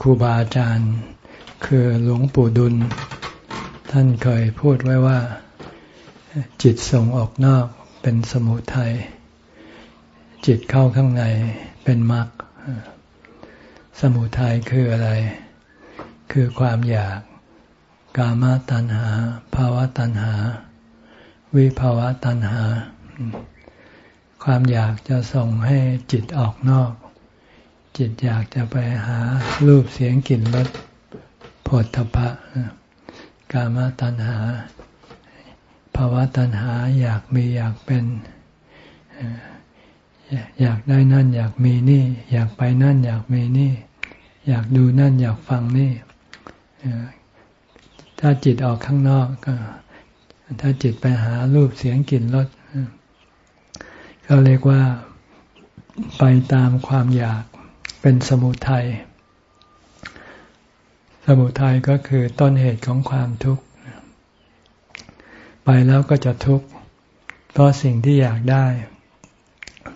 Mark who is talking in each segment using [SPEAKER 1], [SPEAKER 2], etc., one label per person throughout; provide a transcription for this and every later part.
[SPEAKER 1] ครูบาอาจารย์ คือหลวงปู่ดุล ท่านเคยพูดไว้ว่า จิตส่งออกนอกเป็นสมุทัยจิตเข้าข้างในเป็นมรรคสมุทัยคืออะไร คือความอยาก กามตัณหา ภาวะตัณหา วิภาวะตัณหา ความอยากจะส่งให้จิตออกนอก จิตอยากจะไปหารูปเสียงกลิ่นรสผลทพะกามตัณหาภาวะตัณหาอยากมีอยากเป็น อยากได้นั่น อยากมีนี่ อยากไปนั่น อยากมีนี่ อยากดูนั่น อยากฟังนี่ ถ้าจิตออกข้างนอกก็ ถ้าจิตไปหารูปเสียงกลิ่นรสก็เรียกว่าไปตามความอยาก เป็นสมุทัย สมุทัยก็คือต้นเหตุของความทุกข์ ไปแล้วก็จะทุกข์ เพราะสิ่งที่อยากได้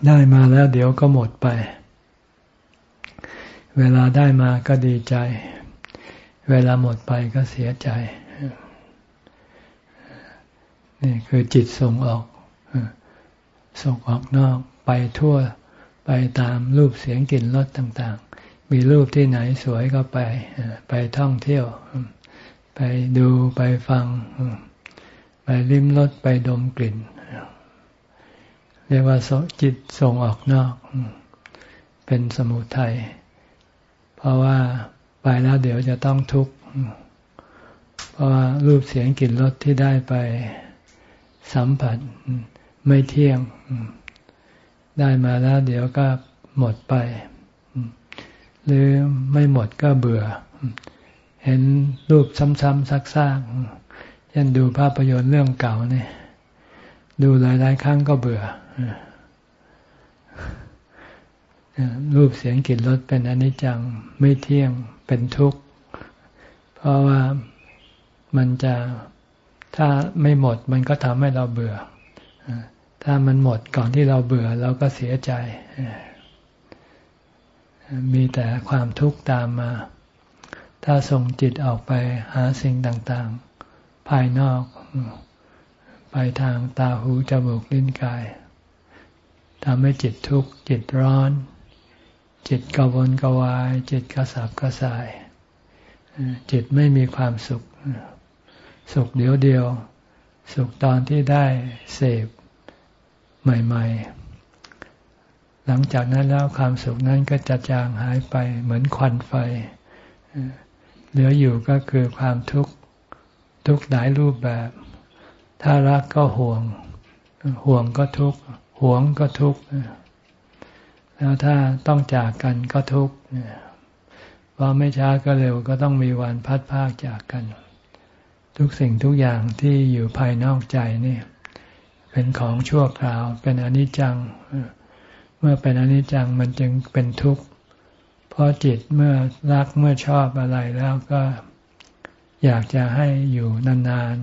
[SPEAKER 1] ได้มาแล้วเดี๋ยวก็หมดไป เวลาได้มาก็ดีใจ เวลาหมดไปก็เสียใจนี่คือจิตส่งออก ส่งออกนอกไปทั่ว ไปตามรูปเสียงกลิ่นรสต่างๆ มีรูปที่ไหนสวยก็ไปไปท่องเที่ยว ไปดูไปฟัง ไปลิ้มรสไปดมกลิ่น เรียกว่าจิตส่งออกนอก เป็นสมุทัยเพราะว่าไปแล้วเดี๋ยวจะต้องทุกข์เพราะว่ารูปเสียงกลิ่นรสที่ได้ไปสัมผัสไม่เที่ยง ได้มาแล้วเดี๋ยวก็หมดไป หรือไม่หมดก็เบื่อ เห็นรูปซ้ำๆซักๆยันดูภาพยนตร์เรื่องเก่าเนี่ย ดูหลายๆครั้งก็เบื่อรูปเสียงกลิ่นรสเป็นอนิจจังไม่เที่ยงเป็นทุกข์ เพราะว่ามันจะถ้าไม่หมดมันก็ทำให้เราเบื่อ ถ้ามันหมดก่อนที่เราเบื่อเราก็เสียใจ มีแต่ความทุกข์ตามมา ถ้าส่งจิตออกไปหาสิ่งต่างๆ ภายนอก ไปทางตาหูจมูกลิ้นกายทำให้จิตทุกข์ จิตร้อน จิตกวนกวาย จิตกระสับกระส่าย จิตไม่มีความสุข สุขเดียวเดียว สุขตอนที่ได้เสพ ใหม่ ๆ หลังจากนั้นแล้วความสุขนั้นก็จะจางหายไปเหมือนควันไฟ เหลืออยู่ก็คือความทุกข์ทุกหลายรูปแบบ ถ้ารักก็ห่วง ห่วงก็ทุกข์หวงก็ทุกข์แล้วถ้าต้องจากกันก็ทุกข์เพราะไม่ช้าก็เร็วก็ต้องมีวันพัดพากจากกัน ทุกสิ่งทุกอย่างที่อยู่ภายนอกใจนี่ เป็นของชั่วคราว เป็นอนิจจัง เมื่อเป็นอนิจจังมันจึงเป็นทุกข์ เพราะจิตเมื่อรักเมื่อชอบอะไรแล้วก็อยากจะให้อยู่นาน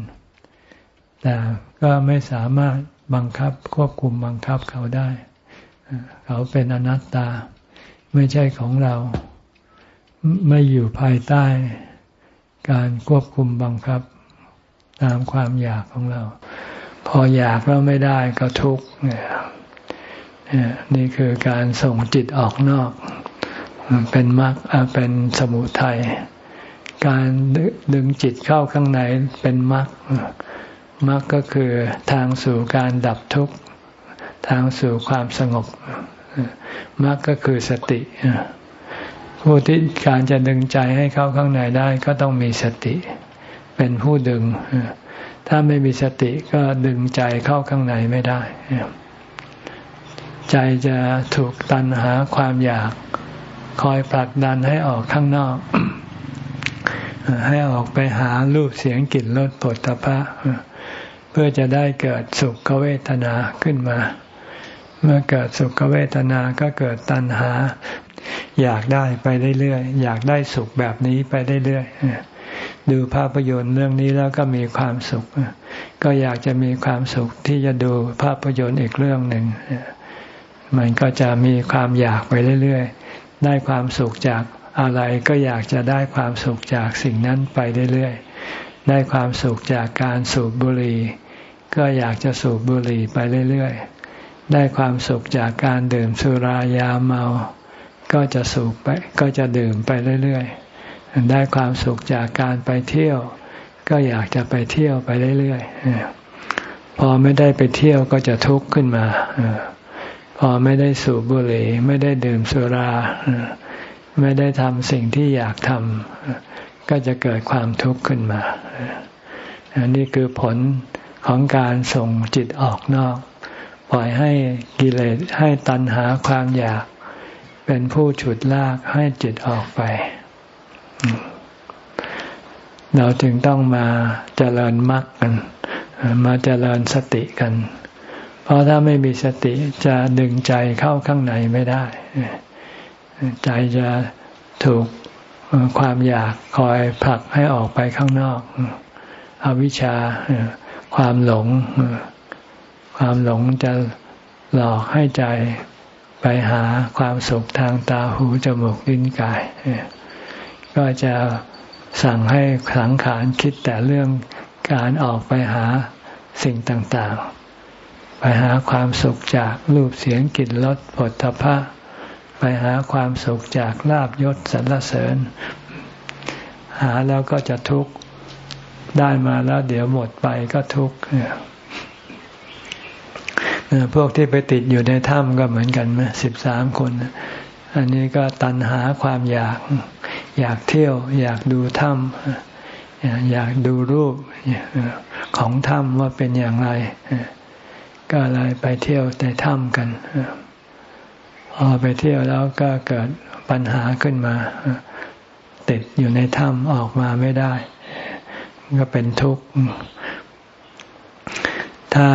[SPEAKER 1] ๆ แต่ก็ไม่สามารถบังคับควบคุมบังคับเขาได้ เขาเป็นอนัตตา ไม่ใช่ของเรา ไม่อยู่ภายใต้ การควบคุมบังคับตามความอยากของเรา พออยากแล้วไม่ได้ก็ทุกข์เนี่ยนี่คือการส่งจิตออกนอก เป็นมรรคเป็นสมุทัยการดึงจิตเข้าข้างในเป็นมรรคมรรคก็คือทางสู่การดับทุกข์ทางสู่ความสงบมรรคก็คือสติผู้ที่การจะดึงใจให้เข้าข้างในได้ก็ต้องมีสติ เป็นผู้ดึง ถ้าไม่มีสติก็ดึงใจเข้าข้างในไม่ได้ ใจจะถูกตันหาความอยากคอยผลักดันให้ออกข้างนอก ให้ออกไปหารูปเสียงกลิ่นรสผลตภะเพื่อจะได้เกิดสุขเวทนาขึ้นมา เมื่อเกิดสุขเวทนาก็เกิดตัณหา อยากได้ไปเรื่อยๆอยากได้สุขแบบนี้ไปเรื่อยๆ ดูภาพยนตร์เรื่องนี้แล้วก็มีความสุข ก็อยากจะมีความสุขที่จะดูภาพยนตร์อีกเรื่องหนึ่งมันก็จะมีความอยากไปเรื่อยๆ ได้ความสุขจากอะไรก็อยากจะได้ความสุขจากสิ่งนั้นไปเรื่อยๆ ได้ความสุขจากการสูบบุหรี่ก็อยากจะสูบบุหรี่ไปเรื่อยๆ ได้ความสุขจากการดื่มสุรายาเมา ก็จะสูบไป ก็จะดื่มไปเรื่อยๆ ได้ความสุขจากการไปเที่ยว ก็อยากจะไปเที่ยวไปเรื่อยๆพอไม่ได้ไปเที่ยวก็จะทุกข์ขึ้นมาพอไม่ได้สูบบุหรี่ไม่ได้ดื่มสุราไม่ได้ทำสิ่งที่อยากทำก็จะเกิดความทุกข์ขึ้นมาอันนี้คือผลของการส่งจิตออกนอก ปล่อยให้กิเลสให้ตัณหาความอยาก เป็นผู้ฉุดลากให้จิตออกไป เราจึงต้องมาเจริญมรรคกัน มาเจริญสติกัน เพราะถ้าไม่มีสติจะดึงใจเข้าข้างในไม่ได้ ใจจะถูกความอยากคอยผลักให้ออกไปข้างนอกอวิชชาความหลง ความหลงจะหลอกให้ใจไปหาความสุขทางตาหูจมูกลิ้นกาย ก็จะสั่งให้สังขารคิดแต่เรื่องการออกไปหาสิ่งต่างๆ ไปหาความสุขจากรูปเสียงกลิ่นรสผลทพะ ไปหาความสุขจากลาบยศสรรเสริญ หาแล้วก็จะทุกข์ได้มาแล้วเดี๋ยวหมดไปก็ทุกข์พวกที่ไปติดอยู่ในถ้ำก็เหมือนกันไหมสิบสามคน อันนี้ก็ตันหาความอยาก อยากเที่ยว อยากดูถ้ำอยากดูรูปของถ้ำว่าเป็นอย่างไร ก็เลยไปเที่ยวในถ้ำกันพอไปเที่ยวแล้วก็เกิดปัญหาขึ้นมาติดอยู่ในถ้ำออกมาไม่ได้ ก็เป็นทุกข์ ถ้า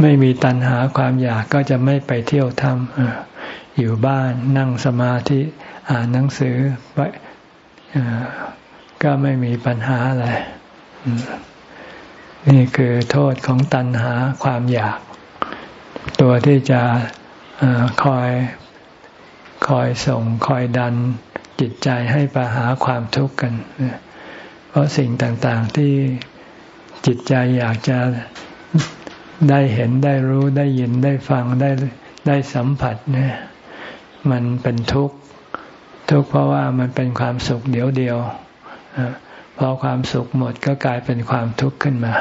[SPEAKER 1] ไม่มีตัณหาความอยากก็จะไม่ไปเที่ยวถ้ำ อยู่บ้านนั่งสมาธิอ่านหนังสือไปก็ไม่มีปัญหาอะไร นี่คือโทษของตัณหาความอยาก ตัวที่จะคอยคอยส่งคอยดันจิตใจให้ไปหาความทุกข์กัน เพราะสิ่งต่างๆที่จิตใจอยากจะได้เห็นได้รู้ได้ยินได้ฟังได้ได้สัมผัสเนี่ย มันเป็นทุกข์ทุกข์เพราะว่ามันเป็นความสุขเดียวเดียวพอความสุขหมดก็กลายเป็นความทุกข์ขึ้นมา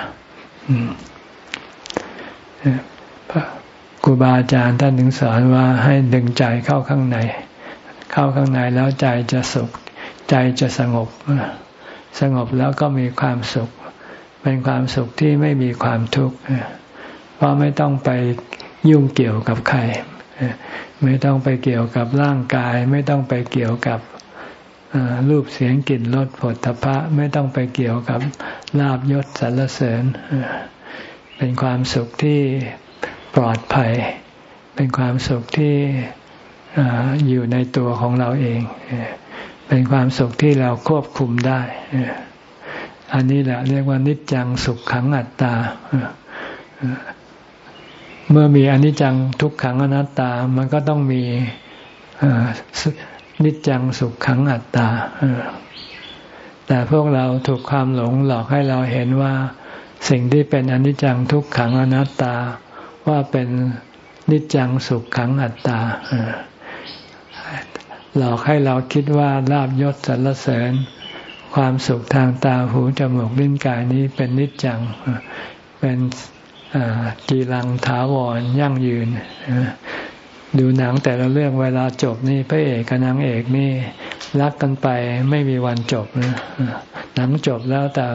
[SPEAKER 1] ครูบาอาจารย์ท่านถึงสอนว่าให้ดึงใจเข้าข้างใน เข้าข้างในแล้วใจจะสุข ใจจะสงบ สงบแล้วก็มีความสุข เป็นความสุขที่ไม่มีความทุกข์เพราะไม่ต้องไปยุ่งเกี่ยวกับใคร ไม่ต้องไปเกี่ยวกับร่างกาย ไม่ต้องไปเกี่ยวกับรูปเสียงกลิ่นรสผลตภะไม่ต้องไปเกี่ยวกับลาบยศสรรเสริญ เป็นความสุขที่ปลอดภัย เป็นความสุขที่อยู่ในตัวของเราเอง เป็นความสุขที่เราควบคุมได้ อันนี้แหละเรียกว่านิจจังสุขขังอัตตา เมื่อมีอนิจจังทุกขังอนัตตา มันก็ต้องมีนิจจังสุขขังอัตตา แต่พวกเราถูกความหลงหลอกให้เราเห็นว่า สิ่งที่เป็นอนิจจังทุกขังอนัตตา ว่าเป็นนิจจังสุขขังอัตตา หลอกให้เราคิดว่าลาบยศสรรเสริญ ความสุขทางตาหูจมูกลิ้นกายนี้เป็นนิจจังเป็น จีรังถาวรยั่งยืน ดูหนังแต่ละเรื่องเวลาจบนี่พระเอกกับนางเอกนี่รักกันไปไม่มีวันจบนะหนังจบแล้วแต่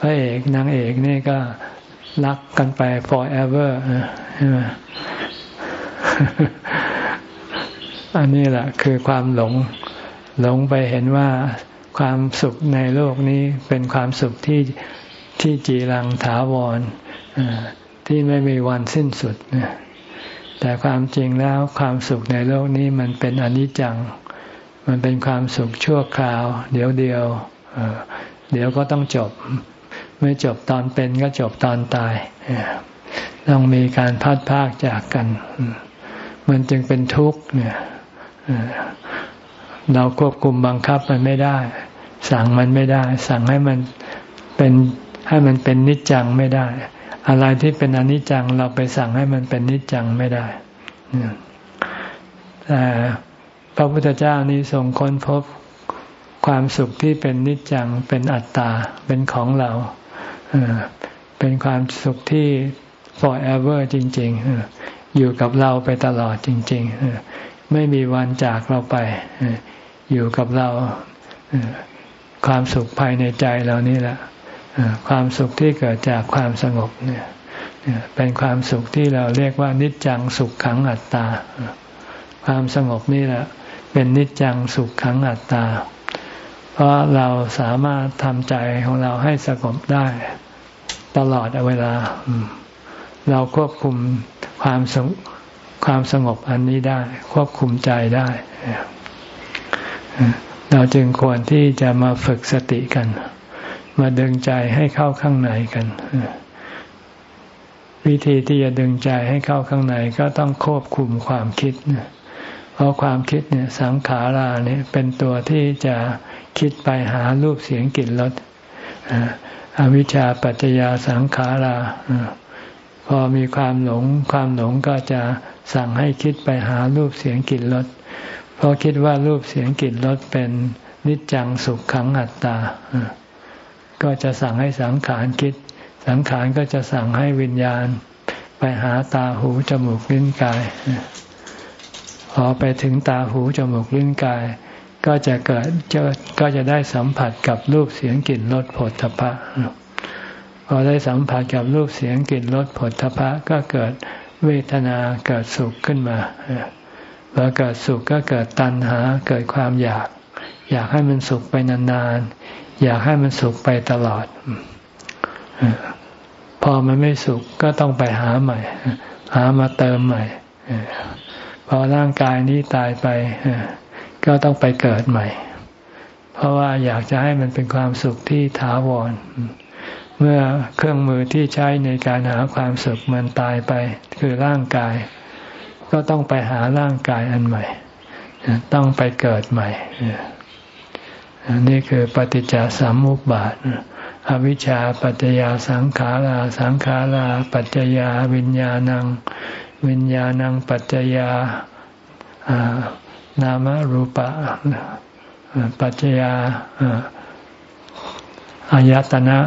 [SPEAKER 1] พระเอกนางเอกนี่ก็รักกันไป forever ใช่ไหมอันนี้แหละคือความหลงหลงไปเห็นว่าความสุขในโลกนี้เป็นความสุขที่ที่จีรังถาวร ที่ไม่มีวันสิ้นสุดแต่ความจริงแล้วความสุขในโลกนี้มันเป็นอนิจจัง มันเป็นความสุขชั่วคราว เดี๋ยวเดียวเดี๋ยวก็ต้องจบ ไม่จบตอนเป็นก็จบตอนตายต้องมีการพัดพากจากกัน มันจึงเป็นทุกข์เนี่ยเราควบคุมบังคับมันไม่ได้ สั่งมันไม่ได้ สั่งให้มันเป็นให้มันเป็นนิจจังไม่ได้ อะไรที่เป็นอนิจจังเราไปสั่งให้มันเป็นนิจจังไม่ได้แต่พระพุทธเจ้านี้ทรงค้นพบความสุขที่เป็นนิจจังเป็นอัตตา เป็นของเราเป็นความสุขที่ forever จริง ๆ อยู่กับเราไปตลอดจริง ๆ ไม่มีวันจากเราไป อยู่กับเราความสุขภายในใจเรานี่แหละ ความสุขที่เกิดจากความสงบเนี่ยเป็นความสุขที่เราเรียกว่า นิจจังสุขขังอัตตา ความสงบนี่แหละ เป็นนิจจังสุขขังอัตตา เพราะเราสามารถทำใจของเราให้สงบได้ตลอดเวลา เราควบคุมความสงความสงบอันนี้ได้ ควบคุมใจได้ เราจึงควรที่จะมาฝึกสติกัน มาดึงใจให้เข้าข้างในกัน วิธีที่จะดึงใจให้เข้าข้างในก็ต้องควบคุมความคิด เพราะความคิดเนี่ยสังขาราเนี่ยเป็นตัวที่จะคิดไปหารูปเสียงกลิ่นรสอวิชชาปัจจยาสังขาราพอมีความหลง ความหลงก็จะสั่งให้คิดไปหารูปเสียงกลิ่นรสเพราะคิดว่ารูปเสียงกลิ่นรสเป็นนิจจังสุขขังอัตตา ก็จะสั่งให้สังขารคิด สังขารก็จะสั่งให้วิญญาณ ไปหาตาหูจมูกลิ้นกาย พอไปถึงตาหูจมูกลิ้นกาย ก็จะเกิดจะก็จะได้สัมผัสกับรูปเสียงกลิ่นรสผลทพะพอได้สัมผัสกับรูปเสียงกลิ่นรสผลทพะก็เกิดเวทนาเกิดสุขขึ้นมาพอเกิดสุขก็เกิดตัณหาเกิดความอยาก อยากให้มันสุขไปนานๆ อยากให้มันสุขไปตลอด พอมันไม่สุขก็ต้องไปหาใหม่ หามาเติมใหม่ พอร่างกายนี้ตายไป ก็ต้องไปเกิดใหม่ เพราะว่าอยากจะให้มันเป็นความสุขที่ถาวร เมื่อเครื่องมือที่ใช้ในการหาความสุขมันตายไป คือร่างกาย ก็ต้องไปหาร่างกายอันใหม่ ต้องไปเกิดใหม่ นี่คือปฏิจจสามุปบาทอวิชชาปัจจยาสังขาราสังขาราปัจจยาวิญญาณัง วิญญาณังปัจจยานามรูปะปัจจยาอายตนะ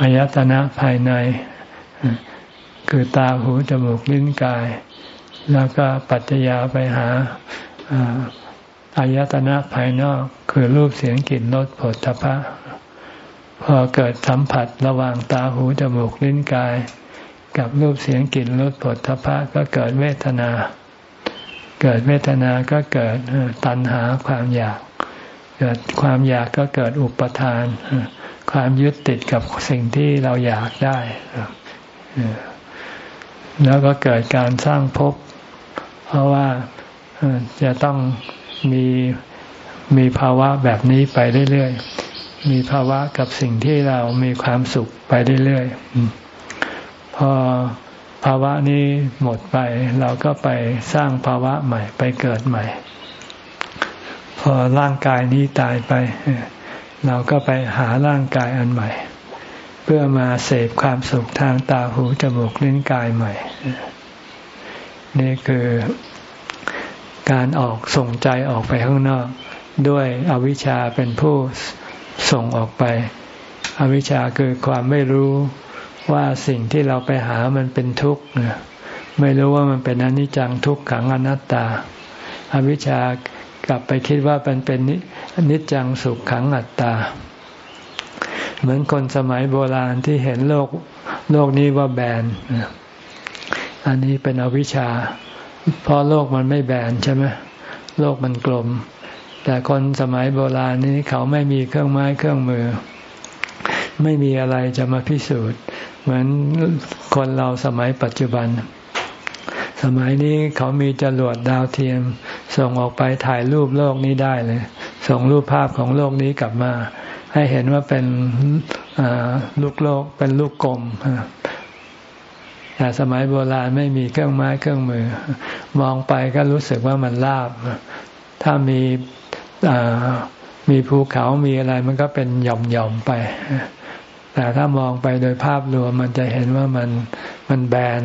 [SPEAKER 1] อายตนะภายใน คือตาหูจมูกลิ้นกาย แล้วก็ปัจจยาไปหา อายตนะภายนอกคือรูปเสียงกลิ่นรสผลทพะ พอเกิดสัมผัสระหว่างตาหูจมูกลิ้นกาย กับรูปเสียงกลิ่นรสผลทพะก็เกิดเวทนา เกิดเวทนาก็เกิดตัณหาความอยาก เกิดความอยากก็เกิดอุปทาน ความยึดติดกับสิ่งที่เราอยากได้ แล้วก็เกิดการสร้างภพเพราะว่าจะต้อง มีมีภาวะแบบนี้ไปเรื่อยๆ มีภาวะกับสิ่งที่เรามีความสุขไปเรื่อยๆ พอภาวะนี้หมดไป เราก็ไปสร้างภาวะใหม่ ไปเกิดใหม่ พอร่างกายนี้ตายไป เราก็ไปหาร่างกายอันใหม่ เพื่อมาเสพความสุขทางตาหูจมูกลิ้นกายใหม่ นี่คือ การออกส่งใจออกไปข้างนอก ด้วยอวิชชาเป็นผู้ส่งออกไป อวิชชาคือความไม่รู้ว่าสิ่งที่เราไปหามันเป็นทุกข์ไม่รู้ว่ามันเป็นอนิจจังทุกขังอนัตตา อวิชากลับไปคิดว่ามันเป็นนิจจังสุขขังอัตตา เหมือนคนสมัยโบราณที่เห็นโลกโลกนี้ว่าแบนอันนี้เป็นอวิชชา เพราะโลกมันไม่แบนใช่ไหมโลกมันกลม แต่คนสมัยโบราณนี้เขาไม่มีเครื่องไม้เครื่องมือ ไม่มีอะไรจะมาพิสูจน์ เหมือนคนเราสมัยปัจจุบัน สมัยนี้เขามีจรวดดาวเทียม ส่งออกไปถ่ายรูปโลกนี้ได้เลย ส่งรูปภาพของโลกนี้กลับมา ให้เห็นว่าเป็นลูกโลกเป็นลูกกลม แต่สมัยโบราณไม่มีเครื่องไม้เครื่องมือ มองไปก็รู้สึกว่ามันลาบ ถ้ามีมีภูเขามีอะไรมันก็เป็นหย่อมๆไป แต่ถ้ามองไปโดยภาพรวมมันจะเห็นว่ามันมันแบน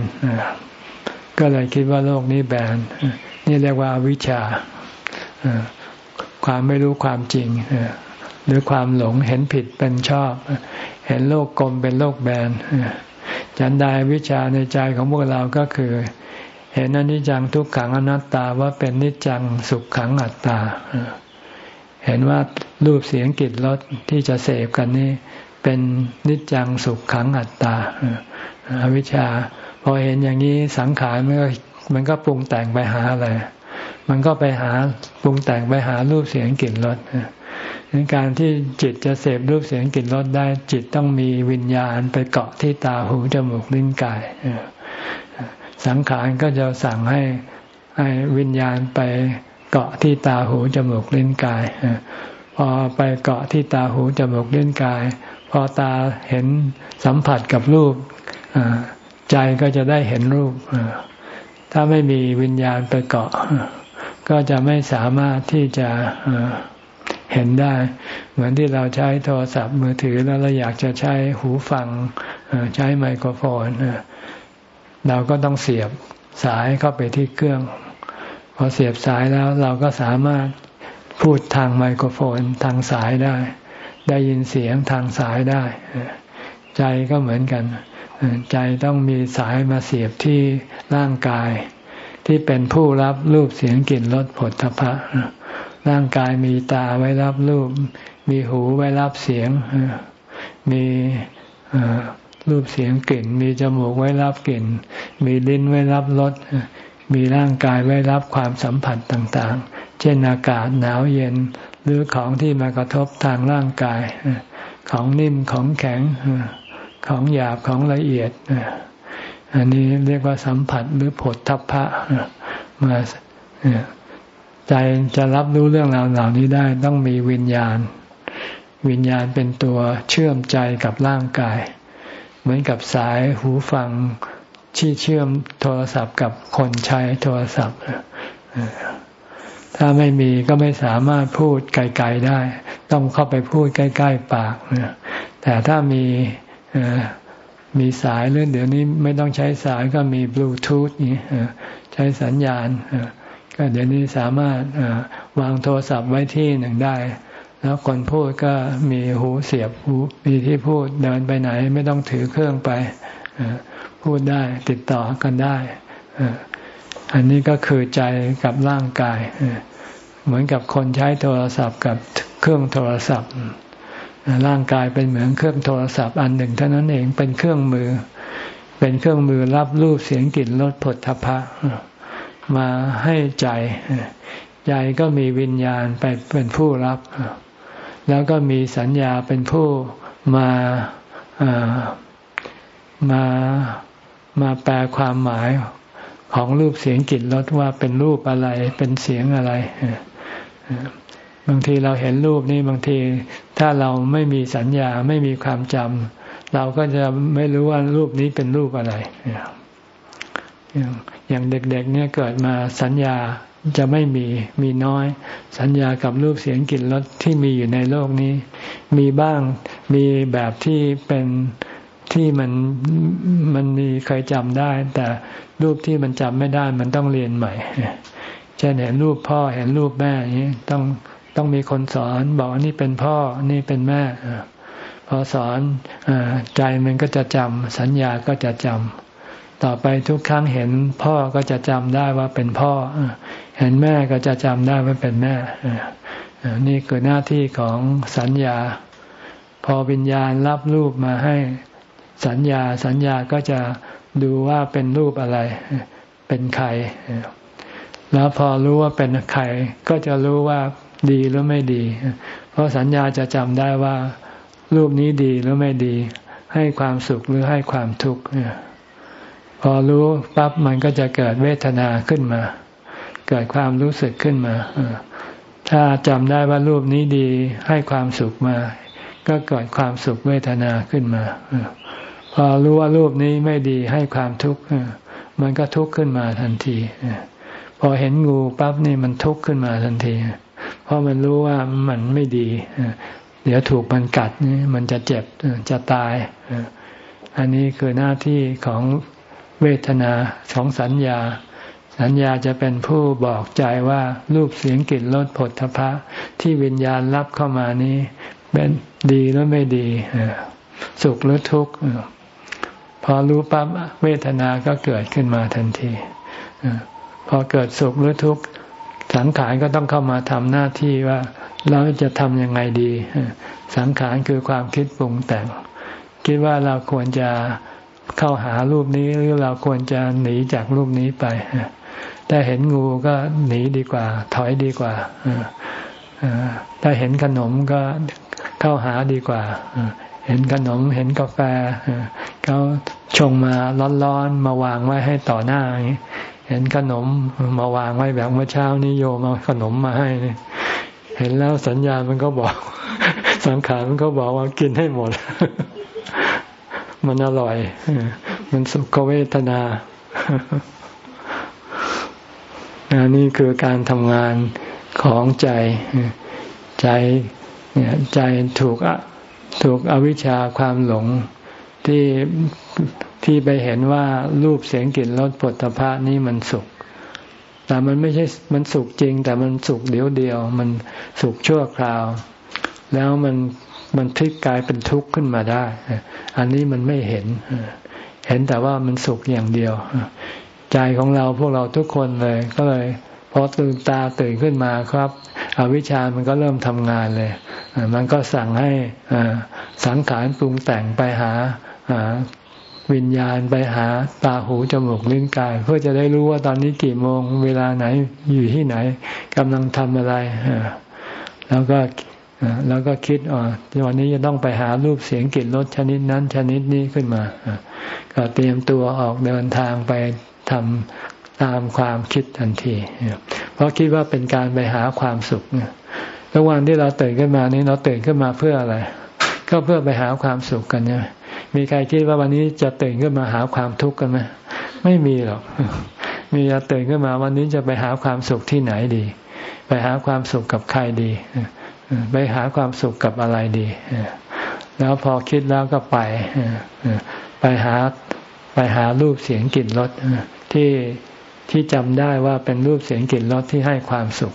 [SPEAKER 1] ก็เลยคิดว่าโลกนี้แบนนี่เรียกว่าวิชาความไม่รู้ความจริงหรือความหลงเห็นผิดเป็นชอบ เห็นโลกกลมเป็นโลกแบน จันไดวิชาในใจของพวกเราก็คือ เห็นอนิจจังทุกขังอนัตตาว่าเป็นนิจจังสุขขังอัตตา เห็นว่ารูปเสียงกลิ่นรสที่จะเสพกันนี่เป็นนิจจังสุขขังอัตตาอวิชชา พอเห็นอย่างนี้สังขารมันก็มันก็ปรุงแต่งไปหาอะไร มันก็ไปหาปรุงแต่งไปหารูปเสียงกลิ่นรส การที่จิตจะเสพรูปเสียงกลิ่นรสได้ จิตต้องมีวิญญาณไปเกาะที่ตาหูจมูกลิ้นกายสังขารก็จะสั่งให้ให้วิญญาณไปเกาะที่ตาหูจมูกลิ้นกายพอไปเกาะที่ตาหูจมูกลิ้นกาย พอตาเห็นสัมผัสกับรูปใจก็จะได้เห็นรูปถ้าไม่มีวิญญาณไปเกาะ ก็จะไม่สามารถที่จะ เห็นได้ เหมือนที่เราใช้โทรศัพท์มือถือแล้วเราอยากจะใช้หูฟังใช้ไมโครโฟนเราก็ต้องเสียบสายเข้าไปที่เครื่อง พอเสียบสายแล้วเราก็สามารถพูดทางไมโครโฟนทางสายได้ ได้ยินเสียงทางสายได้ ใจก็เหมือนกัน ใจต้องมีสายมาเสียบที่ร่างกาย ที่เป็นผู้รับรูปเสียงกลิ่นรสผลทพะ ร่างกายมีตาไว้รับรูป มีหูไว้รับเสียง มีรูปเสียงกลิ่น มีจมูกไว้รับกลิ่น มีลิ้นไว้รับรส มีร่างกายไว้รับความสัมผัสต่างๆ เช่นอากาศหนาวเย็น หรือของที่มากระทบทางร่างกาย ของนิ่มของแข็ง ของหยาบของละเอียด อันนี้เรียกว่าสัมผัสหรือผลทัพพะมา ใจจะรับรู้เรื่องราวเหล่านี้ได้ต้องมีวิญญาณ วิญญาณเป็นตัวเชื่อมใจกับร่างกาย เหมือนกับสายหูฟังที่เชื่อมโทรศัพท์กับคนใช้โทรศัพท์ ถ้าไม่มีก็ไม่สามารถพูดไกลๆได้ ต้องเข้าไปพูดใกล้ๆปากแต่ถ้ามีมีสายเรื่องเดี๋ยวนี้ไม่ต้องใช้สายก็มีบลูทูธนี่ใช้สัญญาณ ก็เดี๋ยวนี้สามารถวางโทรศัพท์ไว้ที่หนึ่งได้ แล้วคนพูดก็มีหูเสียบหูมีที่พูดเดินไปไหนไม่ต้องถือเครื่องไปพูดได้ติดต่อกันได้อันนี้ก็คือใจกับร่างกาย เหมือนกับคนใช้โทรศัพท์กับเครื่องโทรศัพท์ ร่างกายเป็นเหมือนเครื่องโทรศัพท์อันหนึ่งเท่านั้นเองเป็นเครื่องมือ เป็นเครื่องมือรับรูปเสียงกลิ่นรสผลทพะ มาให้ใจ ใจก็มีวิญญาณไปเป็นผู้รับ แล้วก็มีสัญญาเป็นผู้มามามาแปลความหมายของรูปเสียงกลิ่นรสว่าเป็นรูปอะไร เป็นเสียงอะไร บางทีเราเห็นรูปนี้บางทีถ้าเราไม่มีสัญญาไม่มีความจำเราก็จะไม่รู้ว่ารูปนี้เป็นรูปอะไร อย่างเด็กๆเนี่ยเกิดมาสัญญาจะไม่มีมีน้อย สัญญากับรูปเสียงกลิ่นรสที่มีอยู่ในโลกนี้ มีบ้างมีแบบที่เป็นที่มันมันมีเคยจำได้ แต่รูปที่มันจำไม่ได้มันต้องเรียนใหม่เช่นเห็นรูปพ่อเห็นรูปแม่อย่างนี้ต้องต้องมีคนสอนบอกนี่เป็นพ่อนี่เป็นแม่พอสอนใจมันก็จะจำสัญญาก็จะจำ ต่อไปทุกครั้งเห็นพ่อก็จะจำได้ว่าเป็นพ่อ เห็นแม่ก็จะจำได้ว่าเป็นแม่ นี่คือหน้าที่ของสัญญา พอวิญญาณรับรูปมาให้สัญญา สัญญาก็จะดูว่าเป็นรูปอะไร เป็นใคร แล้วพอรู้ว่าเป็นใครก็จะรู้ว่าดีหรือไม่ดี เพราะสัญญาจะจำได้ว่า รูปนี้ดีหรือไม่ดี ให้ความสุขหรือให้ความทุกข์ อรู้ปั๊บมันก็จะเกิดเวทนาขึ้นมา เกิดความรู้สึกขึ้นมาถ้าจำได้ว่ารูปนี้ดีให้ความสุขมา ก็เกิดความสุขเวทนาขึ้นมาพอรู้ว่ารูปนี้ไม่ดีให้ความทุกข์มันก็ทุกข์ขึ้นมาทันทีพอเห็นงูปั๊บนี่มันทุกข์ขึ้นมาทันที เพราะมันรู้ว่ามันไม่ดี เดี๋ยวถูกมันกัดนี่มันจะเจ็บจะตาย อันนี้คือหน้าที่ของ เวทนาของสัญญา สัญญาจะเป็นผู้บอกใจว่ารูปเสียงกลิ่นรสผลทพะที่วิญญาณรับเข้ามานี้เป็นดีหรือไม่ดีสุขหรือทุกข์พอรู้ปั๊บเวทนาก็เกิดขึ้นมาทันทีพอเกิดสุขหรือทุกข์สังขารก็ต้องเข้ามาทำหน้าที่ว่าเราจะทำยังไงดี สังขารคือความคิดปรุงแต่ง คิดว่าเราควรจะ เข้าหารูปนี้หรือเราควรจะหนีจากรูปนี้ไปถ้าเห็นงูก็หนีดีกว่า ถอยดีกว่าถ้าเห็นขนมก็เข้าหาดีกว่าเห็นขนมเห็นกาแฟเขาชงมาร้อนๆมาวางไว้ให้ต่อหน้าเห็นขนมมาวางไว้แบบเมื่อเช้านี้โยมเอาขนมมาให้เห็นแล้วสัญญามันก็บอก สังขารมันก็บอกว่ากินให้หมด มันอร่อย มันสุขเวทนาอันนี้คือการทำงานของใจ ใจใจถูกถูกอวิชชาความหลงที่ที่ไปเห็นว่ารูปเสียงกลิ่นรสผลตภะนี่มันสุข แต่มันไม่ใช่มันสุขจริง แต่มันสุขเดียวเดียว มันสุขชั่วคราว แล้วมัน มันพลิกกลายเป็นทุกข์ขึ้นมาได้ อันนี้มันไม่เห็น เห็นแต่ว่ามันสุขอย่างเดียว ใจของเราพวกเราทุกคนเลย ก็เลยพอตื่นตาตื่นขึ้นมาครับ อวิชามันก็เริ่มทำงานเลย มันก็สั่งให้สังขารปรุงแต่งไปหาวิญญาณไปหาตาหูจมูกลิ้นกาย เพื่อจะได้รู้ว่าตอนนี้กี่โมง เวลาไหนอยู่ที่ไหนกำลังทำอะไรแล้วก็ แล้วก็คิดอ๋อวันนี้จะต้องไปหารูปเสียงกลิ่นรสชนิดนั้นชนิดนี้ขึ้นมา ก็เตรียมตัวออกเดินทางไปทำตามความคิดทันที เพราะคิดว่าเป็นการไปหาความสุขทุกวันที่เราตื่นขึ้นมานี้เราตื่นขึ้นมาเพื่ออะไร ก็เพื่อไปหาความสุขกันใช่ไหมมีใครคิดว่าวันนี้จะตื่นขึ้นมาหาความทุกข์กันไหมไม่มีหรอก มีจะตื่นขึ้นมาวันนี้จะไปหาความสุขที่ไหนดี ไปหาความสุขกับใครดี ไปหาความสุขกับอะไรดี แล้วพอคิดแล้วก็ไป ไปหาไปหารูปเสียงกลิ่นรสที่ที่จำได้ว่าเป็นรูปเสียงกลิ่นรสที่ให้ความสุข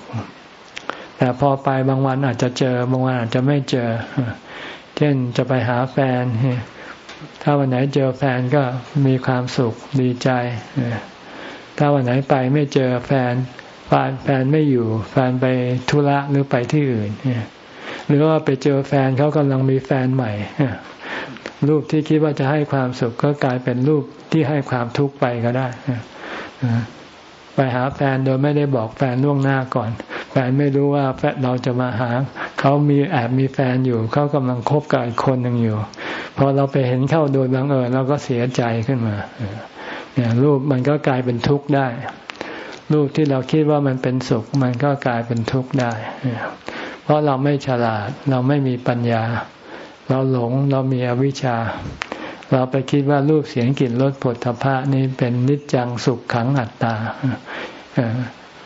[SPEAKER 1] แต่พอไปบางวันอาจจะเจอบางวันอาจจะไม่เจอ เช่นจะไปหาแฟน ถ้าวันไหนเจอแฟนก็มีความสุขดีใจ ถ้าวันไหนไปไม่เจอแฟน แฟนแฟนไม่อยู่ แฟนไปธุระหรือไปที่อื่นหรือว่าไปเจอแฟนเขากำลังมีแฟนใหม่รูปที่คิดว่าจะให้ความสุขก็กลายเป็นรูปที่ให้ความทุกข์ไปก็ได้ไปหาแฟนโดยไม่ได้บอกแฟนล่วงหน้าก่อน แฟนไม่รู้ว่าแฟนเราจะมาหา เขามีแอบมีแฟนอยู่ เขากำลังคบกับอีกคนหนึ่งอยู่พอเราไปเห็นเข้าโดยบังเอิญเราก็เสียใจขึ้นมาเนี่ยรูปมันก็กลายเป็นทุกข์ได้ รูปที่เราคิดว่ามันเป็นสุข มันก็กลายเป็นทุกข์ได้ เพราะเราไม่ฉลาด เราไม่มีปัญญา เราหลงเรามีอวิชชา เราไปคิดว่ารูปเสียงกลิ่นรสผลทพะนี่เป็นนิจจังสุขขังอัตตา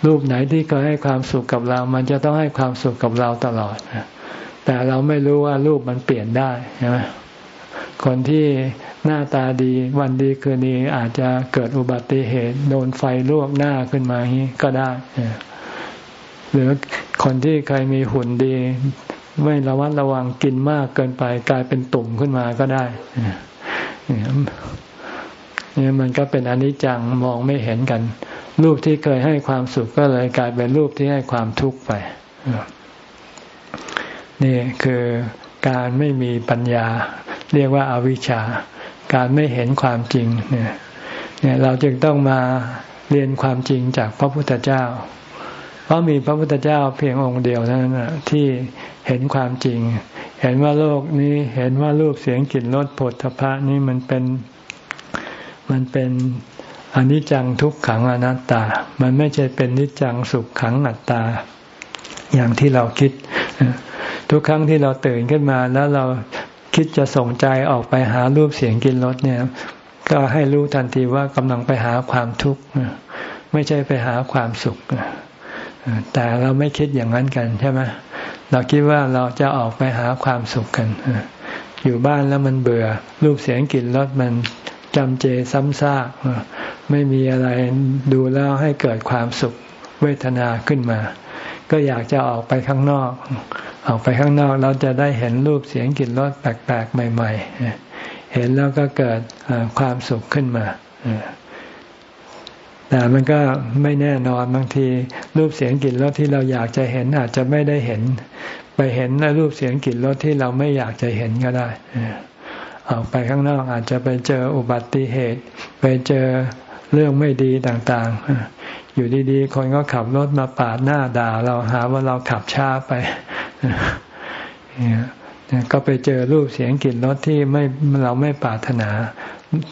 [SPEAKER 1] รูปไหนที่เคยให้ความสุขกับเรา มันจะต้องให้ความสุขกับเราตลอด แต่เราไม่รู้ว่ารูปมันเปลี่ยนได้ใช่ไหมคนที่ หน้าตาดีวันดีคืนดีอาจจะเกิดอุบัติเหตุ โดนไฟลวกหน้าขึ้นมาอย่างนี้ก็ได้ หรือคนที่เคยมีหุ่นดี ไม่ระวัดระวังกินมากเกินไป กลายเป็นตุ่มขึ้นมาก็ได้นี่มันก็เป็นอนิจจังมองไม่เห็นกัน รูปที่เคยให้ความสุขก็เลยกลายเป็นรูปที่ให้ความทุกข์ไปนี่คือการไม่มีปัญญา เรียกว่าอาวิชชา การไม่เห็นความจริงเนี่ยเนี่ยเราจึงต้องมาเรียนความจริงจากพระพุทธเจ้า เพราะมีพระพุทธเจ้าเพียงองค์เดียวเท่านั้นที่เห็นความจริง เห็นว่าโลกนี้เห็นว่ารูปเสียงกลิ่นรสผลทพะนี้มันเป็นมันเป็นอนิจจังทุกขังอนัตตา มันไม่ใช่เป็นนิจจังสุขขังอัตตา อย่างที่เราคิด ทุกครั้งที่เราตื่นขึ้นมาแล้วเรา คิดจะส่งใจออกไปหารูปเสียงกินรสเนี่ย ก็ให้รู้ทันทีว่ากำลังไปหาความทุกข์ไม่ใช่ไปหาความสุข แต่เราไม่คิดอย่างนั้นกันใช่ไหมเราคิดว่าเราจะออกไปหาความสุขกันอยู่บ้านแล้วมันเบื่อ รูปเสียงกลิ่นรสมันจำเจซ้ำซากไม่มีอะไรดูแล้วให้เกิดความสุขเวทนาขึ้นมา ก็อยากจะออกไปข้างนอก ออกไปข้างนอกเราจะได้เห็นรูปเสียงกลิ่นรสแปลกๆใหม่ ๆ เห็นแล้วก็เกิดความสุขขึ้นมาแต่มันก็ไม่แน่นอนบางที รูปเสียงกลิ่นรสที่เราอยากจะเห็นอาจจะไม่ได้เห็น ไปเห็นในรูปเสียงกลิ่นรสที่เราไม่อยากจะเห็นก็ได้ออกไปข้างนอกอาจจะไปเจออุบัติเหตุ ไปเจอเรื่องไม่ดีต่างๆ อยู่ดีๆ คนก็ขับรถมาปาดหน้าด่า เราหาว่าเราขับช้าไป ก็ไปเจอรูปเสียงกลิ่นรสที่ไม่เราไม่ปรารถนา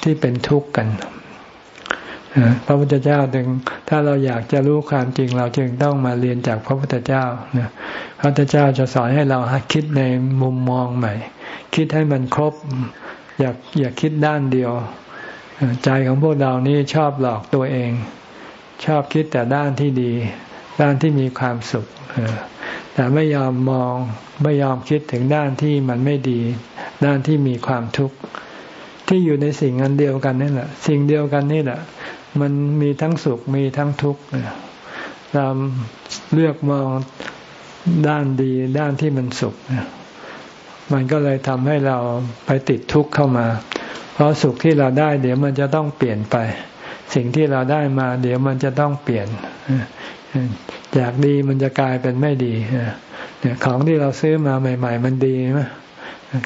[SPEAKER 1] ที่เป็นทุกข์กันพระพุทธเจ้าถึงถ้าเราอยากจะรู้ความจริงเราจึงต้องมาเรียนจากพระพุทธเจ้าพระพุทธเจ้าจะสอนให้เราคิดในมุมมองใหม่ คิดให้มันครบ อย่าอย่าคิดด้านเดียว ใจของพวกเรานี่ชอบหลอกตัวเอง ชอบคิดแต่ด้านที่ดี ด้านที่มีความสุข แต่ไม่ยอมมองไม่ยอมคิดถึงด้านที่มันไม่ดี ด้านที่มีความทุกข์ที่อยู่ในสิ่งอันเดียวกันนี่แหละ สิ่งเดียวกันนี่แหละ มันมีทั้งสุขมีทั้งทุกข์เราเลือกมองด้านดีด้านที่มันสุขมันก็เลยทำให้เราไปติดทุกข์เข้ามา เพราะสุขที่เราได้ เดี๋ยวมันจะต้องเปลี่ยนไป สิ่งที่เราได้มา เดี๋ยวมันจะต้องเปลี่ยน จากดีมันจะกลายเป็นไม่ดีเนี่ยของที่เราซื้อมาใหม่ ๆ มันดีไหม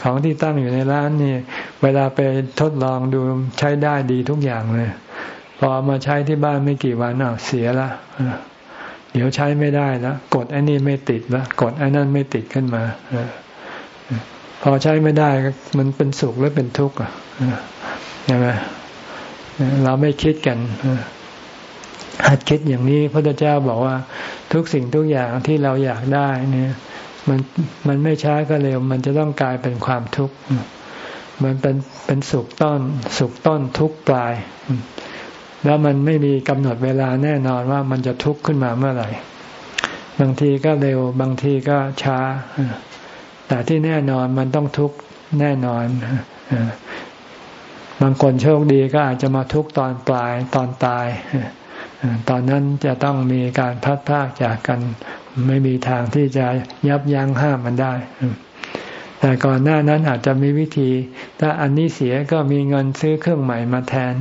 [SPEAKER 1] ของที่ตั้งอยู่ในร้านนี่เวลาไปทดลองดูใช้ได้ดีทุกอย่างเลยพอมาใช้ที่บ้านไม่กี่วันอ้าวเสียละเดี๋ยวใช้ไม่ได้ล้วกดอ้นี่ไม่ติดล้วกดอ้นั่นไม่ติดขึ้นมาพอใช้ไม่ได้มันเป็นสุขหรือเป็นทุกข์อะใช่ไหมเราไม่คิดกัน หัดคิดอย่างนี้พระพุทธเจ้าบอกว่าทุกสิ่งทุกอย่างที่เราอยากได้เนี่ยมันมันไม่ช้าก็เร็ว มันจะต้องกลายเป็นความทุกข์มันเป็นเป็นสุขต้น สุขต้นทุกปลาย แล้วมันไม่มีกำหนดเวลาแน่นอนว่ามันจะทุกข์ขึ้นมาเมื่อไหร่ บางทีก็เร็ว บางทีก็ช้า แต่ที่แน่นอนมันต้องทุกข์แน่นอนบางคนโชคดีก็อาจจะมาทุกข์ตอนปลายตอนตาย ตอนนั้นจะต้องมีการพัดพากจากกัน ไม่มีทางที่จะยับยั้งห้ามมันได้ แต่ก่อนหน้านั้นอาจจะมีวิธี ถ้าอันนี้เสียก็มีเงินซื้อเครื่องใหม่มาแทน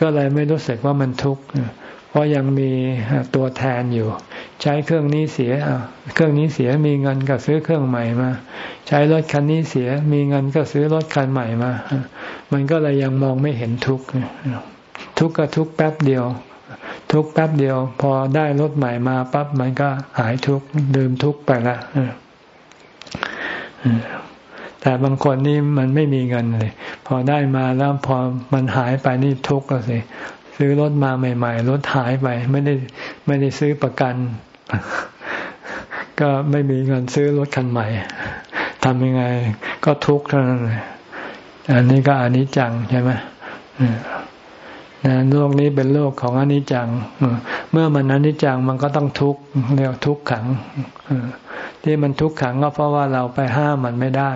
[SPEAKER 1] ก็เลยไม่รู้สึกว่ามันทุกข์เพราะยังมีตัวแทนอยู่ ใช้เครื่องนี้เสียเครื่องนี้เสียมีเงินก็ซื้อเครื่องใหม่มา ใช้รถคันนี้เสียมีเงินก็ซื้อรถคันใหม่มา มันก็เลยยังมองไม่เห็นทุกข์ทุกข์ก็ทุกข์แป๊บเดียว ทุกแป๊บเดียว พอได้รถใหม่มาปั๊บมันก็หายทุกดื่มทุกไปละแต่บางคนนี่มันไม่มีเงินเลย พอได้มาแล้วพอมันหายไปนี่ทุกข์ก็สิซื้อรถมาใหม่ ๆ รถหายไป ไม่ได้ไม่ได้ซื้อประกัน ก็ไม่มีเงินซื้อรถคันใหม่ทำยังไง ก็ทุกข์เท่านั้นเลยอันนี้ก็อนิจจังใช่ไหม นะโลกนี้เป็นโลกของอนิจจัง เมื่อมันอนิจจังมันก็ต้องทุกข์เรียกทุกขังที่มันทุกขังก็เพราะว่าเราไปห้ามมันไม่ได้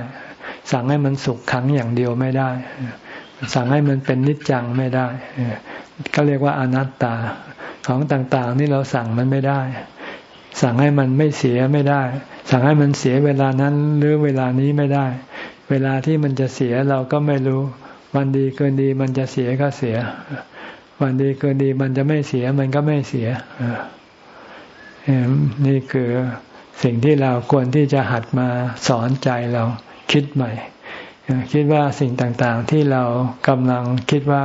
[SPEAKER 1] สั่งให้มันสุขขังอย่างเดียวไม่ได้ สั่งให้มันเป็นนิจจังไม่ได้ ก็เรียกว่าอนัตตาของต่างๆนี่เราสั่งมันไม่ได้ สั่งให้มันไม่เสียไม่ได้ สั่งให้มันเสียเวลานั้นหรือเวลานี้ไม่ได้ เวลาที่มันจะเสียเราก็ไม่รู้ วันดีเกินดีมันจะเสียก็เสีย วันดีเกินดีมันจะไม่เสียมันก็ไม่เสียนี่คือสิ่งที่เราควรที่จะหัดมาสอนใจเราคิดใหม่ คิดว่าสิ่งต่างๆที่เรากำลังคิดว่า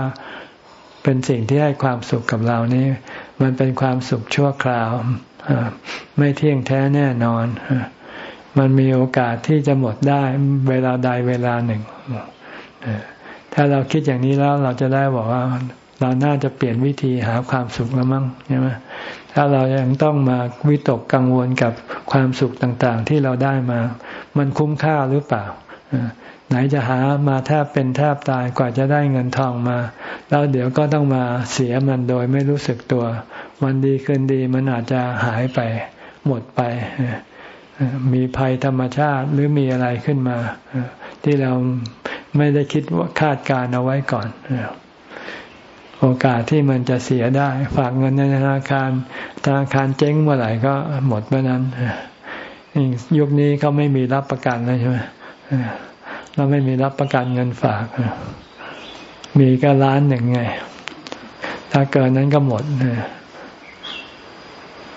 [SPEAKER 1] เป็นสิ่งที่ให้ความสุขกับเรานี้ มันเป็นความสุขชั่วคราวไม่เที่ยงแท้แน่นอน มันมีโอกาสที่จะหมดได้เวลาใดเวลาหนึ่ง ถ้าเราคิดอย่างนี้แล้วเราจะได้บอกว่า เราน่าจะเปลี่ยนวิธีหาความสุขแล้วมั้งใช่ไหมถ้าเรายังต้องมาวิตกกังวลกับความสุขต่างๆ ที่เราได้มา มันคุ้มค่าหรือเปล่า ไหนจะหามาแทบเป็นแทบตายกว่าจะได้เงินทองมา แล้วเดี๋ยวก็ต้องมาเสียมันโดยไม่รู้สึกตัว วันดีคืนดีมันอาจจะหายไปหมดไป มีภัยธรรมชาติหรือมีอะไรขึ้นมา ที่เราไม่ได้คิดว่าคาดการเอาไว้ก่อน โอกาสที่มันจะเสียได้ ฝากเงินในธนาคารธนาคารเจ๊งเมื่อไหร่ก็หมดเมื่อนั้นยุคนี้เขาไม่มีรับประกันแล้วใช่ไหมเราไม่มีรับประกันเงินฝาก มีก็ล้านหนึ่งไง ถ้าเกินนั้นก็หมด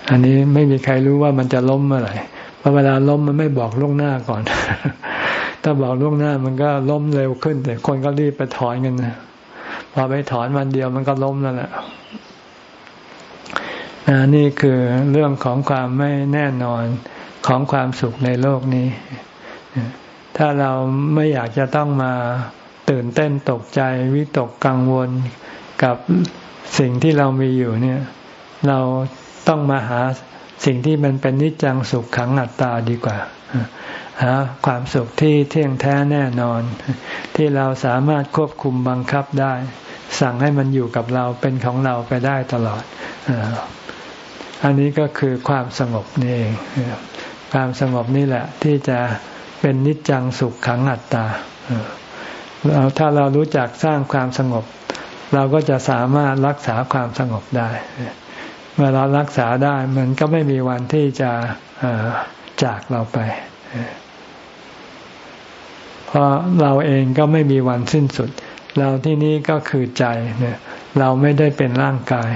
[SPEAKER 1] อันนี้ไม่มีใครรู้ว่ามันจะล้มเมื่อไหร่พอเวลาล้มมันไม่บอกล่วงหน้าก่อน ถ้าบอกล่วงหน้ามันก็ล้มเร็วขึ้น แต่คนก็รีบไปถอนกันนะ พอไปถอนวันเดียวมันก็ล้มนั่นแหละนี่คือเรื่องของความไม่แน่นอนของความสุขในโลกนี้ ถ้าเราไม่อยากจะต้องมาตื่นเต้นตกใจวิตกกังวลกับสิ่งที่เรามีอยู่เนี่ย เราต้องมาหาสิ่งที่มันเป็นนิจจังสุขขังอัตตาดีกว่า หาความสุขที่เที่ยงแท้แน่นอน ที่เราสามารถควบคุมบังคับได้ สั่งให้มันอยู่กับเราเป็นของเราไปได้ตลอด อันนี้ก็คือความสงบนี่เองความสงบนี่แหละ ที่จะเป็นนิจจังสุขขังอัตตาเราถ้าเรารู้จักสร้างความสงบ เราก็จะสามารถรักษาความสงบได้ เมื่อเรารักษาได้มันก็ไม่มีวันที่จะจากเราไป เพราะเราเองก็ไม่มีวันสิ้นสุด เราที่นี้ก็คือใจเนี่ยเราไม่ได้เป็นร่างกาย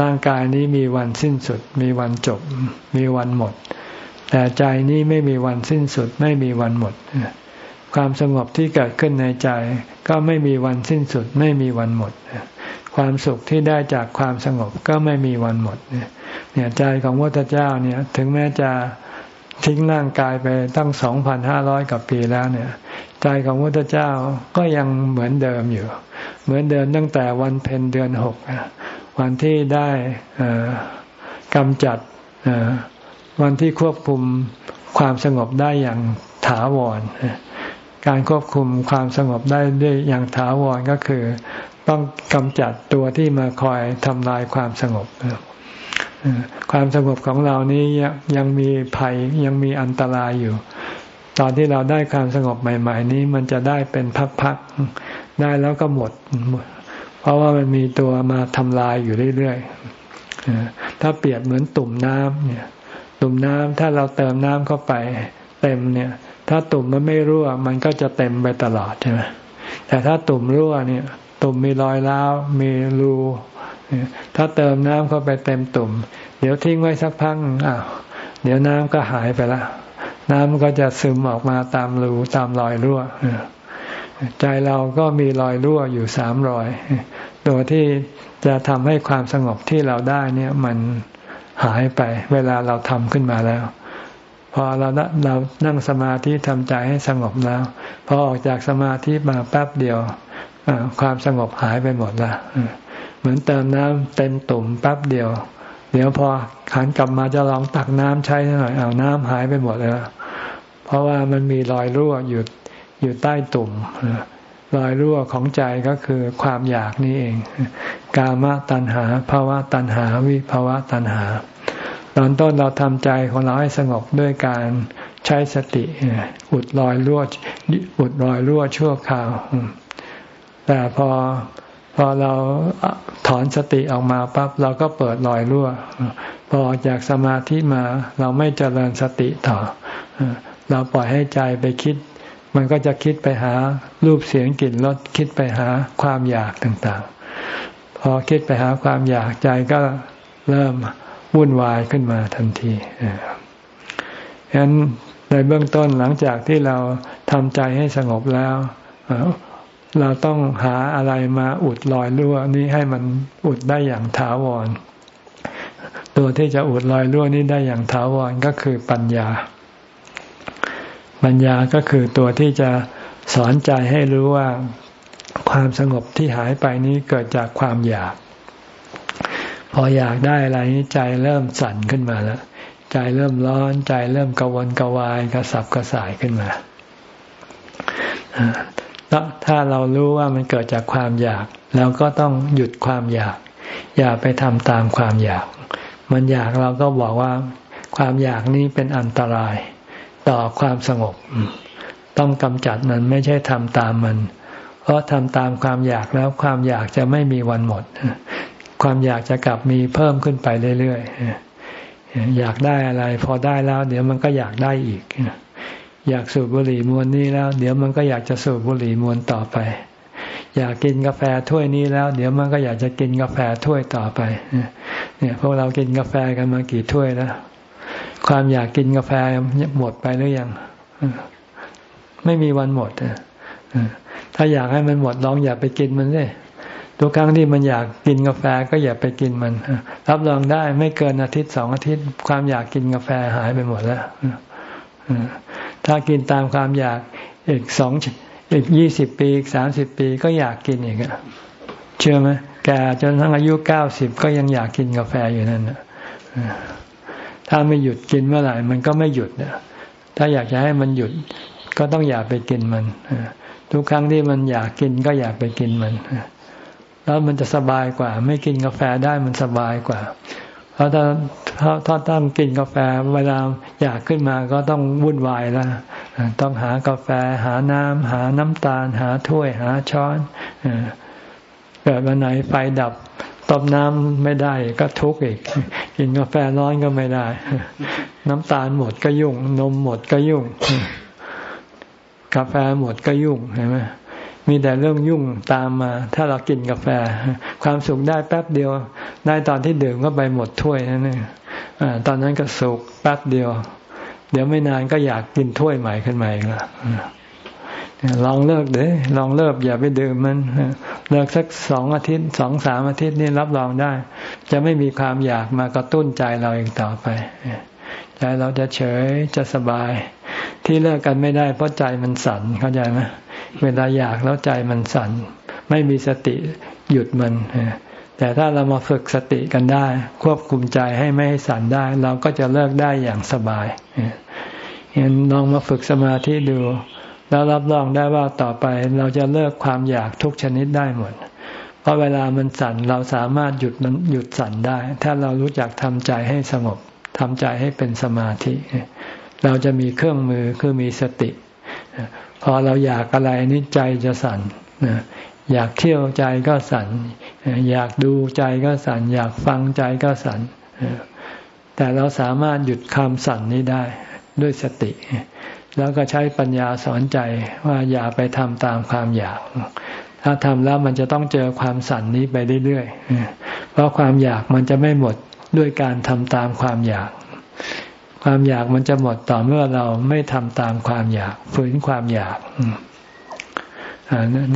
[SPEAKER 1] ร่างกายนี้มีวันสิ้นสุด มีวันจบ มีวันหมด แต่ใจนี้ไม่มีวันสิ้นสุด ไม่มีวันหมด ความสงบที่เกิดขึ้นในใจ ก็ไม่มีวันสิ้นสุด ไม่มีวันหมด ความสุขที่ได้จากความสงบก็ไม่มีวันหมด เนี่ยใจของพระพุทธเจ้าเนี่ย ถึงแม้จะ ทิ้งร่างกายไปตั้งสองพันห้าร้อยกว่าปีแล้วเนี่ย ใจของพระพุทธเจ้าก็ยังเหมือนเดิมอยู่ เหมือนเดิมตั้งแต่วันเพ็ญเดือนหกวันที่ได้กำจัดวันที่ควบคุมความสงบได้อย่างถาวร การควบคุมความสงบได้ด้วยอย่างถาวรก็คือ ต้องกำจัดตัวที่มาคอยทำลายความสงบ ความสงบของเรานี้ยังมีภัยยังมีอันตรายอยู่ ตอนที่เราได้ความสงบใหม่ ๆ นี้มันจะได้เป็นพักๆได้แล้วก็หมด เพราะว่ามันมีตัวมาทำลายอยู่เรื่อยๆถ้าเปรียบเหมือนตุ่มน้ำเนี่ย ตุ่มน้ำถ้าเราเติมน้ำเข้าไป เต็มเนี่ย ถ้าตุ่มมันไม่รั่ว มันก็จะเต็มไปตลอดใช่ไหมแต่ถ้าตุ่มรั่วเนี่ย ตุ่มมีรอยร้าวมีรู ถ้าเติมน้ำเข้าไปเต็มตุ่ม เดี๋ยวทิ้งไว้สักพักอ้าวเดี๋ยวน้ำก็หายไปละน้ำก็จะซึมออกมาตามรูตามรอยรั่วใจเราก็มีรอยรั่วอยู่สามรอย ตัวที่จะทำให้ความสงบที่เราได้เนี่ยมันหายไป เวลาเราทำขึ้นมาแล้ว พอเราเรานั่งสมาธิทำใจให้สงบแล้ว พอออกจากสมาธิมาแป๊บเดียวความสงบหายไปหมดละ มือนเติมน้ำเต็มตุ่มแป๊บเดียว เดี๋ยวพอขันกลับมาจะลองตักน้ำใช้หน่อยเอาน้ำหายไปหมดเลยเพราะว่ามันมีรอยรั่วอยู่อยู่ใต้ตุ่มรอยรั่วของใจก็คือความอยากนี่เอง กามตัณหาภาวะตัณหา วิภาวะตัณหา ตอนต้นเราทำใจของเราให้สงบด้วยการใช้สติ อุดรอยรั่วอุดรอยรั่วชั่วคราว แต่พอ พอเราถอนสติออกมาปั๊บเราก็เปิดรอยรั่ว พอออกจากสมาธิมา เราไม่เจริญสติต่อ เราปล่อยให้ใจไปคิด มันก็จะคิดไปหารูปเสียงกลิ่นรสคิดไปหาความอยากต่างๆ พอคิดไปหาความอยากใจก็เริ่มวุ่นวายขึ้นมาทันทีฉะนั้นในเบื้องต้นหลังจากที่เราทำใจให้สงบแล้ว เราต้องหาอะไรมาอุดรอยรั่วนี้ให้มันอุดได้อย่างถาวร ตัวที่จะอุดรอยรั่วนี้ได้อย่างถาวรก็คือปัญญา ปัญญาก็คือตัวที่จะสอนใจให้รู้ว่าความสงบที่หายไปนี้เกิดจากความอยาก พออยากได้อะไรนี้ใจเริ่มสั่นขึ้นมาแล้วใจเริ่มร้อนใจเริ่มกวนกวายกระสับกระส่ายขึ้นมา ถ้าเรารู้ว่ามันเกิดจากความอยากเราก็ต้องหยุดความอยาก อย่าไปทำตามความอยาก มันอยากเราก็บอกว่า ความอยากนี้เป็นอันตราย ต่อความสงบ ต้องกำจัดมันไม่ใช่ทำตามมัน เพราะทำตามความอยากแล้วความอยากจะไม่มีวันหมด ความอยากจะกลับมีเพิ่มขึ้นไปเรื่อยๆอยากได้อะไร พอได้แล้ว เดี๋ยวมันก็อยากได้อีก อยากสูบบุหรี่มวนนี้แล้ว เดี๋ยวมันก็อยากจะสูบบุหรี่มวนต่อไป อยากกินกาแฟถ้วยนี้แล้ว เดี๋ยวมันก็อยากจะกินกาแฟถ้วยต่อไปเนี่ยพวกเรากินกาแฟกันมากี่ถ้วยแล้วความอยากกินกาแฟหมดไปหรือยังไม่มีวันหมดถ้าอยากให้มันหมดลองอย่าไปกินมันเลยทุกครั้งที่มันอยากกินกาแฟก็อย่าไปกินมัน รับรองได้ไม่เกินอาทิตย์สองอาทิตย์ ความอยากกินกาแฟหายไปหมดแล้ว ถ้ากินตามความอยากอีกสองอีกยี่สิบปีอีกสามสิบปีก็อยากกินอีกอะเชื่อไหมแกจนทั้งอายุเก้าสิบก็ยังอยากกินกาแฟอยู่นั่นนะถ้าไม่หยุดกินเมื่อไหร่มันก็ไม่หยุดนะถ้าอยากจะให้มันหยุดก็ต้องอยากไปกินมันทุกครั้งที่มันอยากกินก็อยากไปกินมันแล้วมันจะสบายกว่า ไม่กินกาแฟได้มันสบายกว่า เพราะถ้าถ้าตั้งกินกาแฟเวลาอยากขึ้นมาก็ต้องวุ่นวายแล้วต้องหากาแฟหาน้ำหาน้ำตาล หาถ้วยหาช้อนเกิดวันไหนไฟดับต้มน้ำไม่ได้ก็ทุกข์อีก กินกาแฟร้อนก็ไม่ได้ น้ำตาลหมดก็ยุ่ง นมหมดก็ยุ่ง กาแฟหมดก็ยุ่งเห็นไหม มีแต่เรื่องยุ่งตามมา ถ้าเรากินกาแฟ ความสุขได้แป๊บเดียว ได้ตอนที่ดื่มก็ไปหมดถ้วยนั่นเองตอนนั้นก็สุขแป๊บเดียว เดี๋ยวไม่นานก็อยากกินถ้วยใหม่ขึ้นมาอีกละลองเลิกเด้ลองเลิกอย่าไปดื่มมันเลิกสักสองอาทิตย์สองสามอาทิตย์นี่รับรองได้ จะไม่มีความอยากมากระตุ้นใจเราอีกต่อไปใจเราจะเฉยจะสบาย ที่เลิกกันไม่ได้เพราะใจมันสั่นเข้าใจไหม เวลาอยากแล้วใจมันสั่นไม่มีสติหยุดมัน แต่ถ้าเรามาฝึกสติกันได้ ควบคุมใจให้ไม่ให้สั่นได้ เราก็จะเลิกได้อย่างสบายเห็นลองมาฝึกสมาธิดู แล้วรับรองได้ว่าต่อไปเราจะเลิกความอยากทุกชนิดได้หมด เพราะเวลามันสั่นเราสามารถหยุดมันหยุดสั่นได้ ถ้าเรารู้จักทำใจให้สงบทำใจให้เป็นสมาธิ เราจะมีเครื่องมือคือมีสติ อเราอยากอะไรนี่ใจจะสั่นอยากเที่ยวใจก็สั่นอยากดูใจก็สั่นอยากฟังใจก็สั่นแต่เราสามารถหยุดความสั่นนี้ได้ด้วยสติ แล้วก็ใช้ปัญญาสอนใจว่าอย่าไปทำตามความอยาก ถ้าทำแล้วมันจะต้องเจอความสั่นนี้ไปเรื่อยๆเพราะความอยากมันจะไม่หมดด้วยการทำตามความอยาก ความอยากมันจะหมดต่อเมื่อเราไม่ทำตามความอยาก ฝืนความอยาก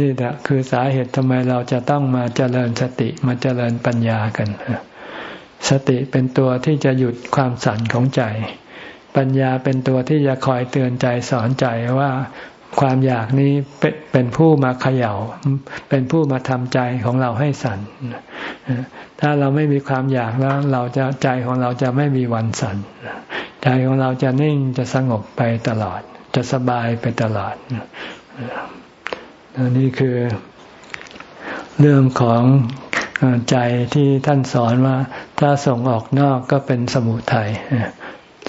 [SPEAKER 1] นี่แหละคือสาเหตุทำไมเราจะต้องมาเจริญสติมาเจริญปัญญากัน สติเป็นตัวที่จะหยุดความสั่นของใจ ปัญญาเป็นตัวที่จะคอยเตือนใจสอนใจว่าความอยากนี้เป็นผู้มาเขยา่า เป็นผู้มาทำใจของเราให้สั่นถ้าเราไม่มีความอยากแล้ว เราจะใจของเราจะไม่มีวันสั่น ใจของเราจะนิ่งจะสงบไปตลอด จะสบายไปตลอดนี่คือ เรื่องของใจที่ท่านสอนว่า ถ้าส่งออกนอกก็เป็นสมุทัย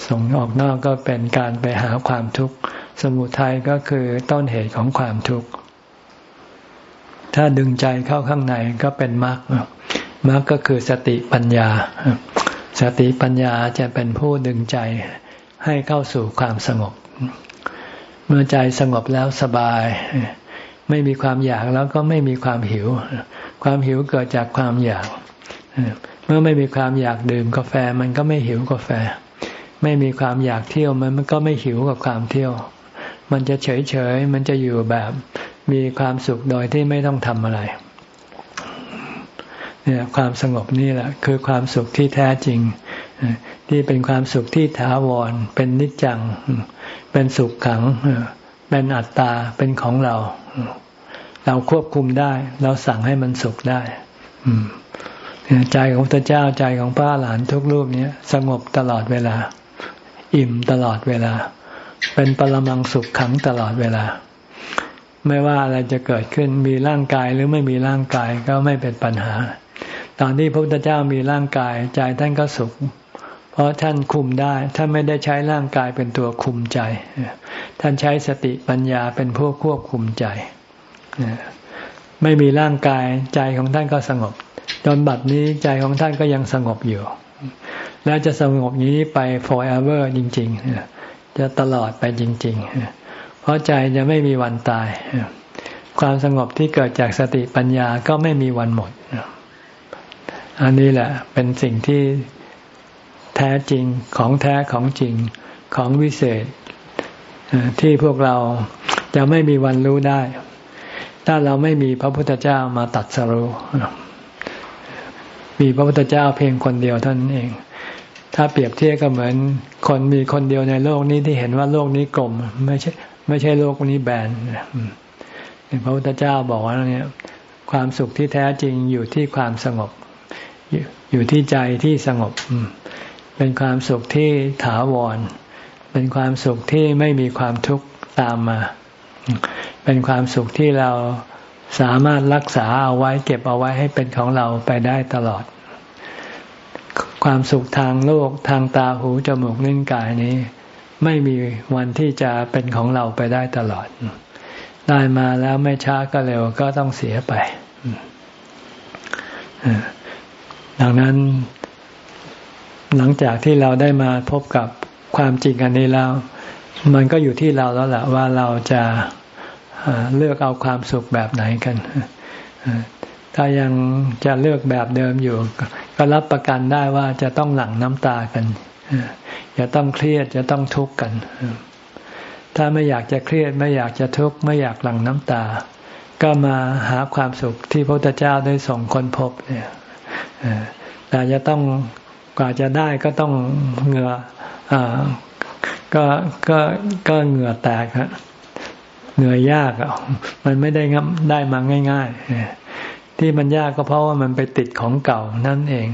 [SPEAKER 1] ส่งออกนอกก็เป็นการไปหาความทุกข์ สมุทัยก็คือต้นเหตุของความทุกข์ ถ้าดึงใจเข้าข้างในก็เป็นมรรคมรรคก็คือสติปัญญา สติปัญญาจะเป็นผู้ดึงใจให้เข้าสู่ความสงบ เมื่อใจสงบแล้วสบาย ไม่มีความอยากแล้วก็ไม่มีความหิว ความหิวเกิดจากความอยาก เมื่อไม่มีความอยากดื่มกาแฟมันก็ไม่หิวกาแฟ ไม่มีความอยากเที่ยวมันมันก็ไม่หิวกับความเที่ยว มันจะเฉยเฉยมันจะอยู่แบบมีความสุขโดยที่ไม่ต้องทำอะไร เนี่ยความสงบนี่แหละ คือความสุขที่แท้จริง ที่เป็นความสุขที่ถาวร เป็นนิจจัง เป็นสุขขัง เป็นอัตตา เป็นของเรา เราควบคุมได้ เราสั่งให้มันสุขได้ใจของพระเจ้าใจของป้าหลานทุกรูปนี้สงบตลอดเวลา อิ่มตลอดเวลา เป็นปรมังสุขขังตลอดเวลาไม่ว่าอะไรจะเกิดขึ้นมีร่างกายหรือไม่มีร่างกายก็ไม่เป็นปัญหา ตอนที่พระพุทธเจ้ามีร่างกายใจท่านก็สุข เพราะท่านคุมได้ ท่านไม่ได้ใช้ร่างกายเป็นตัวคุมใจ ท่านใช้สติปัญญาเป็นผู้ควบคุมใจ ไม่มีร่างกายใจของท่านก็สงบจนบัดนี้ใจของท่านก็ยังสงบอยู่ และจะสงบนี้ไป forever จริงๆ จะตลอดไปจริง ๆ เพราะใจจะไม่มีวันตาย ความสงบที่เกิดจากสติปัญญาก็ไม่มีวันหมด อันนี้แหละเป็นสิ่งที่แท้จริงของแท้ของจริงของวิเศษที่พวกเราจะไม่มีวันรู้ได้ ถ้าเราไม่มีพระพุทธเจ้ามาตัดสรู้มีพระพุทธเจ้าเพียงคนเดียวเท่านั้นเอง ถ้าเปรียบเทียบก็เหมือน คนมีคนเดียวในโลกนี้ที่เห็นว่าโลกนี้กลม ไม่ใช่ไม่ใช่โลกนี้แบนพระพุทธเจ้าบอกว่าเนี่ยความสุขที่แท้จริงอยู่ที่ความสงบ อยู่ที่ใจที่สงบ เป็นความสุขที่ถาวร เป็นความสุขที่ไม่มีความทุกข์ตามมา เป็นความสุขที่เราสามารถรักษาเอาไว้เก็บเอาไว้ให้เป็นของเราไปได้ตลอด ความสุขทางโลกทางตาหูจมูกลิ้นกายนี้ ไม่มีวันที่จะเป็นของเราไปได้ตลอด ได้มาแล้วไม่ช้าก็เร็วก็ต้องเสียไป ดังนั้น หลังจากที่เราได้มาพบกับความจริงอันนี้แล้ว มันก็อยู่ที่เราแล้วแหละว่าเราจะเลือกเอาความสุขแบบไหนกัน ถ้ายังจะเลือกแบบเดิมอยู่ ก็รับประกันได้ว่าจะต้องหลั่งน้ำตากัน จะต้องเครียดจะต้องทุกข์กัน ถ้าไม่อยากจะเครียดไม่อยากจะทุกข์ไม่อยากหลั่งน้ำตา ก็มาหาความสุขที่พระพุทธเจ้าได้ส่งคนพบเนี่ย แต่จะต้องกว่าจะได้ก็ต้องเหงื่ออก็ก็ก็เหงื่อแตกฮะเหนื่อยยากมันไม่ได้ได้มาง่าย ๆ ที่มันยากก็เพราะว่ามันไปติดของเก่านั่นเอง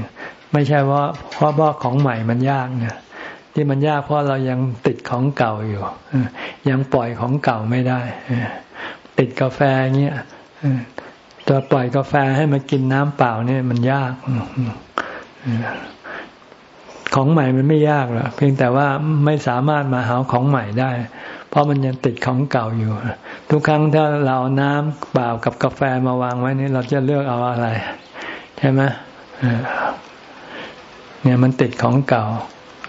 [SPEAKER 1] ไม่ใช่ว่าเพราะว่าของใหม่มันยากเนี่ยที่มันยากเพราะเรายังติดของเก่าอยู่ยังปล่อยของเก่าไม่ได้ติดกาแฟเงี้ย ตัวปล่อยกาแฟให้มากินน้ำเปล่าเนี่ยมันยากของใหม่มันไม่ยากหรอกเพียงแต่ว่าไม่สามารถมาหาของใหม่ได้ เพราะมันยังติดของเก่าอยู่ ทุกครั้งถ้าเราเอาน้ำเปล่ากับกาแฟมาวางไว้นี่เราจะเลือกเอาอะไร ใช่ไหมเนี่ยมันติดของเก่า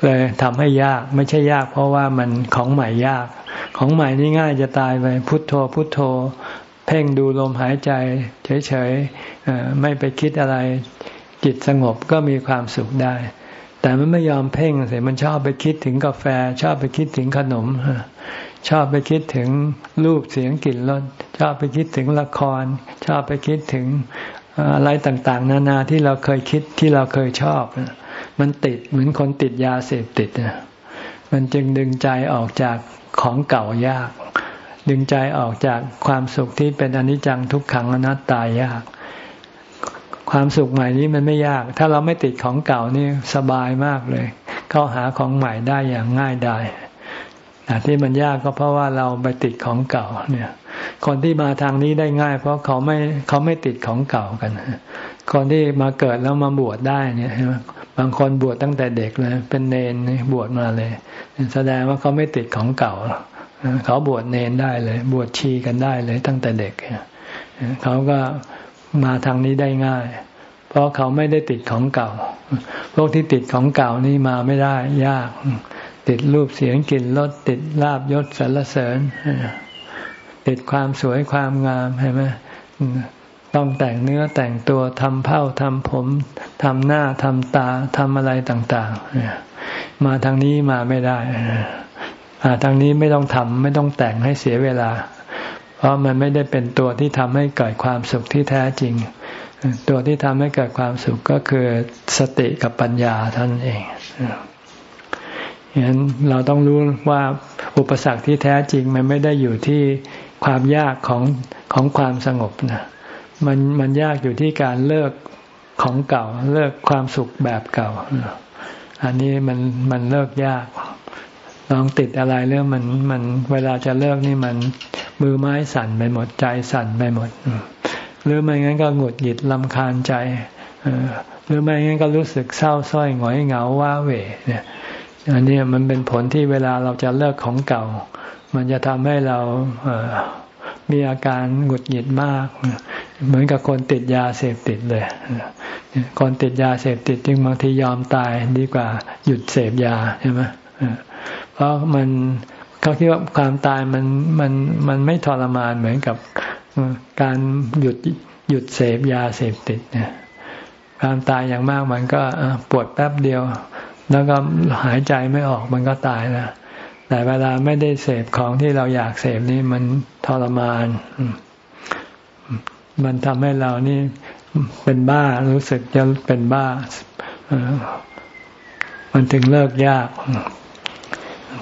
[SPEAKER 1] เลยทำให้ยาก ไม่ใช่ยาก เพราะว่ามันของใหม่ยาก ของใหม่นี่ง่ายจะตายไปพุทโธพุทโธ เพ่งดูลมหายใจ เฉยๆไม่ไปคิดอะไร จิตสงบก็มีความสุขได้ แต่มันไม่ยอมเพ่งเสียมันชอบไปคิดถึงกาแฟ ชอบไปคิดถึงขนม ชอบไปคิดถึงรูปเสียงกลิ่นรสชอบไปคิดถึงละคร ชอบไปคิดถึงอะไรต่างๆ นานาที่เราเคยคิดที่เราเคยชอบ มันติดเหมือนคนติดยาเสพติดมันจึงดึงใจออกจากของเก่ายาก ดึงใจออกจากความสุขที่เป็นอนิจจังทุกขังอนัตตายาก ความสุขใหม่นี้มันไม่ยาก ถ้าเราไม่ติดของเก่านี่สบายมากเลย เข้าหาของใหม่ได้อย่างง่ายดายที่มันยากก็เพราะว่าเราไปติดของเก่าเนี่ย คนที่มาทางนี้ได้ง่าย เพราะเขาไม่เขาไม่ติดของเก่ากัน คนที่มาเกิดแล้วมาบวชได้เนี่ยบางคนบวชตั้งแต่เด็กเลย เป็นเนนบวชมาเลย แสดงว่าเขาไม่ติดของเก่า เขาบวชเนนได้เลย บวชชีกันได้เลยตั้งแต่เด็กเขาก็มาทางนี้ได้ง่าย เพราะเขาไม่ได้ติดของเก่า พวกที่ติดของเก่านี่มาไม่ได้ยาก ติดรูปเสียงกลิ่นรสติดลาบยศสรรเสริญ ติดความสวยความงามใช่ไหมต้องแต่งเนื้อแต่งตัวทำเผ้าทำผมทำหน้าทำตาทำอะไรต่าง ๆ มาทางนี้มาไม่ได้ ทางนี้ไม่ต้องทำไม่ต้องแต่งให้เสียเวลา เพราะมันไม่ได้เป็นตัวที่ทำให้เกิดความสุขที่แท้จริง ตัวที่ทำให้เกิดความสุขก็คือสติกับปัญญาท่านเองฉะนั้นเราต้องรู้ว่าอุปสรรคที่แท้จริงมันไม่ได้อยู่ที่ความยากของของความสงบนะมันมันยากอยู่ที่การเลิกของเก่า เลิกความสุขแบบเก่า อันนี้มันมันเลิกยาก ลองติดอะไรเรื่องมันมันเวลาจะเลิกนี่มันมือไม้สั่นไปหมดใจสั่นไปหมด หรือไม่งั้นก็หงุดหงิดลำคาญใจหรือไม่งั้นก็รู้สึกเศร้าส้อยหงอยเหงาว้าเหวเนี่ยอันนี้มันเป็นผลที่เวลาเราจะเลิกของเก่า มันจะทำให้เรามีอาการหงุดหงิดมาก เหมือนกับคนติดยาเสพติดเลย คนติดยาเสพติดจึงบางทียอมตายดีกว่าหยุดเสพยาใช่ไหม เพราะมันเขาคิดว่าความตายมันมันมันไม่ทรมานเหมือนกับการหยุดหยุดเสพยาเสพติดเนี่ยความตายอย่างมากมันก็ปวดแป๊บเดียว แล้วก็หายใจไม่ออกมันก็ตายแล้วแต่เวลาไม่ได้เสพของที่เราอยากเสพนี่มันทรมาน มันทำให้เรานี่เป็นบ้ารู้สึกจะเป็นบ้ามันถึงเลิกยาก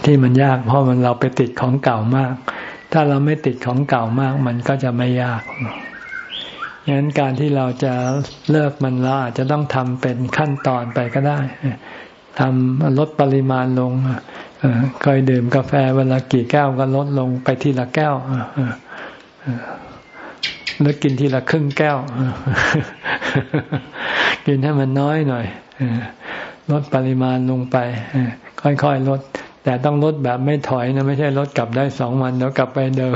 [SPEAKER 1] ที่มันยากเพราะมันเราไปติดของเก่ามาก ถ้าเราไม่ติดของเก่ามาก มันก็จะไม่ยากงั้นการที่เราจะเลิกมันเราอาจจะต้องทำเป็นขั้นตอนไปก็ได้ทำลดปริมาณลงเคยดื่มกาแฟเวลากี่แก้วก็ลดลงไปทีละแก้วหรือกินทีละครึ่งแก้ว กินให้มันน้อยหน่อยลดปริมาณลงไป ค่อยๆลด แต่ต้องลดแบบไม่ถอยนะไม่ใช่ลดกลับได้สองวันแล้วกลับไปเดิม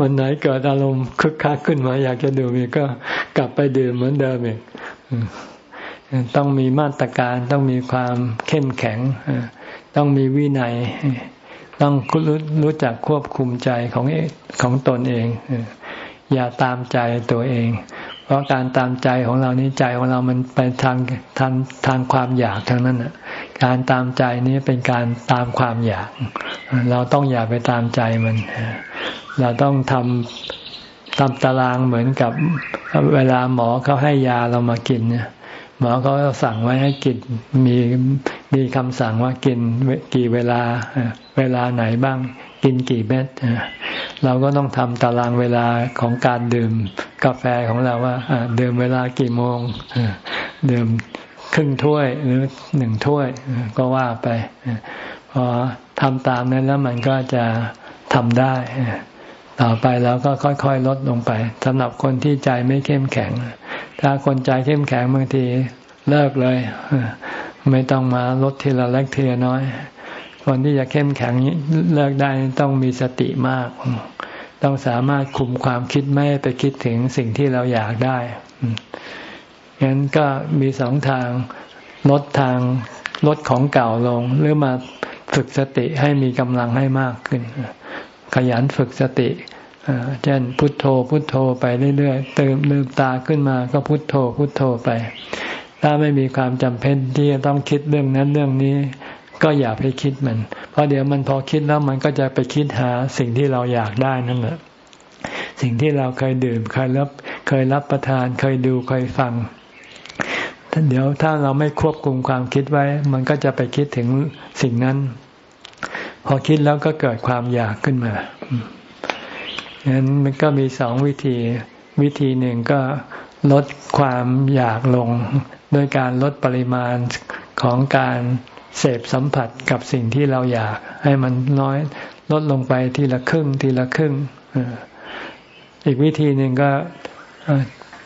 [SPEAKER 1] วันไหนเกิดอารมณ์คึกคักขึ้นมา อยากจะดื่มอีกก็กลับไปดื่มเหมือนเดิมอีกต้องมีมาตรการต้องมีความเข้มแข็ง ต้องมีวินัย ต้องรู้รู้จักควบคุมใจของของตนเอง อย่าตามใจตัวเอง เพราะการตามใจของเรานี้ใจของเรามันไปทางทางทางความอยากทางนั้น การตามใจนี้เป็นการตามความอยาก เราต้องอย่าไปตามใจมัน เราต้องทำทำตารางเหมือนกับเวลาหมอเขาให้ยาเรามากินเนี่ยหมอเขาสั่งไว้ให้กินมีมีคำสั่งว่ากินกี่เวลาเวลาไหนบ้าง กินกี่เม็ดเราก็ต้องทำตารางเวลาของการดื่มกาแฟของเราว่าดื่มเวลากี่โมงดื่ม ครึ่งถ้วยหรือหนึ่งถ้วยก็ว่าไปพอทำตามนั้นแล้วมันก็จะทำได้ ต่อไปเราก็ค่อยๆลดลงไปสำหรับคนที่ใจไม่เข้มแข็ง ถ้าคนใจเข้มแข็งบางทีเลิกเลย ไม่ต้องมาลดทีละเล็กทีละน้อย คนที่จะเข้มแข็งเลิกได้ต้องมีสติมาก ต้องสามารถคุมความคิดไม่ไปคิดถึงสิ่งที่เราอยากได้ งั้นก็มีสองทางลดทางลดของเก่าลง หรือมาฝึกสติให้มีกำลังให้มากขึ้น ขยันฝึกสติเช่นพุทโธพุทโธไปเรื่อยๆเติมลืมตาขึ้นมาก็พุทโธพุทโธไป ถ้าไม่มีความจำเป็นที่จะต้องคิดเรื่องนั้นเรื่องนี้ ก็อย่าไปคิดมัน เพราะเดี๋ยวมันพอคิดแล้วมันก็จะไปคิดหาสิ่งที่เราอยากได้นั่นแหละสิ่งที่เราเคยดื่มเคยรับเคยรับประทานเคยดูเคยฟัง เดี๋ยวถ้าเราไม่ควบคุมความคิดไว้ มันก็จะไปคิดถึงสิ่งนั้น พอคิดแล้วก็เกิดความอยากขึ้นมางั้นมันก็มีสองวิธี วิธีหนึ่งก็ลดความอยากลงโดยการลดปริมาณของการเสพสัมผัสกับสิ่งที่เราอยาก ให้มันน้อยลดลงไปทีละครึ่งทีละครึ่งอีกวิธีหนึ่งก็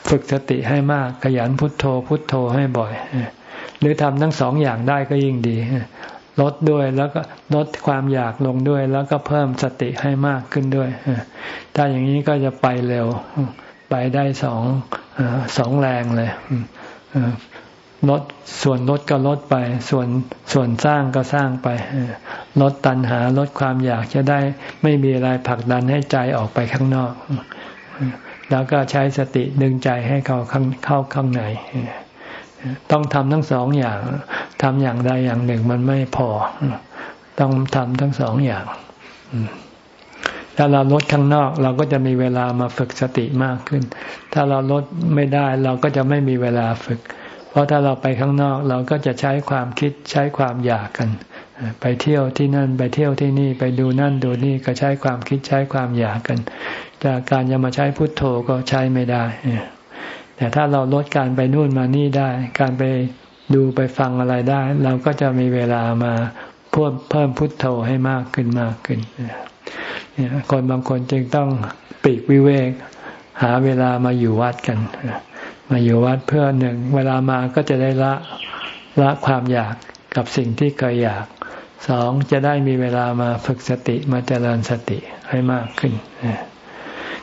[SPEAKER 1] ฝึกสติให้มากขยันพุทโธ พุทโธให้บ่อย หรือทำทั้งสองอย่างได้ก็ยิ่งดีลดด้วยแล้วก็ลดความอยากลงด้วย แล้วก็เพิ่มสติให้มากขึ้นด้วยถ้าอย่างนี้ก็จะไปเร็ว ไปได้สองสองแรงเลยลดส่วนลดก็ลดไป ส่วนส่วนสร้างก็สร้างไปลดตัณหาลดความอยากจะได้ ไม่มีอะไรผลักดันให้ใจออกไปข้างนอก แล้วก็ใช้สติดึงใจให้เขาข้าเข้าข้างในต้องทำทั้งสองอย่างทำอย่างใดอย่างหนึ่งมันไม่พอ ต้องทำทั้งสองอย่างถ้าเราลดข้างนอก เราก็จะมีเวลามาฝึกสติมากขึ้น ถ้าเราลดไม่ได้เราก็จะไม่มีเวลาฝึก เพราะถ้าเราไปข้างนอก เราก็จะใช้ความคิดใช้ความอยากกัน ไปเที่ยวที่นั่นไปเที่ยวที่นี่ไปดูนั่นดูนี่ก็ใช้ความคิดใช้ความอยากกัน แต่การจะมาใช้พุทโธก็ใช้ไม่ได้ แต่ถ้าเราลดการไปนู่นมานี่ได้ การไปดูไปฟังอะไรได้ เราก็จะมีเวลามาเพิ่มเพิ่มพุทโธให้มากขึ้นมากขึ้นคนบางคนจึงต้องปีกวิเวก หาเวลามาอยู่วัดกัน มาอยู่วัดเพื่อหนึ่ง เวลามาก็จะได้ละละความอยากกับสิ่งที่เคยอยาก สองจะได้มีเวลามาฝึกสติมาเจริญสติให้มากขึ้น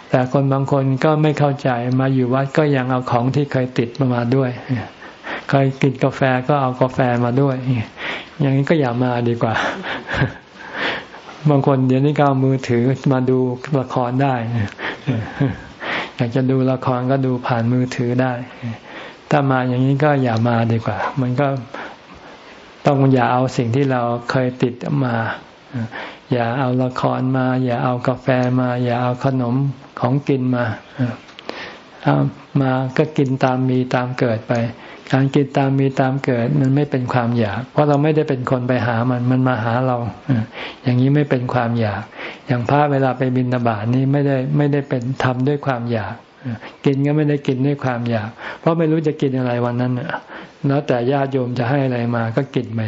[SPEAKER 1] แต่คนบางคนก็ไม่เข้าใจมาอยู่วัดก็ยังเอาของที่เคยติดมามาด้วยเคยกินกาแฟก็เอากาแฟมาด้วย อย่างนี้ก็อย่ามาดีกว่า บางคนเดี๋ยวนี้ก็เอามือถือมาดูละครได้อยากจะดูละครก็ดูผ่านมือถือได้ ถ้ามาอย่างนี้ก็อย่ามาดีกว่า มันก็ ต้องอย่าเอาสิ่งที่เราเคยติดมา อย่าเอาละครมา อย่าเอากาแฟมา อย่าเอาขนมของกินมาเอามาก็กินตามมีตามเกิดไป การกินตามมีตามเกิดมันไม่เป็นความอยาก เพราะเราไม่ได้เป็นคนไปหามันมันมาหาเราอย่างนี้ไม่เป็นความอยาก อย่างพระเวลาไปบิณฑบาตนี่ไม่ได้ไม่ได้เป็นทำด้วยความอยาก กินก็ไม่ได้กินด้วยความอยาก เพราะไม่รู้จะกินอะไรวันนั้นแล้วแต่ญาติโยมจะให้อะไรมาก็กินไป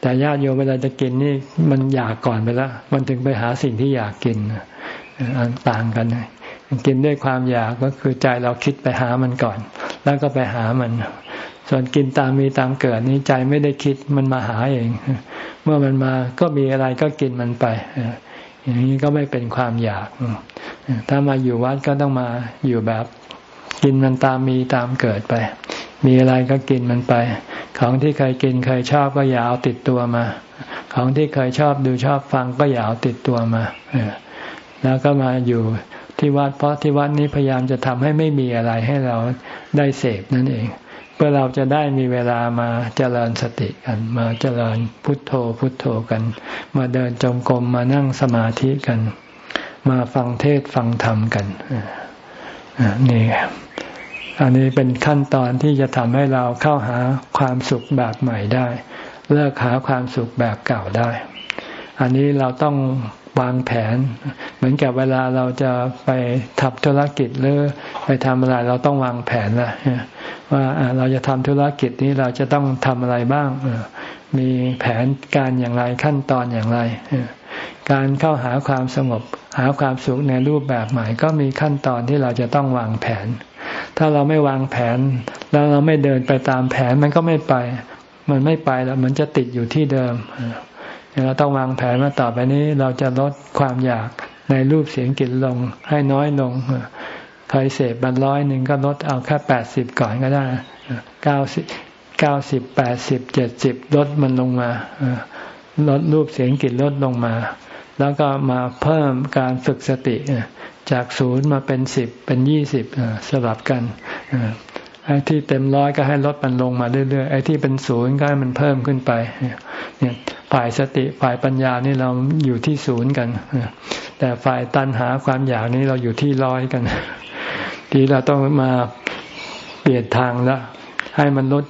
[SPEAKER 1] แต่ญาติโยมเวลาจะกินนี่มันอยากก่อนไปแล้ว มันถึงไปหาสิ่งที่อยากกินต่างกันกินด้วยความอยากก็คือใจเราคิดไปหามันก่อน แล้วก็ไปหามัน ส่วนกินตามมีตามเกิดนี้ใจไม่ได้คิดมันมาหาเอง เมื่อมันมาก็มีอะไรก็กินมันไป อย่างนี้ก็ไม่เป็นความอยาก ถ้ามาอยู่วัดก็ต้องมาอยู่แบบกินมันตามมีตามเกิดไป มีอะไรก็กินมันไป ของที่เคยกินเคยชอบก็อย่าเอาติดตัวมา ของที่เคยชอบดูชอบฟังก็อย่าเอาติดตัวมา แล้วก็มาอยู่ที่วัดเพราะที่วัดนี้พยายามจะทำให้ไม่มีอะไรให้เราได้เสพนั่นเอง เพื่อเราจะได้มีเวลามาเจริญสติกัน มาเจริญพุทโธพุทโธกัน มาเดินจงกรมมานั่งสมาธิกัน มาฟังเทศฟังธรรมกันนี่อันนี้เป็นขั้นตอนที่จะทำให้เราเข้าหาความสุขแบบใหม่ได้ เลิกหาความสุขแบบเก่าได้ อันนี้เราต้อง วางแผน เหมือนกับเวลาเราจะไปทำธุรกิจหรือไปทำอะไรเราต้องวางแผนละว่าเราจะทำธุรกิจนี้เราจะต้องทำอะไรบ้าง มีแผนการอย่างไรขั้นตอนอย่างไร การเข้าหาความสงบ หาความสุขในรูปแบบใหม่ ก็มีขั้นตอนที่เราจะต้องวางแผน ถ้าเราไม่วางแผน แล้วเราไม่เดินไปตามแผนมันก็ไม่ไป มันไม่ไปแล้วมันจะติดอยู่ที่เดิม เราต้องวางแผนว่าต่อไปนี้เราจะลดความอยากในรูปเสียงกลิ่นลงให้น้อยลงเคยเสพบันร้อยหนึ่งก็ลดเอาแค่แปดสิบก่อนก็ได้เก้าสิบเก้าสิบแปดสิบเจ็ดสิบลดมันลงมาลดรูปเสียงกลิ่นลดลงมา แล้วก็มาเพิ่มการฝึกสติจากศูนย์มาเป็นสิบเป็นยี่สิบสลับกัน ไอ้ที่เต็มร้อยก็ให้ลดมันลงมาเรื่อยๆไอ้ที่เป็นศูนย์ก็ให้มันเพิ่มขึ้นไปเนี่ยฝ่ายสติฝ่ายปัญญานี่เราอยู่ที่ศูนย์กันแต่ฝ่ายตัณหาความอยากนี้เราอยู่ที่ร้อยกัน ทีเราต้องมาเปลี่ยนทางแล้วให้มันลด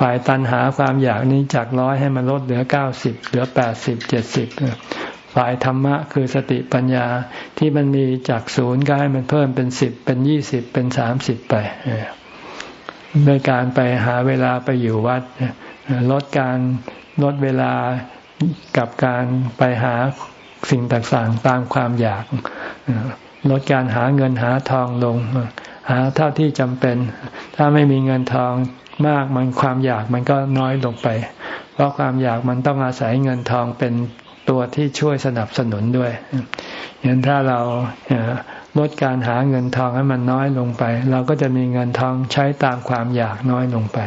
[SPEAKER 1] ฝ่ายตัณหาความอยากนี้จากร้อยให้มันลดเหลือเก้าสิบเหลือแปดสิบเจ็ดสิบฝ่ายธรรมะคือสติปัญญาที่มันมีจากศูนย์ก็ให้มันเพิ่มเป็นสิบเป็นยี่สิบเป็นสามสิบไป โดยการไปหาเวลาไปอยู่วัดลดการลดเวลากับการไปหาสิ่งต่างๆตามความอยากลดการหาเงินหาทองลง หาเท่าที่จำเป็น ถ้าไม่มีเงินทองมากมันความอยากมันก็น้อยลงไป เพราะความอยากมันต้องอาศัยเงินทองเป็นตัวที่ช่วยสนับสนุนด้วยอย่างถ้าเรา ลดการหาเงินทองให้มันน้อยลงไป เราก็จะมีเงินทองใช้ตามความอยากน้อยลงไป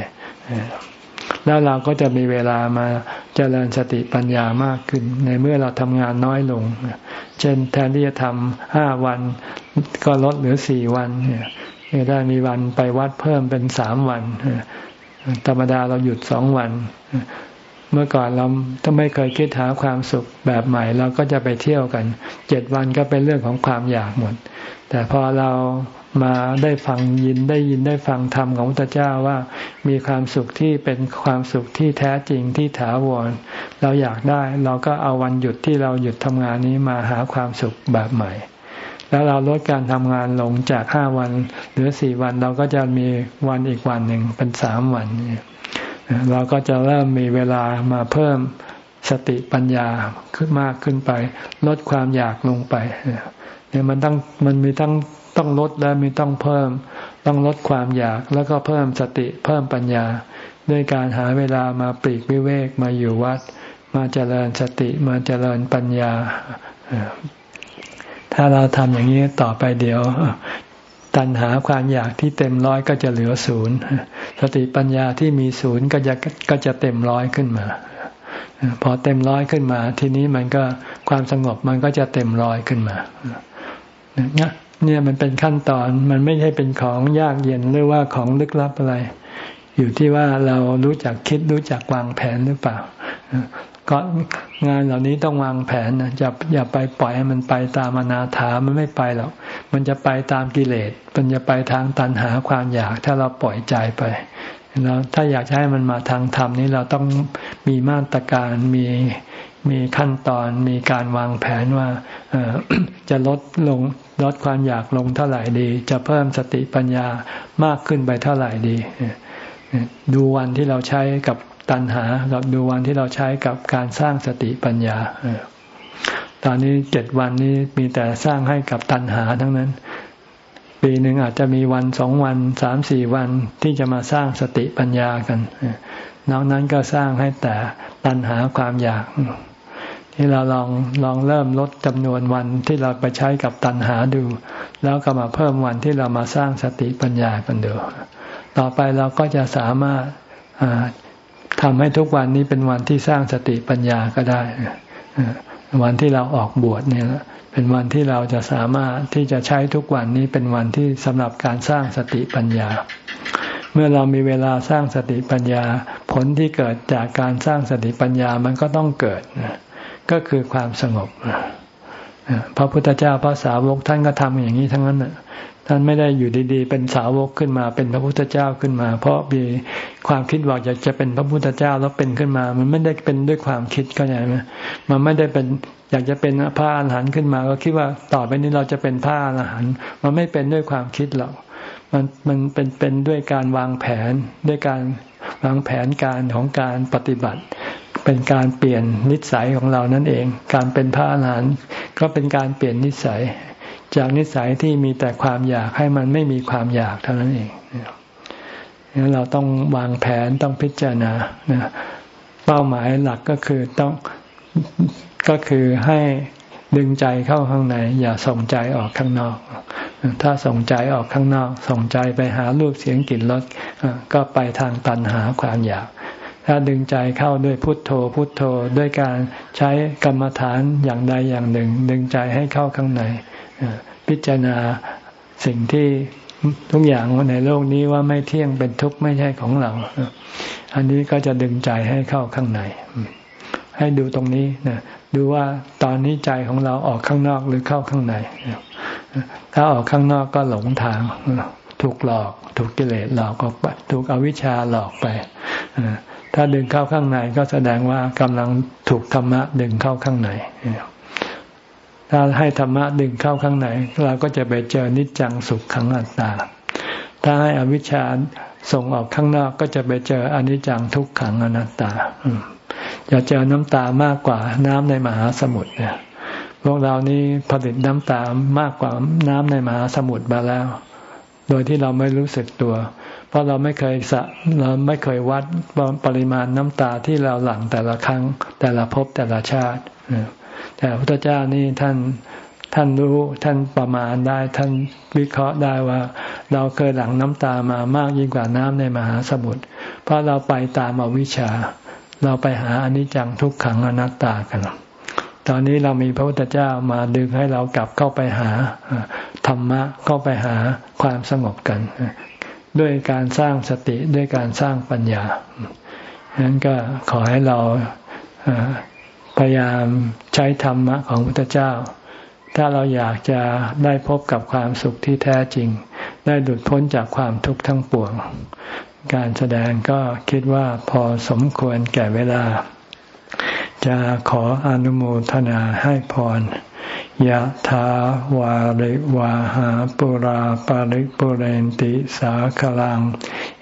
[SPEAKER 1] แล้วเราก็จะมีเวลามาเจริญสติปัญญามากขึ้น ในเมื่อเราทำงานน้อยลง เช่นแทนที่จะทำห้าวัน ก็ลดเหลือสี่วันเนี่ยได้มีวันไปวัดเพิ่มเป็นสามวันธรรมดาเราหยุดสองวัน เมื่อก่อนเราถ้าไม่เคยคิดหาความสุขแบบใหม่ เราก็จะไปเที่ยวกันเจ็ดวันก็เป็นเรื่องของความอยากหมด แต่พอเรามาได้ฟังยินได้ยินได้ฟังธรรมของพระเจ้าว่า มีความสุขที่เป็นความสุขที่แท้จริงที่ถาวร เราอยากได้เราก็เอาวันหยุดที่เราหยุดทำงานนี้มาหาความสุขแบบใหม่ แล้วเราลดการทำงานลงจากห้าวันหลือสี่วันเราก็จะมีวันอีกวันหนึ่งเป็นสามวันเนี่ย เราก็จะเริ่มมีเวลามาเพิ่มสติปัญญาขึ้นมากขึ้นไป ลดความอยากลงไปเนี่ยมันต้องมันมีต้องต้องลดและมีต้องเพิ่ม ต้องลดความอยากแล้วก็เพิ่มสติเพิ่มปัญญา ด้วยการหาเวลามาปลีกวิเวกมาอยู่วัด มาเจริญสติมาเจริญปัญญาถ้าเราทำอย่างนี้ต่อไปเดี๋ยว ตัณหาความอยากที่เต็มร้อยก็จะเหลือศูนย์สติปัญญาที่มีศูนย์ก็จะก็จะเต็มร้อยขึ้นมา พอเต็มร้อยขึ้นมา ทีนี้มันก็ความสงบมันก็จะเต็มร้อยขึ้นมาเนี่ยเนี่ยมันเป็นขั้นตอนมันไม่ใช่เป็นของยากเย็นหรือว่าของลึกลับอะไร อยู่ที่ว่าเรารู้จักคิดรู้จักวางแผนหรือเปล่า ก็งานเหล่านี้ต้องวางแผนนะอย่าอย่าไปปล่อยให้มันไปตามอนาถามันไม่ไปหรอกมันจะไปตามกิเลสมันจะไปทางตันหาความอยาก ถ้าเราปล่อยใจไปเราถ้าอยากให้มันมาทางธรรมนี้เราต้องมีมาตรการมีมีขั้นตอนมีการวางแผนว่าจะลดลงลดความอยากลงเท่าไหร่ดี จะเพิ่มสติปัญญามากขึ้นไปเท่าไหร่ดี ดูวันที่เราใช้กับ ตัณหากับดูวันที่เราใช้กับการสร้างสติปัญญาตอนนี้เจ็ดวันนี้มีแต่สร้างให้กับตัณหาทั้งนั้น ปีหนึ่งอาจจะมีวันสองวันสามสี่วันที่จะมาสร้างสติปัญญากันนอกนั้นก็สร้างให้แต่ตัณหาความอยาก ที่เราลองลองเริ่มลดจำนวนวันที่เราไปใช้กับตัณหาดู แล้วก็มาเพิ่มวันที่เรามาสร้างสติปัญญากันดูต่อไปเราก็จะสามารถ ทำให้ทุกวันนี้เป็นวันที่สร้างสติปัญญาก็ได้วันที่เราออกบวชเนี่ยเป็นวันที่เราจะสามารถที่จะใช้ทุกวันนี้เป็นวันที่สำหรับการสร้างสติปัญญา เมื่อเรามีเวลาสร้างสติปัญญา ผลที่เกิดจากการสร้างสติปัญญามันก็ต้องเกิดก็คือความสงบพระพุทธเจ้าพระสาวกท่านก็ทำอย่างนี้ทั้งนั้น ท่านไม่ได้อยู่ดีๆ เป็นสาวกขึ้นมาเป็นพระพุทธเจ้าขึ้นมา เพราะมีความคิดว่าอยากจะเป็นพระพุทธเจ้าแล้วเป็นขึ้นมา มันไม่ได้เป็นด้วยความคิดก็ใช่ไหมมันไม่ได้เป็นอยากจะเป็นพระอรหันต์ขึ้นมา ก็คิดว่าต่อไปนี้เราจะเป็นพระอรหันต์มันไม่เป็นด้วยความคิดหรอกมันมันเป็นเป็นด้วยการวางแผนด้วยการวางแผนการของการปฏิบัติ เป็นการเปลี่ยนนิสัยของเรานั่นเอง การเป็นพระอรหันต์ก็เป็นการเปลี่ยนนิสัย จากนิสัยที่มีแต่ความอยากให้มันไม่มีความอยากเท่านั้นเองเราต้องวางแผนต้องพิจารณาเป้าหมายหลักก็คือต้องก็คือให้ดึงใจเข้าข้างใน อย่าส่งใจออกข้างนอก ถ้าส่งใจออกข้างนอก ส่งใจไปหารูปเสียงกลิ่นรสก็ไปทางตันหาความอยาก ถ้าดึงใจเข้าด้วยพุทโธ พุทโธด้วยการใช้กรรมฐานอย่างใดอย่างหนึ่ง ดึงใจให้เข้าข้างใน พิจารณาสิ่งที่ทุกอย่างในโลกนี้ว่าไม่เที่ยงเป็นทุกข์ไม่ใช่ของเรา อันนี้ก็จะดึงใจให้เข้าข้างใน ให้ดูตรงนี้นะดูว่าตอนนี้ใจของเราออกข้างนอกหรือเข้าข้างใน ถ้าออกข้างนอกก็หลงทาง ถูกหลอก ถูกกิเลสหลอกออกไปถูกอวิชชาหลอกไปถ้าดึงเข้าข้างในก็แสดงว่ากำลังถูกธรรมะดึงเข้าข้างใน ถ้าให้ธรรมะดึงเข้าข้างในเราก็จะไปเจอนิจจังสุขขังอัตตา ถ้าให้อวิชชาส่งออกข้างนอกก็จะไปเจออนิจจังทุกขังอนัตตาจะเจอน้ำตามากกว่าน้ำในมหาสมุทรเนี่ยพวกเรานี้ผลิตน้ำตามากกว่าน้ำในมหาสมุทรมาแล้ว โดยที่เราไม่รู้สึกตัว เพราะเราไม่เคยสะเราไม่เคยวัดปริมาณน้ำตาที่เราหลั่งแต่ละครั้ง แต่ละภพแต่ละชาติ แต่พระพุทธเจ้านี่ท่านท่านรู้ท่านประมาณได้ท่านวิเคราะห์ได้ว่า เราเคยหลั่งน้ำตามามากยิ่งกว่าน้ำในมหาสมุทรเพราะเราไปตามอวิชชา เราไปหาอนิจจังทุกขังอนัตตากันตอนนี้เรามีพระพุทธเจ้ามาดึงให้เรากลับเข้าไปหาธรรมะเข้าไปหาความสงบกัน ด้วยการสร้างสติด้วยการสร้างปัญญาฉะนั้นก็ขอให้เรา พยายามใช้ธรรมะของพระพุทธเจ้า ถ้าเราอยากจะได้พบกับความสุขที่แท้จริง ได้หลุดพ้นจากความทุกข์ทั้งปวง การแสดงก็คิดว่าพอสมควรแก่เวลา จะขออนุโมทนาให้พร ยะถาวาริวาหาปุราปาริปุเรนติสาคลัง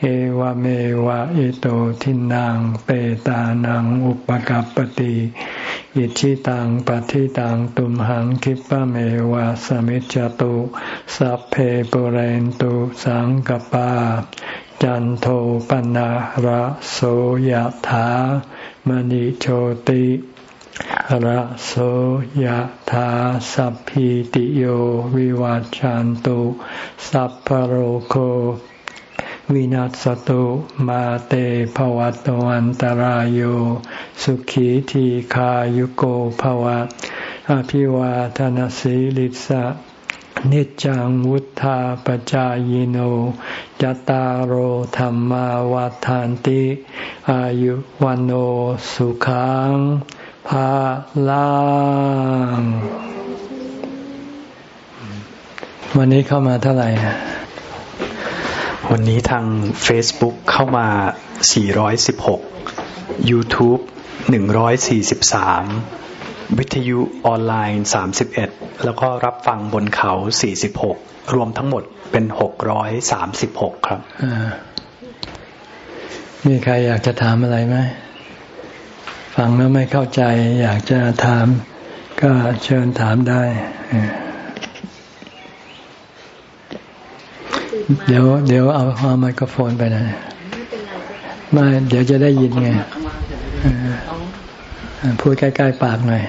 [SPEAKER 1] เอวเมวะอิโตทินังเปตานังอุปกัรปติอิชิตังปฏิตังตุมหังคิปะเมวะสมิจจตุสัพเพปุเรนตุสังกปา จันโทปนะระโสยะถามณิโชติ ระโสยถาสัพพิติโยวิวัจจันตุสัพพโรโควินัสตุมาเตภวัตวันตารโยสุขีทีขายุโกภวะ อภิวาทนสีลิสะนิจังวุธาปจายโนจตารโหธรรมาวาทานติ อายุวันโอสุขัง ภาลังวันนี้เข้ามาเท่าไหร่
[SPEAKER 2] วันนี้ทาง Facebook เข้ามา 416 YouTube 143 วิทยุออนไลน์ 31 แล้วก็รับฟังบนเขา 46 รวมทั้งหมดเป็น 636 ครับ
[SPEAKER 1] มีใครอยากจะถามอะไรไหม ฟังแล้วไม่เข้าใจ อยากจะถาม ก็เชิญถามได้ เดี๋ยว เดี๋ยวเอาเอาไมโครโฟนไปนะไม่เดี๋ยวจะได้ยินไงพูดใกล้ๆปากหน่อย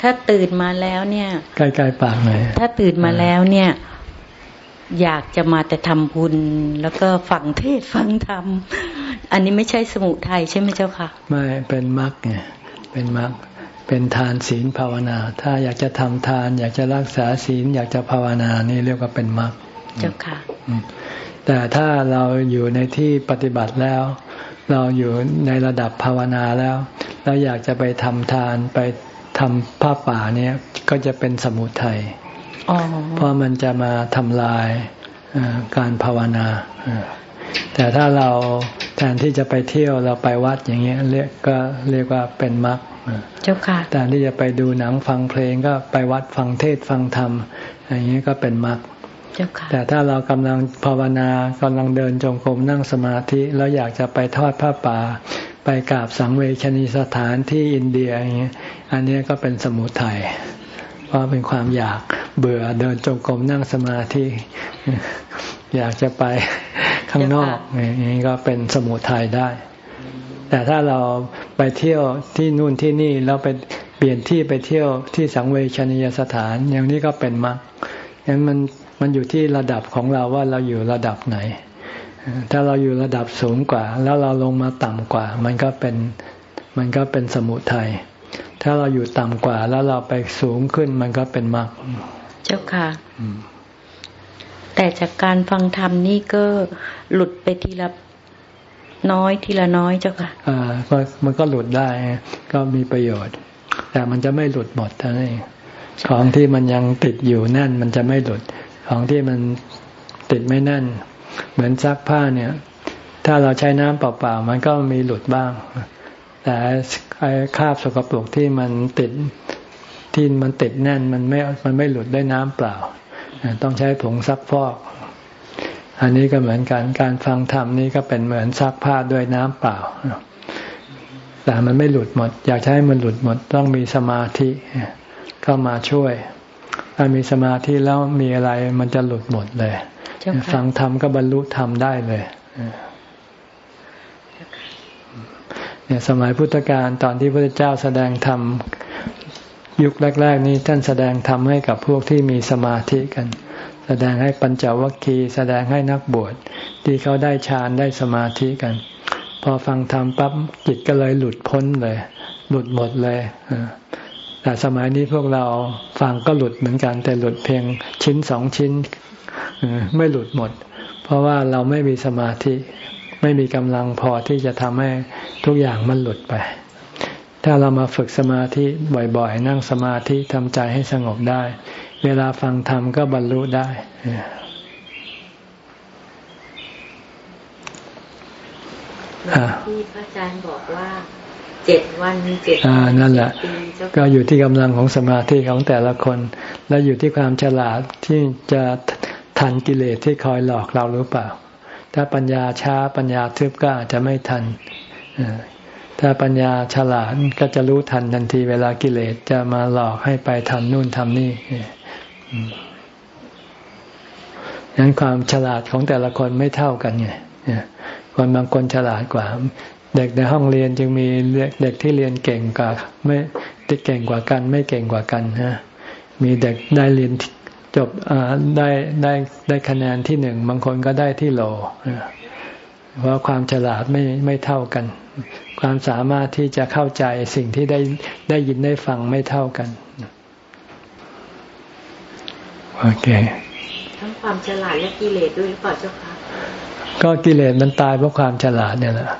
[SPEAKER 3] ถ้าตื่นมาแล้วเนี่ย
[SPEAKER 1] ใกล้ๆปากหน่อย
[SPEAKER 3] ถ้าตื่นมาแล้วเนี่ย อยากจะมาแต่ทำบุญ แล้วก็ฟังเทศฟังธรรม อันนี้ไม่ใช่สมุทัยใช่ไหมเจ้าค่ะ
[SPEAKER 1] ไม่เป็นมรรคไงเป็นมรรคเป็นทานศีลภาวนา ถ้าอยากจะทำทาน อยากจะรักษาศีล อยากจะภาวนานี่เรียกว่าเป็นมรรค
[SPEAKER 3] เจ้าค่ะ
[SPEAKER 1] แต่ถ้าเราอยู่ในที่ปฏิบัติแล้ว เราอยู่ในระดับภาวนาแล้วแล้วอยากจะไปทำทานไปทำผ้าป่าเนี่ยก็จะเป็นสมุทัย เพราะมันจะมาทำลายการภาวนา แต่ถ้าเราแทนที่จะไปเที่ยวเราไปวัดอย่างเงี้ยเรียกก็เรียกว่าเป็นมรรค
[SPEAKER 3] เจ้าค่ะ
[SPEAKER 1] แทนที่จะไปดูหนังฟังเพลงก็ไปวัดฟังเทศฟังธรรมอย่างนี้ก็เป็นมรรคแต่ถ้าเรากำลังภาวนากำลังเดินจงกรมนั่งสมาธิ แล้วอยากจะไปทอดผ้าป่า ไปกราบสังเวชนีสถานที่อินเดียอย่างเงี้ยอันนี้ก็เป็นสมุทัย เพราะเป็นความอยากเบื่อเดินจงกรมนั่งสมาธิอยากจะไปข้างนอกอย่างนี้ก็เป็นสมุทัยได้ แต่ถ้าเราไปเที่ยวที่นู่นที่นี่แล้วไปเปลี่ยนที่ไปเที่ยวที่สังเวชนียสถาน อย่างนี้ก็เป็นมรรคงั้นมันมันอยู่ที่ระดับของเราว่าเราอยู่ระดับไหน ถ้าเราอยู่ระดับสูงกว่า แล้วเราลงมาต่ำกว่า มันก็เป็นมันก็เป็นสมุทัย ถ้าเราอยู่ต่ำกว่าแล้วเราไปสูงขึ้นมันก็เป็นมรรค
[SPEAKER 3] เจ้าค่ะแต่จากการฟังธรรมนี่ก็หลุดไปทีละน้อยทีละน้อยเจ้าค่ะ
[SPEAKER 1] อ่ามันก็หลุดได้ ก็มีประโยชน์ แต่มันจะไม่หลุดหมดเท่านั้นเองของที่มันยังติดอยู่แน่น มันจะไม่หลุด ของที่มันติดไม่แน่น เหมือนซักผ้าเนี่ย ถ้าเราใช้น้ำเปล่าๆมันก็มีหลุดบ้าง แต่ ไอ้คราบสกปรกที่มันติดที่มันติดแน่นมันไม่มันไม่หลุดด้วยน้ำเปล่า ต้องใช้ผงซักฟอก อันนี้ก็เหมือนกันการฟังธรรมนี่ก็เป็นเหมือนซักผ้าด้วยน้ำเปล่า แต่มันไม่หลุดหมด อยากให้มันหลุดหมดต้องมีสมาธิเข้ามาช่วย ถ้ามีสมาธิแล้วมีอะไรมันจะหลุดหมดเลย ฟังธรรมก็บรรลุธรรมได้เลย เนี่ยสมัยพุทธกาลตอนที่พระเจ้าแสดงธรรมยุคแรก ๆ นี้ท่านแสดงธรรมให้กับพวกที่มีสมาธิกัน แสดงให้ปัญจวัคคีย์แสดงให้นักบวชที่เขาได้ฌานได้สมาธิกัน พอฟังธรรมปั๊บจิตก็เลยหลุดพ้นเลย หลุดหมดเลยแต่สมัยนี้พวกเราฟังก็หลุดเหมือนกัน แต่หลุดเพียงชิ้นสองชิ้นไม่หลุดหมด เพราะว่าเราไม่มีสมาธิ ไม่มีกำลังพอที่จะทำให้ทุกอย่างมันหลุดไป ถ้าเรามาฝึกสมาธิบ่อยๆ นั่งสมาธิทำใจให้สงบได้ เวลาฟังธรรมก็บรรลุได้
[SPEAKER 3] ที่พระอาจารย์บอกว่าเจ็ดวันเจ็ด
[SPEAKER 1] อ่านั่นแหละ ก็อยู่ที่กำลังของสมาธิของแต่ละคน และอยู่ที่ความฉลาดที่จะทันกิเลสที่คอยหลอกเราหรือเปล่า ถ้าปัญญาช้าปัญญาทึบก็อาจจะไม่ทัน ถ้าปัญญาฉลาดก็จะรู้ทันทันทีเวลากิเลสจะมาหลอกให้ไปทำนู่นทำนี่นั้นความฉลาดของแต่ละคนไม่เท่ากันไงคนบางคนฉลาดกว่า เด็กในห้องเรียนจึงมีเด็กที่เรียนเก่งกว่า ไม่เก่งกว่ากัน ไม่เก่งกว่ากันฮะมีเด็กได้เรียน จบได้ได้ได้คะแนนที่หนึ่งบางคนก็ได้ที่โหลเพราะความฉลาดไม่ไม่เท่ากัน ความสามารถที่จะเข้าใจสิ่งที่ได้ได้ยินได้ฟังไม่เท่ากันโอเค
[SPEAKER 3] ทั้งความฉลาดและกิเลสด้วยหรือเปล่าเจ้าคะ
[SPEAKER 1] ก็กิเลสมันตายเพราะความฉลาดเนี่ยแหละ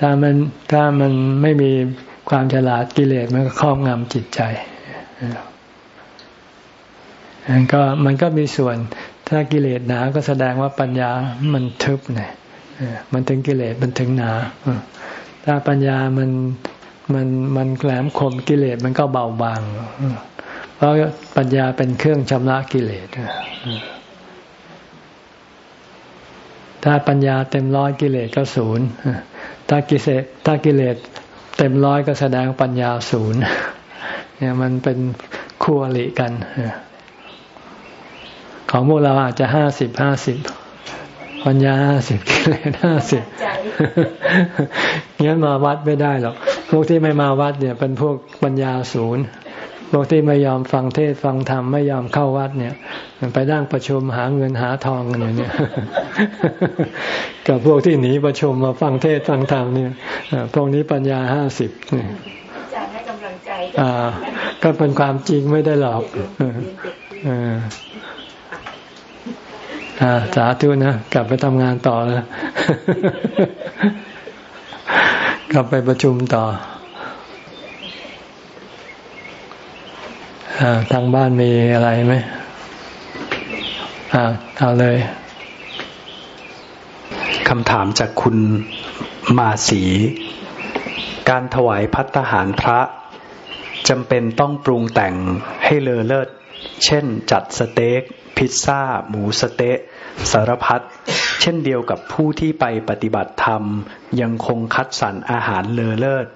[SPEAKER 1] ถ้ามันถ้ามันไม่มีความฉลาดกิเลสมันก็ครอบงำจิตใจ มันก็มันก็มีส่วนถ้ากิเลสหนาก็แสดงว่าปัญญามันทึบเนี่ยมันถึงกิเลสมันถึงหนาถ้าปัญญามันมันมันแหลมคมกิเลสมันก็เบาบางเพราะปัญญาเป็นเครื่องชำระกิเลสถ้าปัญญาเต็มร้อยกิเลสก็ศูนย์ถ้ากิเลสถ้ากิเลสเต็มร้อยก็แสดงปัญญาศูนย์เนี่ยมันเป็นคู่อริกัน ของพวกเราอาจจะห้าสิบห้าสิบปัญญาห้าสิบกิเลสห้าสิบงั้นมาวัดไม่ได้หรอกพวกที่ไม่มาวัดเนี่ย เป็นพวกปัญญาศูนย์พวกที่ไม่ยอมฟังเทศฟังธรรมไม่ยอมเข้าวัดเนี่ย ไปนั่งประชุมหาเงินหาทองกันอยู่เนี่ยกับพวกที่หนีประชุมมาฟังเทศฟังธรรมเนี่ยพวกนี้ปัญญาห้าสิบเนี่ยก็เป็นความจริงไม่ได้หลอก สาธุนะ กลับไปทำงานต่อนะกลับไปประชุมต่ออทางบ้านมีอะไรไหมอ่าเอาเลย
[SPEAKER 2] คำถามจากคุณมาสี การถวายพัตหารพระจำเป็นต้องปรุงแต่งให้เลอเลิศ เช่นจัดสเต็กพิซซ่า หมูสเต๊ะ สารพัดเช่นเดียวกับผู้ที่ไปปฏิบัติธรรม ยังคงคัดสรรอาหารเลอเลิศ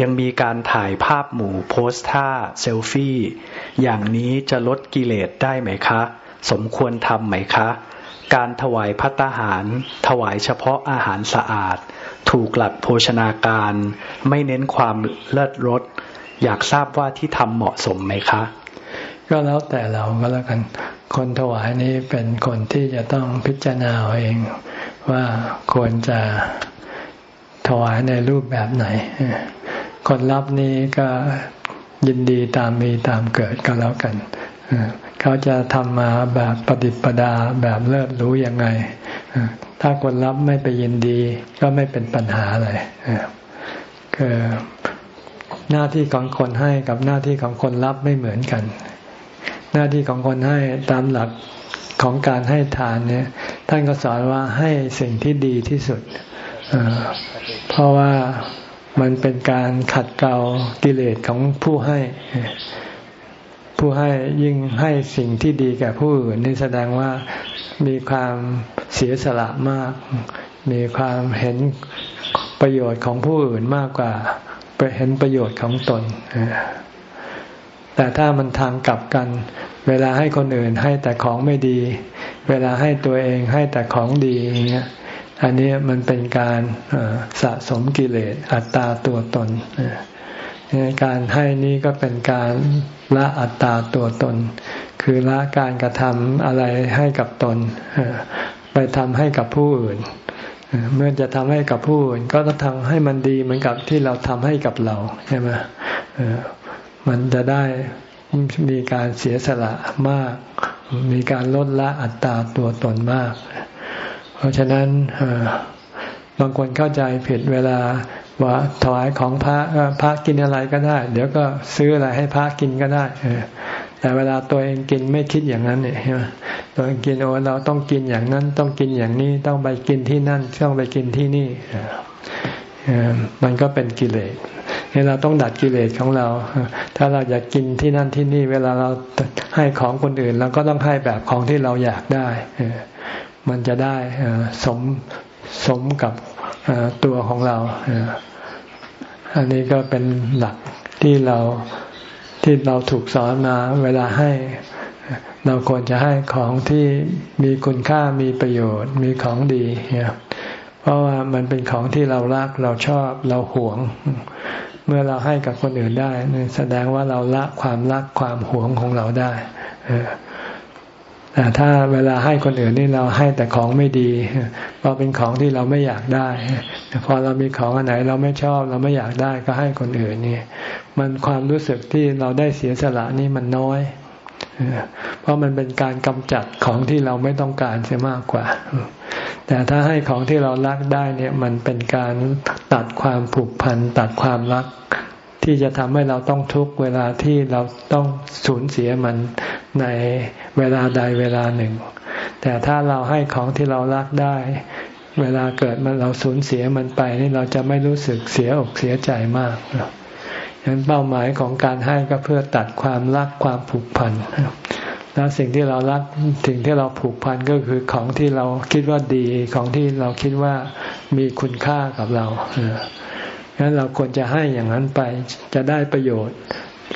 [SPEAKER 2] ยังมีการถ่ายภาพหมู่โพสท่าเซลฟี่ อย่างนี้จะลดกิเลสได้ไหมคะ สมควรทำไหมคะ การถวายพัตหาร ถวายเฉพาะอาหารสะอาด ถูกหลักโภชนาการ ไม่เน้นความเลิศรสอยากทราบว่าที่ทำเหมาะสมไหมคะ
[SPEAKER 1] ก็แล้วแต่เราก็แล้วกัน คนถวายนี้เป็นคนที่จะต้องพิจารณาเองว่าควรจะถวายในรูปแบบไหน คนรับนี้ก็ยินดีตามมีตามเกิดก็แล้วกัน เขาจะทำมาแบบปฏิปดาแบบเลิศรู้ยังไง ถ้าคนรับไม่ไปยินดีก็ไม่เป็นปัญหาอะไรคือหน้าที่ของคนให้กับหน้าที่ของคนรับไม่เหมือนกัน หน้าที่ของคนให้ตามหลักของการให้ทานเนี่ย ท่านก็สอนว่าให้สิ่งที่ดีที่สุด เพราะว่ามันเป็นการขัดเกลากิเลสของผู้ให้ ผู้ให้ยิ่งให้สิ่งที่ดีแก่ผู้อื่นนี่แสดงว่ามีความเสียสละมาก มีความเห็นประโยชน์ของผู้อื่นมากกว่าไปเห็นประโยชน์ของตน แต่ถ้ามันทางกลับกัน เวลาให้คนอื่นให้แต่ของไม่ดี เวลาให้ตัวเองให้แต่ของดีอย่างเงี้ยอันนี้มันเป็นการสะสมกิเลสอัตตาตัวตนการให้นี้ก็เป็นการละอัตตาตัวตน คือละการกระทำอะไรให้กับตน ไปทำให้กับผู้อื่น เมื่อจะทำให้กับผู้อื่น ก็ต้องทำให้มันดีเหมือนกับที่เราทำให้กับเราใช่ไหม มันจะได้มีการเสียสละมาก มีการลดละอัตตาตัวตนมาก เพราะฉะนั้นบางคนเข้าใจผิดเวลาว่าถวายของพระพระกินอะไรก็ได้ เดี๋ยวก็ซื้ออะไรให้พระกินก็ได้แต่เวลาตัวเองกินไม่คิดอย่างนั้นเนี่ยตัวเองกินโอ้เราต้องกินอย่างนั้น ต้องกินอย่างนี้ต้องไปกินที่นั่นต้องไปกินที่นี่มันก็เป็นกิเลส เราต้องดัดกิเลสของเรา ถ้าเราอยากกินที่นั่นที่นี่ เวลาเราให้ของคนอื่นเราก็ต้องให้แบบของที่เราอยากได้ มันจะได้สมสมกับตัวของเรา อันนี้ก็เป็นหลักที่เราที่เราถูกสอนมาเวลาให้ เราควรจะให้ของที่มีคุณค่ามีประโยชน์ มีของดีเนี่ยเพราะว่ามันเป็นของที่เรารักเราชอบเราหวง มื่อเราให้กับคนอื่นได้แสดงว่าเราละความรักความหวงของเราได้แต่ถ้าเวลาให้คนอื่นนี่เราให้แต่ของไม่ดีเพราเป็นของที่เราไม่อยากได้พอเรามีของอันไหนเราไม่ชอบเราไม่อยากได้ก็ให้คนอื่นนี่มันความรู้สึกที่เราได้เสียสละนี่มันน้อย เพราะมันเป็นการกำจัดของที่เราไม่ต้องการเสียมากกว่า แต่ถ้าให้ของที่เรารักได้เนี่ยมันเป็นการตัดความผูกพันตัดความรัก ที่จะทำให้เราต้องทุกเวลาที่เราต้องสูญเสียมันในเวลาใดเวลาหนึ่ง แต่ถ้าเราให้ของที่เรารักได้ เวลาเกิดมันเราสูญเสียมันไปนี่เราจะไม่รู้สึกเสียอกเสียใจมาก ฉะนั้นเป้าหมายของการให้ก็เพื่อตัดความรักความผูกพันแล้วสิ่งที่เรารักสิ่งที่เราผูกพันก็คือของที่เราคิดว่าดีของที่เราคิดว่ามีคุณค่ากับเราดังนั้นเราควรจะให้อย่างนั้นไปจะได้ประโยชน์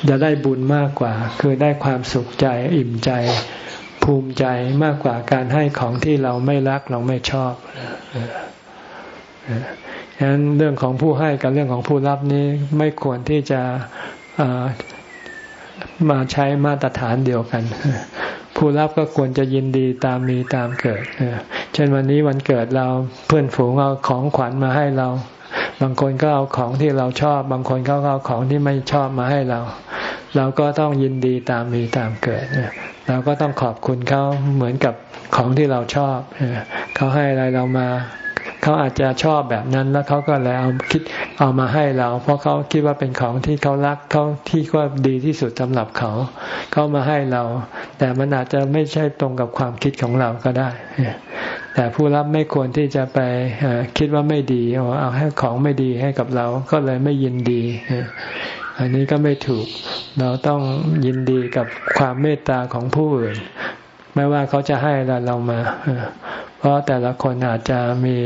[SPEAKER 1] จะได้บุญมากกว่า คือได้ความสุขใจอิ่มใจภูมิใจมากกว่าการให้ของที่เราไม่รักเราไม่ชอบ ฉะนั้นเรื่องของผู้ให้กับเรื่องของผู้รับนี้ไม่ควรที่จะมาใช้มาตรฐานเดียวกัน ผู้รับก็ควรจะยินดีตามมีตามเกิดเช่นวันนี้วันเกิดเราเพื่อนฝูงเอาของขวัญมาให้เรา บางคนก็เอาของที่เราชอบ บางคนก็เอาของที่ไม่ชอบมาให้เรา เราก็ต้องยินดีตามมีตามเกิดเราก็ต้องขอบคุณเขาเหมือนกับของที่เราชอบเขาให้อะไรเรามา เขาอาจจะชอบแบบนั้นแล้วเขาก็เลยเอาคิดเอามาให้เรา เพราะเขาคิดว่าเป็นของที่เขารักเขาที่ก็ดีที่สุดสำหรับเขาเขามาให้เรา แต่มันอาจจะไม่ใช่ตรงกับความคิดของเราก็ได้ แต่ผู้รับไม่ควรที่จะไปคิดว่าไม่ดีเอาให้ของไม่ดีให้กับเราก็เลยไม่ยินดีอันนี้ก็ไม่ถูก เราต้องยินดีกับความเมตตาของผู้อื่น ไม่ว่าเขาจะให้อะไรเรามา เพราะแต่ละคนอาจจะมี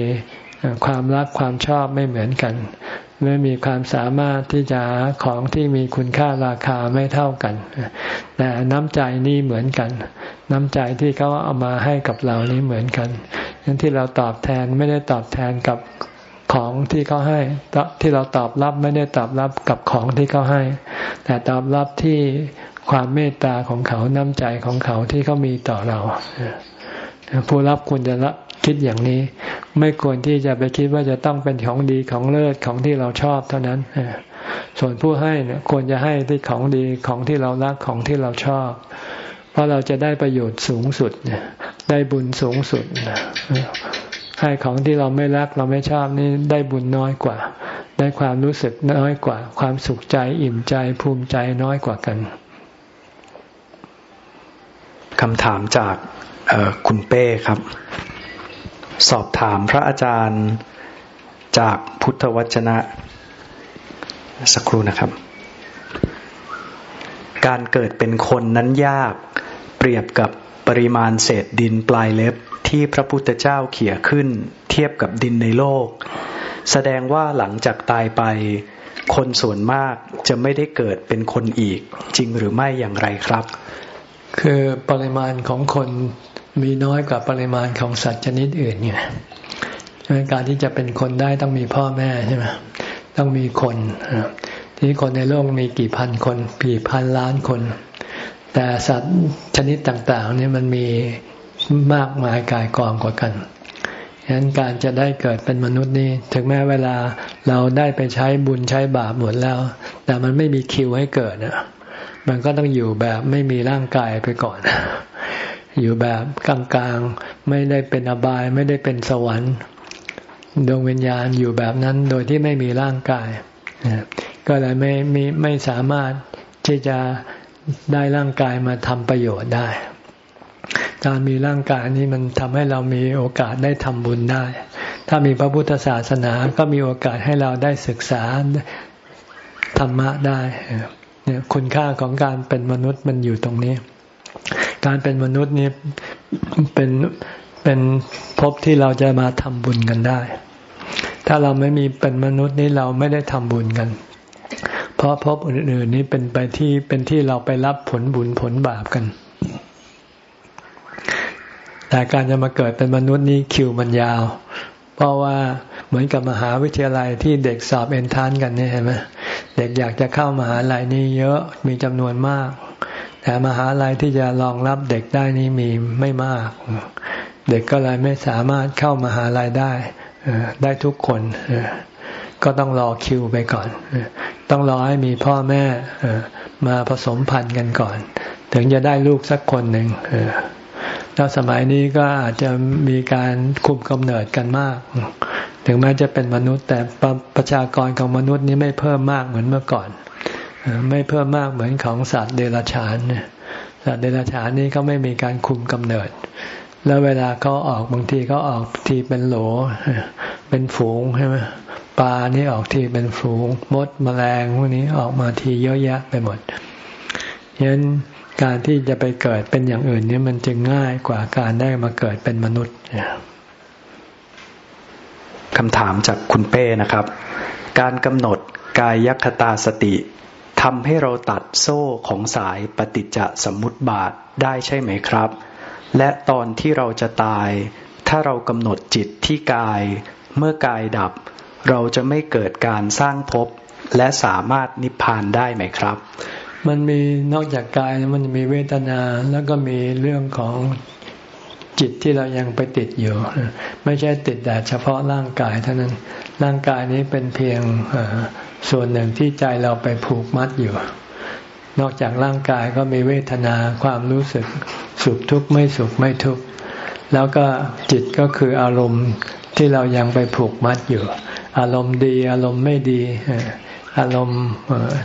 [SPEAKER 1] ความรักความชอบไม่เหมือนกันไม่มีความสามารถที่จะของที่มีคุณค่าราคาไม่เท่ากัน แต่น้ำใจนี่เหมือนกัน น้ำใจที่เขาเอามาให้กับเรานี่เหมือนกันนั้นที่เราตอบแทนไม่ได้ตอบแทนกับของที่เขาให้ ที่เราตอบรับไม่ได้ตอบรับกับของที่เขาให้ แต่ตอบรับที่ ความเมตตาของเขาน้ำใจของเขาที่เขามีต่อเราผู้รับควรจะรับคิดอย่างนี้ ไม่ควรที่จะไปคิดว่าจะต้องเป็นของดีของเลิศของที่เราชอบเท่านั้นส่วนผู้ให้เนี่ยควรจะให้ที่ของดีของที่เรารักของที่เราชอบ เพราะเราจะได้ประโยชน์สูงสุดได้บุญสูงสุดให้ของที่เราไม่รักเราไม่ชอบนี่ได้บุญน้อยกว่า ได้ความรู้สึกน้อยกว่า ความสุขใจอิ่มใจภูมิใจน้อยกว่ากัน
[SPEAKER 2] คำถามจากคุณเป้ครับ สอบถามพระอาจารย์จากพุทธวจนะ สักครู่นะครับ การเกิดเป็นคนนั้นยาก เปรียบกับปริมาณเศษดินปลายเล็บที่พระพุทธเจ้าเขี่ยขึ้น เทียบกับดินในโลก แสดงว่าหลังจากตายไป คนส่วนมากจะไม่ได้เกิดเป็นคนอีก จริงหรือไม่อย่างไรครับ
[SPEAKER 1] คือปริมาณของคนมีน้อยกว่าปริมาณของสัตว์ชนิดอื่นไงการที่จะเป็นคนได้ต้องมีพ่อแม่ใช่ไหมต้องมีคนที่คนในโลกมีกี่พันคนกี่พันล้านคน แต่สัตว์ชนิดต่างๆนี่มันมีมากมายกายกองกว่ากันฉะนั้นการจะได้เกิดเป็นมนุษย์นี่ถึงแม้เวลาเราได้ไปใช้บุญใช้บาปหมดแล้ว แต่มันไม่มีคิวให้เกิดนะ มันก็ต้องอยู่แบบไม่มีร่างกายไปก่อน อยู่แบบกลางๆ ไม่ได้เป็นอบาย ไม่ได้เป็นสวรรค์ ดวงวิญญาณอยู่แบบนั้นโดยที่ไม่มีร่างกาย ก็เลยไม่ไม่ไม่สามารถที่จะได้ร่างกายมาทำประโยชน์ได้ การมีร่างกายนี้มันทำให้เรามีโอกาสได้ทำบุญได้ ถ้ามีพระพุทธศาสนาก็มีโอกาสให้เราได้ศึกษาธรรมะได้ เนี่ยคุณค่าของการเป็นมนุษย์มันอยู่ตรงนี้ การเป็นมนุษย์นี้เป็นเป็นภพที่เราจะมาทำบุญกันได้ ถ้าเราไม่มีเป็นมนุษย์นี่เราไม่ได้ทำบุญกัน เพราะภพอื่นๆนี้เป็นไปที่เป็นที่เราไปรับผลบุญผลบาปกัน แต่การจะมาเกิดเป็นมนุษย์นี้คิวมันยาว เพราะว่าเหมือนกับมหาวิทยาลัยที่เด็กสอบเอนทานกันนี่เห็นไหมเด็กอยากจะเข้ามหาลัยนี่เยอะมีจำนวนมาก แต่มหาลัยที่จะรองรับเด็กได้นี่มีไม่มาก เด็กก็เลยไม่สามารถเข้ามหาลัยได้ได้ทุกคนก็ต้องรอคิวไปก่อน ต้องรอให้มีพ่อแม่มาผสมพันธุ์กันก่อน ถึงจะได้ลูกสักคนหนึ่ง แล้วสมัยนี้ก็อาจจะมีการคุมกำเนิดกันมาก ถึงแม้จะเป็นมนุษย์ แต่ประชากรของมนุษย์นี้ไม่เพิ่มมากเหมือนเมื่อก่อน ไม่เพิ่มมากเหมือนของสัตว์เดรัจฉานสัตว์เดรัจฉานนี้เขาไม่มีการคุมกำเนิด แล้วเวลาเขาออกบางทีเขาออกทีเป็นโหล เป็นฝูงใช่ไหมปลานี่ออกทีเป็นฝูง มดมแมลงพวกนี้ออกมาทีเยอะแยะไปหมดฉะนั้น การที่จะไปเกิดเป็นอย่างอื่นนี่มันจึงง่ายกว่าการได้มาเกิดเป็นมนุษย์
[SPEAKER 2] คำถามจากคุณเป้นะครับ การกำหนดกายยัคตาสติทำให้เราตัดโซ่ของสายปฏิจจสมุติบาทได้ใช่ไหมครับ และตอนที่เราจะตาย ถ้าเรากำหนดจิตที่กาย เมื่อกายดับ เราจะไม่เกิดการสร้างภพและสามารถนิพพานได้ไหมครับ
[SPEAKER 1] มันมีนอกจากกายมันมีเวทนาแล้วก็มีเรื่องของจิตที่เรายังไปติดอยู่ ไม่ใช่ติดแต่เฉพาะร่างกายเท่านั้นร่างกายนี้เป็นเพียงส่วนหนึ่งที่ใจเราไปผูกมัดอยู่ นอกจากร่างกายก็มีเวทนาความรู้สึกสุขทุกข์ไม่สุขไม่ทุกข์แล้วก็จิตก็คืออารมณ์ที่เรายังไปผูกมัดอยู่ อารมณ์ดีอารมณ์ไม่ดี อารมณ์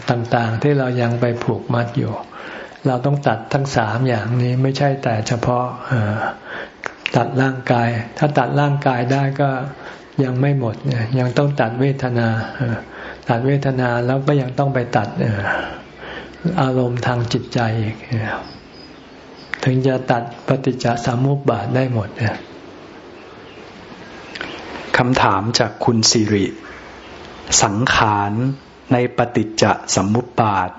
[SPEAKER 1] ต่างๆ ที่เรายังไปผูกมัดอยู่ เราต้องตัดทั้งสามอย่างนี้ไม่ใช่แต่เฉพาะตัดร่างกาย ถ้าตัดร่างกายได้ก็ยังไม่หมดยังต้องตัดเวทนา ตัดเวทนาแล้วก็ยังต้องไปตัดอารมณ์ทางจิตใจอีกถึงจะตัดปฏิจจสมุปบาทได้หมด
[SPEAKER 2] คำถามจากคุณสิริ สังขาร ในปฏิจจสมุปบาท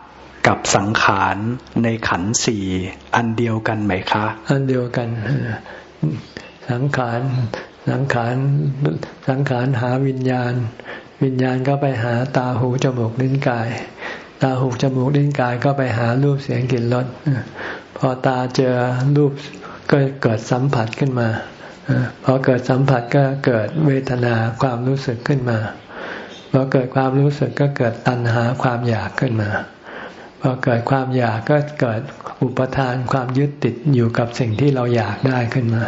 [SPEAKER 2] กับสังขารในขันสี่อันเดียวกันไหมคะ
[SPEAKER 1] อันเดียวกันสังขารสังขารสังขารหาวิญญาณ วิญญาณก็ไปหาตาหูจมูกลิ้นกาย ตาหูจมูกลิ้นกายก็ไปหารูปเสียงกลิ่นรสพอตาเจอรูปก็เกิดสัมผัสขึ้นมาพอเกิดสัมผัสก็เกิดเวทนาความรู้สึกขึ้นมา พอเกิดความรู้สึกก็เกิดตัณหาความอยากขึ้นมาพอเกิดความอยากก็เกิดอุปทานความยึดติดอยู่กับสิ่งที่เราอยากได้ขึ้นมา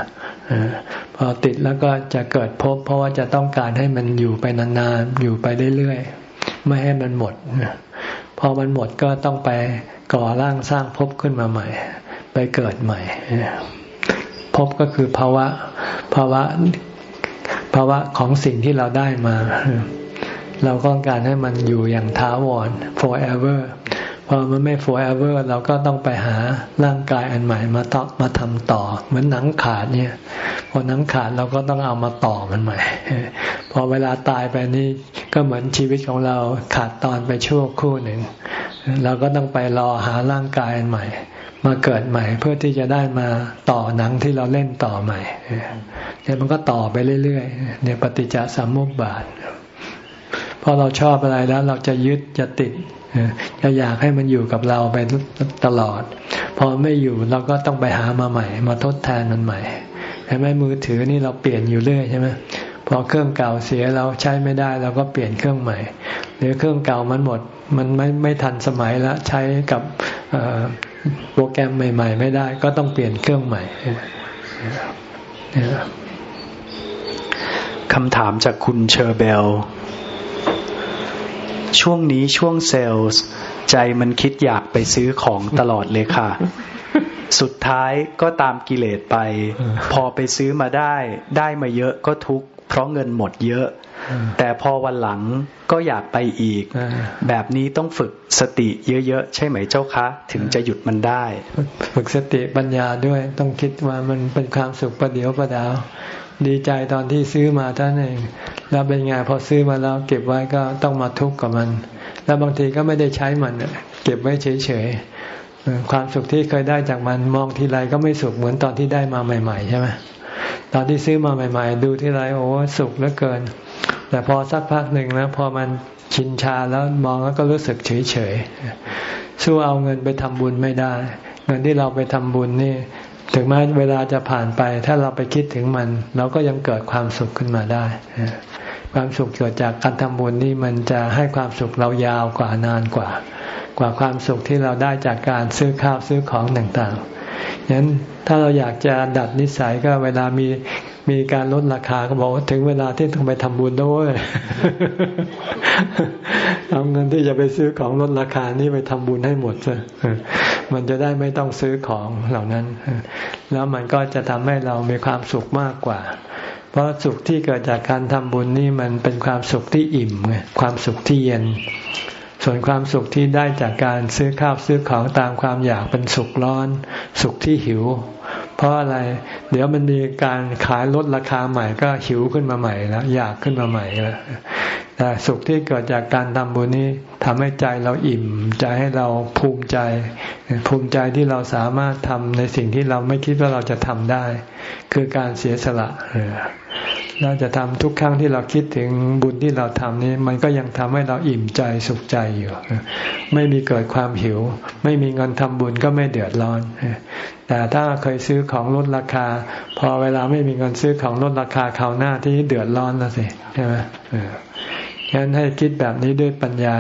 [SPEAKER 1] พอติดแล้วก็จะเกิดภพเพราะว่าจะต้องการให้มันอยู่ไปนานๆอยู่ไปเรื่อยๆไม่ให้มันหมดพอมันหมดก็ต้องไปก่อร่างสร้างภพขึ้นมาใหม่ ไปเกิดใหม่ภพก็คือภาวะภาวะภาวะของสิ่งที่เราได้มา เราก็ต้องการให้มันอยู่อย่างท้าวร forever พอมันไม่ forever เราก็ต้องไปหาร่างกายอันใหม่มาต่อมาทำต่อ เหมือนหนังขาดเนี่ย พอหนังขาดเราก็ต้องเอามาต่อมันใหม่ พอเวลาตายไปนี่ก็เหมือนชีวิตของเราขาดตอนไปชั่วคู่หนึ่ง เราก็ต้องไปรอหาร่างกายอันใหม่ มาเกิดใหม่เพื่อที่จะได้มาต่อหนังที่เราเล่นต่อใหม่เนี่ยมันก็ต่อไปเรื่อยๆเนี่ยปฏิจจสมุปบาท ราะเราชอบอะไรแล้วเราจะยึดจะติดจะอยากให้มันอยู่กับเราไปตลอด พอไม่อยู่เราก็ต้องไปหามาใหม่ มาทดแทนมันใหม่ใช่ไหมมือถือนี่เราเปลี่ยนอยู่เรื่อยใช่ไหมพอเครื่องเก่าเสียเราใช้ไม่ได้เราก็เปลี่ยนเครื่องใหม่ หรือเครื่องเก่ามันหมดมันไม่ไม่ทันสมัยแล้วใช้กับโปรแกรมใหม่ ๆ ไม่ได้ ก็ต้องเปลี่ยนเครื่องใหม่
[SPEAKER 2] คำถามจากคุณเชอร์เบล ช่วงนี้ช่วงเซลล์ ใจมันคิดอยากไปซื้อของตลอดเลยค่ะ สุดท้ายก็ตามกิเลสไป พอไปซื้อมาได้ ได้มาเยอะก็ทุกเพราะเงินหมดเยอะ แต่พอวันหลังก็อยากไปอีก แบบนี้ต้องฝึกสติเยอะ ๆ ใช่ไหมเจ้าคะ ถึงจะหยุดมันได้
[SPEAKER 1] ฝึกสติปัญญาด้วย ต้องคิดว่ามันเป็นความสุขประเดียวประดาว ดีใจตอนที่ซื้อมาท่านเอง แล้วเป็นไงพอซื้อมาแล้วเก็บไว้ก็ต้องมาทุกข์กับมัน แล้วบางทีก็ไม่ได้ใช้มันเก็บไว้เฉยๆความสุขที่เคยได้จากมันมองทีไรก็ไม่สุขเหมือนตอนที่ได้มาใหม่ ๆ ใช่ไหมตอนที่ซื้อมาใหม่ ๆ ดูทีไรโอ้สุขเหลือเกิน แต่พอสักพักหนึ่งนะพอมันชินชาแล้วมองแล้วก็รู้สึกเฉยๆสู้เอาเงินไปทำบุญไม่ได้ เงินที่เราไปทำบุญนี่ ถึงแม้เวลาจะผ่านไป ถ้าเราไปคิดถึงมัน เราก็ยังเกิดความสุขขึ้นมาได้ ความสุขเกิดจากการทำบุญนี่มันจะให้ความสุขเรายาวกว่านานกว่า กว่าความสุขที่เราได้จากการซื้อข้าวซื้อของต่างๆฉะนั้นถ้าเราอยากจะดัดนิสัยก็เวลามี มีการลดราคาก็บอกว่าถึงเวลาที่ต้องไปทำบุญด้วยเอาเงินที่จะไปซื้อของลดราคานี่ไปทำบุญให้หมดซะมันจะได้ไม่ต้องซื้อของเหล่านั้น แล้วมันก็จะทำให้เรามีความสุขมากกว่า เพราะสุขที่เกิดจากการทำบุญนี่มันเป็นความสุขที่อิ่มไงความสุขที่เย็น ส่วนความสุขที่ได้จากการซื้อข้าวซื้อของตามความอยากเป็นสุขร้อน สุขที่หิว เพราะอะไร เดี๋ยวมันมีการขายลดราคาใหม่ก็หิวขึ้นมาใหม่แล้วอยากขึ้นมาใหม่แล้วแต่สุขที่เกิดจากการทำบุญนี้ทำให้ใจเราอิ่ม ใจให้เราภูมิใจ ภูมิใจที่เราสามารถทำในสิ่งที่เราไม่คิดว่าเราจะทำได้ คือการเสียสละ เราจะทำทุกครั้งที่เราคิดถึงบุญที่เราทำนี้ มันก็ยังทำให้เราอิ่มใจสุขใจอยู่ ไม่มีเกิดความหิว ไม่มีเงินทำบุญก็ไม่เดือดร้อน แต่ถ้าเคยซื้อของลดราคา พอเวลาไม่มีเงินซื้อของลดราคาคราวหน้าที่เดือดร้อนแล้วสิใช่ไหมฉะนั้นให้คิดแบบนี้ด้วยปัญญา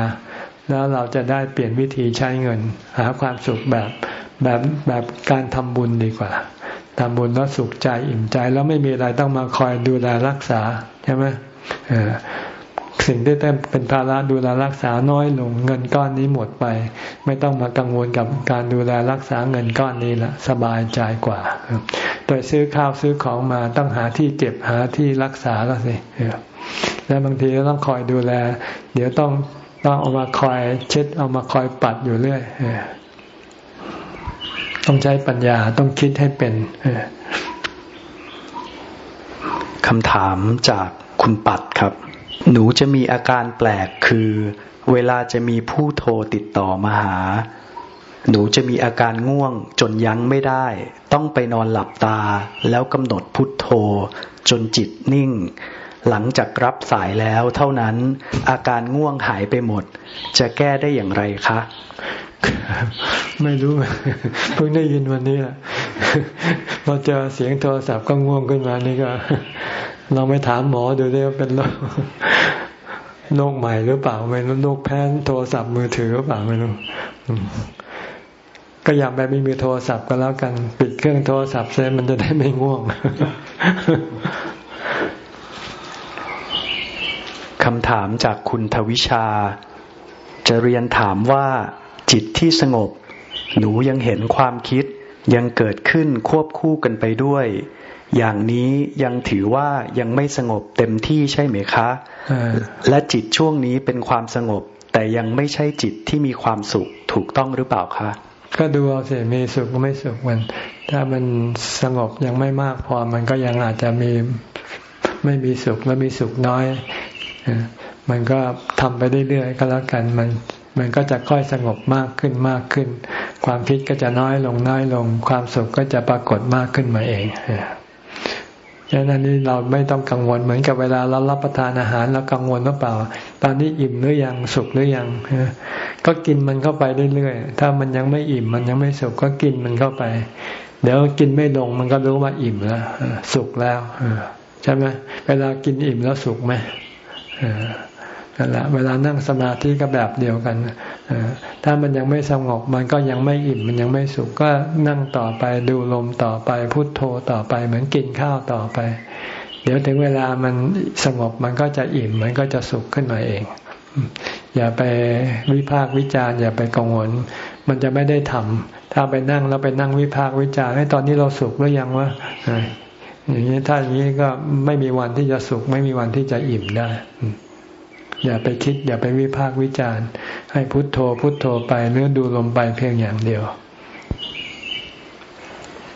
[SPEAKER 1] แล้วเราจะได้เปลี่ยนวิธีใช้เงิน หาความสุขแบบแบบแบบการทำบุญดีกว่า ทำบุญแล้วสุขใจอิ่มใจแล้วไม่มีอะไรต้องมาคอยดูแลรักษาใช่ไหมสิ่งที่ต้เป็นภาระดูแลรักษาน้อยลง เงินก้อนนี้หมดไป ไม่ต้องมากังวลกับการดูแลรักษาเงินก้อนนี้ละสบายใจกว่าโดยซื้อข้าวซื้อของมาต้องหาที่เก็บหาที่รักษาแล้วสิแล้วบางทีก็ต้องคอยดูแล เดี๋ยวต้องต้องเอามาคอยเช็ดเอามาคอยปัดอยู่เรื่อย ต้องใช้ปัญญาต้องคิดให้เป็น
[SPEAKER 2] คำถามจากคุณปัดครับ หนูจะมีอาการแปลกคือ เวลาจะมีผู้โทรติดต่อมาหา หนูจะมีอาการง่วงจนยั้งไม่ได้ ต้องไปนอนหลับตา แล้วกำหนดพุทโธ จนจิตนิ่ง หลังจากรับสายแล้วเท่านั้นอาการง่วงหายไปหมด จะแก้ได้อย่างไรคะ
[SPEAKER 1] ไม่รู้เพิ่งได้ยินวันนี้แหละพอเจอเสียงโทรศัพท์ก็ง่วงขึ้นมานี่ก็เราไม่ถามหมอดูได้ว่าเป็นโรคโรคใหม่หรือเปล่าไม่รู้โรคแพ้โทรศัพท์มือถือหรือเปล่าไม่รู้ก็อยากแบบมีมือโทรศัพท์ก็แล้วกัน ปิดเครื่องโทรศัพท์เสร็จมันจะได้ไม่ง่วง
[SPEAKER 2] คำถามจากคุณทวิชา จะเรียนถามว่า จิตที่สงบ หนูยังเห็นความคิดยังเกิดขึ้นควบคู่กันไปด้วย อย่างนี้ยังถือว่ายังไม่สงบเต็มที่ใช่ไหมคะและจิตช่วงนี้เป็นความสงบ แต่ยังไม่ใช่จิตที่มีความสุขถูกต้องหรือเปล่าคะ
[SPEAKER 1] ก็ดูเอาสิมีสุขก็ไม่สุขมัน ถ้ามันสงบยังไม่มากพอมันก็ยังอาจจะมีไม่มีสุขและมีสุขน้อยมันก็ทำไปเรื่อยๆก็แล้วกัน มัน มันก็จะค่อยสงบมากขึ้นมากขึ้น ความคิดก็จะน้อยลงน้อยลง ความสุขก็จะปรากฏมากขึ้นมาเองดังนั้นนี้เราไม่ต้องกังวลเหมือนกับเวลาเรารับประทานอาหารเรากังวลหรือเปล่า ตอนนี้อิ่มหรือยังสุขหรือยังก็กินมันเข้าไปเรื่อยๆถ้ามันยังไม่อิ่มมันยังไม่สุขก็กินมันเข้าไป เดี๋ยวกินไม่ลงมันก็รู้ว่าอิ่มแล้วสุขแล้วใช่ไหมเวลากินอิ่มแล้วสุขไหม นั่นแหละเวลานั่งสมาธิก็แบบเดียวกันถ้ามันยังไม่สงบมันก็ยังไม่อิ่มมันยังไม่สุขก็นั่งต่อไปดูลมต่อไปพุโทโธต่อไป เหมือนกินข้าวต่อไป เดี๋ยวถึงเวลามันสงบมันก็จะอิ่มมันก็จะสุขขึ้นมาเอง อย่าไปวิพากวิจารอย่าไปกังวล มันจะไม่ได้ทำถ้าไปนั่งแล้วไปนั่งวิพากวิจารให้ตอนนี้เราสุขหรือยังวะอย่างนี้ถ้าอย่างนี้ก็ไม่มีวันที่จะสุข ไม่มีวันที่จะอิ่มได้ อย่าไปคิด อย่าไปวิพากษ์วิจารณ์ ให้พุทโธ พุทโธไปเนื้อดูลมไปเพียงอย่างเดียว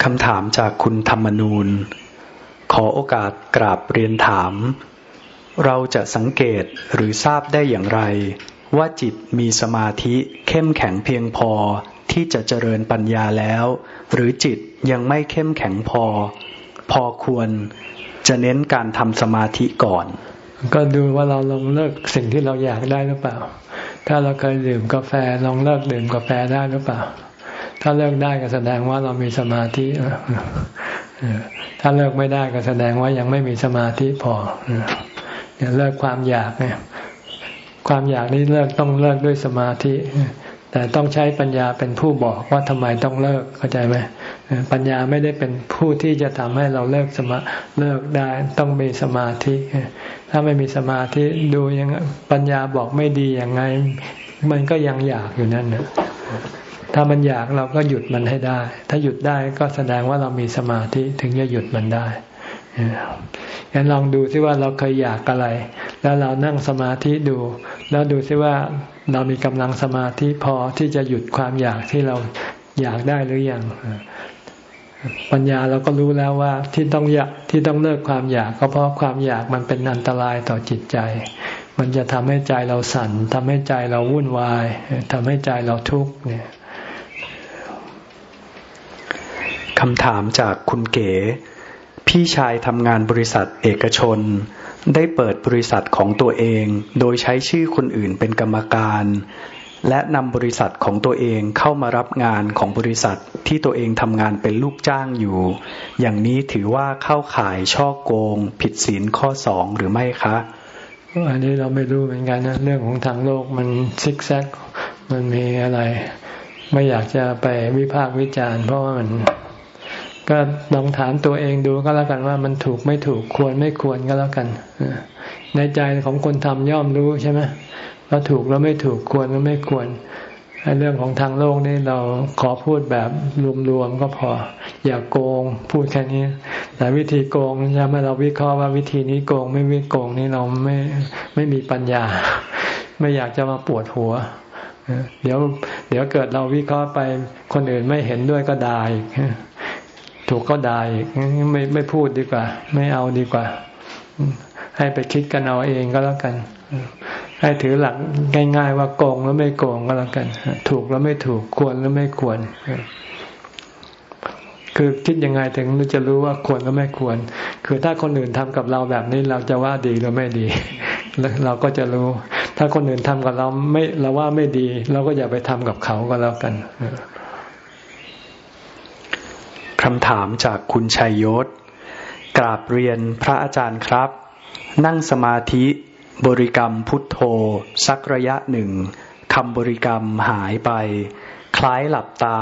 [SPEAKER 2] คำถามจากคุณธรรมนูนขอโอกาสกราบเรียนถาม เราจะสังเกตหรือทราบได้อย่างไร ว่าจิตมีสมาธิเข้มแข็งเพียงพอที่จะเจริญปัญญาแล้ว หรือจิตยังไม่เข้มแข็งพอ พอควรจะเน้นการทำสมาธิก่อน
[SPEAKER 1] ก็ดูว่าเราลองเลิกสิ่งที่เราอยากได้หรือเปล่า ถ้าเราเคยดื่มกาแฟลองเลิกดื่มกาแฟได้หรือเปล่า ถ้าเลิกได้ก็แสดงว่าเรามีสมาธิถ้าเลิกไม่ได้ก็แสดงว่ายังไม่มีสมาธิพอเนี่ยเลิกความอยากเนี่ย ความอยากนี้เลิกต้องเลิกด้วยสมาธิ แต่ต้องใช้ปัญญาเป็นผู้บอกว่าทำไมต้องเลิกเข้าใจไหมปัญญาไม่ได้เป็นผู้ที่จะทำให้เราเลิกสมาเลิกได้ ต้องมีสมาธิ ถ้าไม่มีสมาธิดูยังปัญญาบอกไม่ดีอย่างไง มันก็ยังอยากอยู่นั่นนะถ้ามันอยากเราก็หยุดมันให้ได้ ถ้าหยุดได้ก็แสดงว่าเรามีสมาธิถึงจะหยุดมันได้งั้นลองดูซิว่าเราเคยอยากอะไร แล้วเรานั่งสมาธิดู แล้วดูซิว่าเรามีกำลังสมาธิพอที่จะหยุดความอยากที่เราอยากได้หรือยัง ปัญญาเราก็รู้แล้วว่าที่ต้องอยากที่ต้องเลิกความอยากก็เพราะความอยากมันเป็นอันตรายต่อจิตใจ มันจะทำให้ใจเราสั่นทำให้ใจเราวุ่นวายทำให้ใจเราทุกข์เนี่ย
[SPEAKER 2] คำถามจากคุณเก๋ พี่ชายทำงานบริษัทเอกชน ได้เปิดบริษัทของตัวเอง โดยใช้ชื่อคนอื่นเป็นกรรมการ และนำบริษัทของตัวเองเข้ามารับงานของบริษัทที่ตัวเองทำงานเป็นลูกจ้างอยู่ อย่างนี้ถือว่าเข้าข่ายช่อโกง ผิดศีลข้อสองหรือไม่คะ
[SPEAKER 1] อันนี้เราไม่รู้เหมือนกันนะเรื่องของทางโลกมันซิกแซกมันมีอะไร ไม่อยากจะไปวิพากษ์วิจารณ์ เพราะว่ามัน ก็ลองถามตัวเองดูก็แล้วกันว่ามันถูกไม่ถูกควรไม่ควรก็แล้วกันในใจของคนทำย่อมรู้ใช่ไหม ว่าถูกแล้วไม่ถูกควรแล้วไม่ควรเรื่องของทางโลกนี่เราขอพูดแบบรวมๆก็พอ อย่าโกงพูดแค่นี้ แต่วิธีโกงจะเมื่อเราวิเคราะห์ว่าวิธีนี้โกงไม่วิโกงนี่เราไม่ไม่มีปัญญา ไม่อยากจะมาปวดหัวเดี๋ยวเดี๋ยวเกิดเราวิเคราะห์ไปคนอื่นไม่เห็นด้วยก็ได้ถูกก็ด่าอีกไม่ไม่พูดดีกว่า ไม่เอาดีกว่า ให้ไปคิดกันเอาเองก็แล้วกัน ให้ถือหลักง่าย ๆ ว่าโกงแล้วไม่โกงก็แล้วกัน ถูกแล้วไม่ถูกควรแล้วไม่ควร คือคิดยังไงถึงจะรู้ว่าควรแล้วไม่ควร คือถ้าคนอื่นทำกับเราแบบนี้เราจะว่าดีหรือไม่ดี เราก็จะรู้ ถ้าคนอื่นทำกับเราไม่เราว่าไม่ดี เราก็อย่าไปทำกับเขาก็แล้วกัน
[SPEAKER 2] คำถามจากคุณชัยยศ กราบเรียนพระอาจารย์ครับ นั่งสมาธิ บริกรรมพุทโธ สักระยะหนึ่งคำบริกรรมหายไป คล้ายหลับตา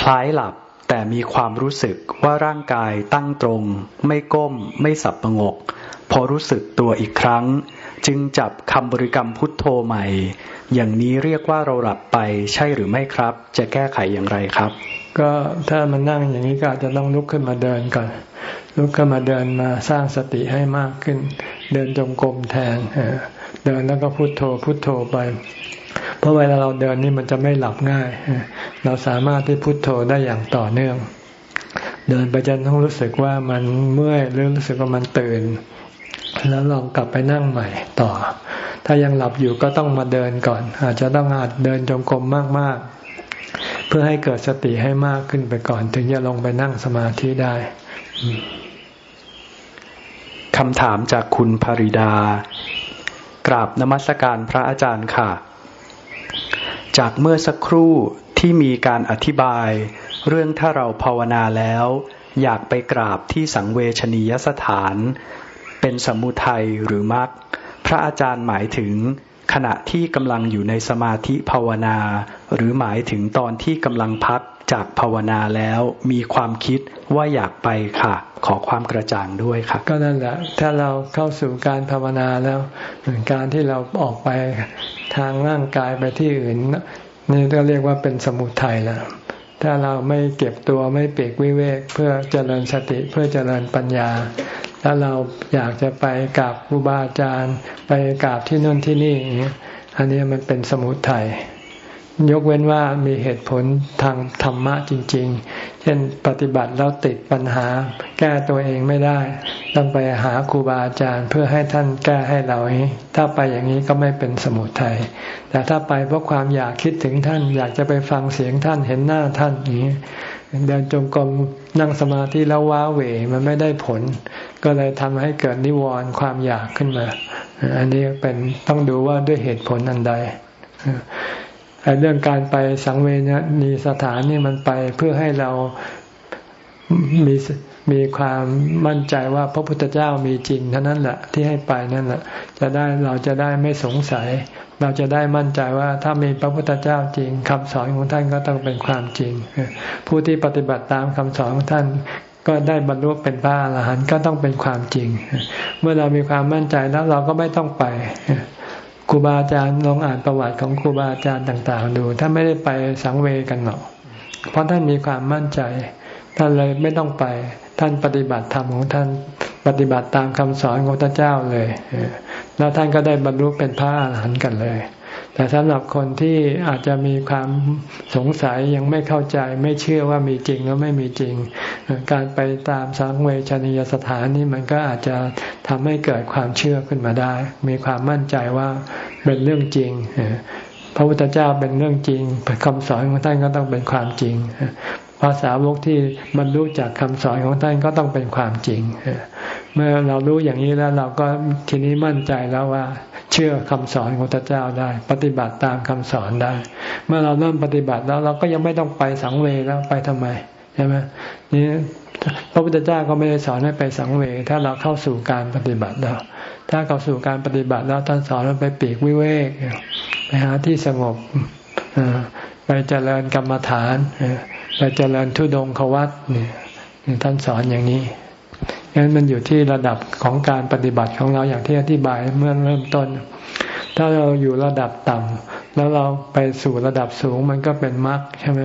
[SPEAKER 2] คล้ายหลับแต่มีความรู้สึกว่าร่างกายตั้งตรง ไม่ก้ม ไม่สับประงก พอรู้สึกตัวอีกครั้ง จึงจับคำบริกรรมพุทโธใหม่ อย่างนี้เรียกว่าเราหลับไปใช่หรือไม่ครับ จะแก้ไขอย่างไรครับ
[SPEAKER 1] ก็ถ้ามันนั่งอย่างนี้ก็อาจจะต้องลุกขึ้นมาเดินก่อน ลุกขึ้นมาเดินมาสร้างสติให้มากขึ้น เดินจงกรมแทนเดินแล้วก็พุโทโธพุโทโธไป เพราะเวลาเราเดินนี่มันจะไม่หลับง่าย เราสามารถที่พุโทโธได้อย่างต่อเนื่อง เดินไปจนต้องรู้สึกว่ามันเมื่อยหรือรู้สึกว่ามันตื่น แล้วลองกลับไปนั่งใหม่ต่อ ถ้ายังหลับอยู่ก็ต้องมาเดินก่อน อาจจะต้องอาจเดินจงกรมมากๆ เพื่อให้เกิดสติให้มากขึ้นไปก่อน ถึงจะลงไปนั่งสมาธิได้
[SPEAKER 2] คำถามจากคุณภริดา กราบนมัสการพระอาจารย์ค่ะ จากเมื่อสักครู่ที่มีการอธิบาย เรื่องถ้าเราภาวนาแล้ว อยากไปกราบที่สังเวชนียสถาน เป็นสมุทัยหรือมรรคพระอาจารย์หมายถึง ขณะที่กำลังอยู่ในสมาธิภาวนา หรือหมายถึงตอนที่กำลังพักจากภาวนาแล้วมีความคิดว่าอยากไปค่ะ ขอความกระจ่างด้วยค่ะ
[SPEAKER 1] ก็นั่นแหละ ถ้าเราเข้าสู่การภาวนาแล้วการที่เราออกไปทางร่างกายไปที่อื่น นี่ก็เรียกว่าเป็นสมุทัยแล้วถ้าเราไม่เก็บตัวไม่เปีกวิเวกเพื่อเจริญสติเพื่อเจริญปัญญา ถ้าเราอยากจะไปกราบครูบาอาจารย์ไปกราบที่นู่นที่นี่อันนี้มันเป็นสมุทัยยกเว้นว่ามีเหตุผลทางธรรมะจริง ๆ เช่นปฏิบัติแล้วติดปัญหา แก้ตัวเองไม่ได้ ต้องไปหาครูบาอาจารย์ เพื่อให้ท่านแก้ให้เราถ้าไปอย่างนี้ก็ไม่เป็นสมุทัยแต่ถ้าไปเพราะความอยากคิดถึงท่าน อยากจะไปฟังเสียงท่านเห็นหน้าท่านอย่างนี้ เดินจงกรมนั่งสมาธิแล้วว้าเหวมันไม่ได้ผล ก็เลยทำให้เกิดนิวรณ์ความอยากขึ้นมา อันนี้เป็นต้องดูว่าด้วยเหตุผลอันใดไอ้เรื่องการไปสังเวนีสถานนี่มันไปเพื่อให้เรามี มีความมั่นใจว่าพระพุทธเจ้ามีจริงเท่านั้นแหละที่ให้ไปนั่นแหละจะได้เราจะได้ไม่สงสัย เราจะได้มั่นใจว่าถ้ามีพระพุทธเจ้าจริงคำสอนของท่านก็ต้องเป็นความจริง ผู้ที่ปฏิบัติตามคำสอนของท่านก็ได้บรรลุเป็นพระอรหันต์ก็ต้องเป็นความจริง เมื่อเรามีความมั่นใจแล้วเราก็ไม่ต้องไปครูบาอาจารย์ลองอ่านประวัติของครูบาอาจารย์ต่าง ๆ ดูท่าไม่ได้ไปสังเวกันหรอกเพราะท่านมีความมั่นใจ ท่านเลยไม่ต้องไป ท่านปฏิบัติธรรมของท่านปฏิบัติตามคำสอนของพระเจ้าเลยแล้วท่านก็ได้บรรลุเป็นพระอรหันต์กันเลย แต่สำหรับคนที่อาจจะมีความสงสัยยังไม่เข้าใจ ไม่เชื่อว่ามีจริงหรือไม่มีจริง การไปตามสังเวชนียสถานนี่มันก็อาจจะทำให้เกิดความเชื่อขึ้นมาได้ มีความมั่นใจว่าเป็นเรื่องจริงพระพุทธเจ้าเป็นเรื่องจริงคำสอนของท่านก็ต้องเป็นความจริง ภาษาวกที่บรรลุจากคำสอนของท่านก็ต้องเป็นความจริง เมื่อเรารู้อย่างนี้แล้วเราก็ทีนี้มั่นใจแล้วว่า เชื่อคำสอนของพระเจ้าได้ ปฏิบัติตามคำสอนได้ เมื่อเราเริ่มปฏิบัติแล้วเราก็ยังไม่ต้องไปสังเวแล้วไปทำไมใช่ไหมนี่พระพุทธเจ้าก็ไม่ได้สอนให้ไปสังเวถ้าเราเข้าสู่การปฏิบัติแล้วถ้าเข้าสู่การปฏิบัติแล้วท่านสอนให้ไปปีกวิเวกไปหาที่สงบ ไปเจริญกรรมฐานไปเจริญทุดงควัตเนี่ยท่านสอนอย่างนี้งั้นมันอยู่ที่ระดับของการปฏิบัติของเราอย่างที่อธิบายเมื่อเริ่มต้น ถ้าเราอยู่ระดับต่ำแล้วเราไปสู่ระดับสูงมันก็เป็นมรรคใช่ไหม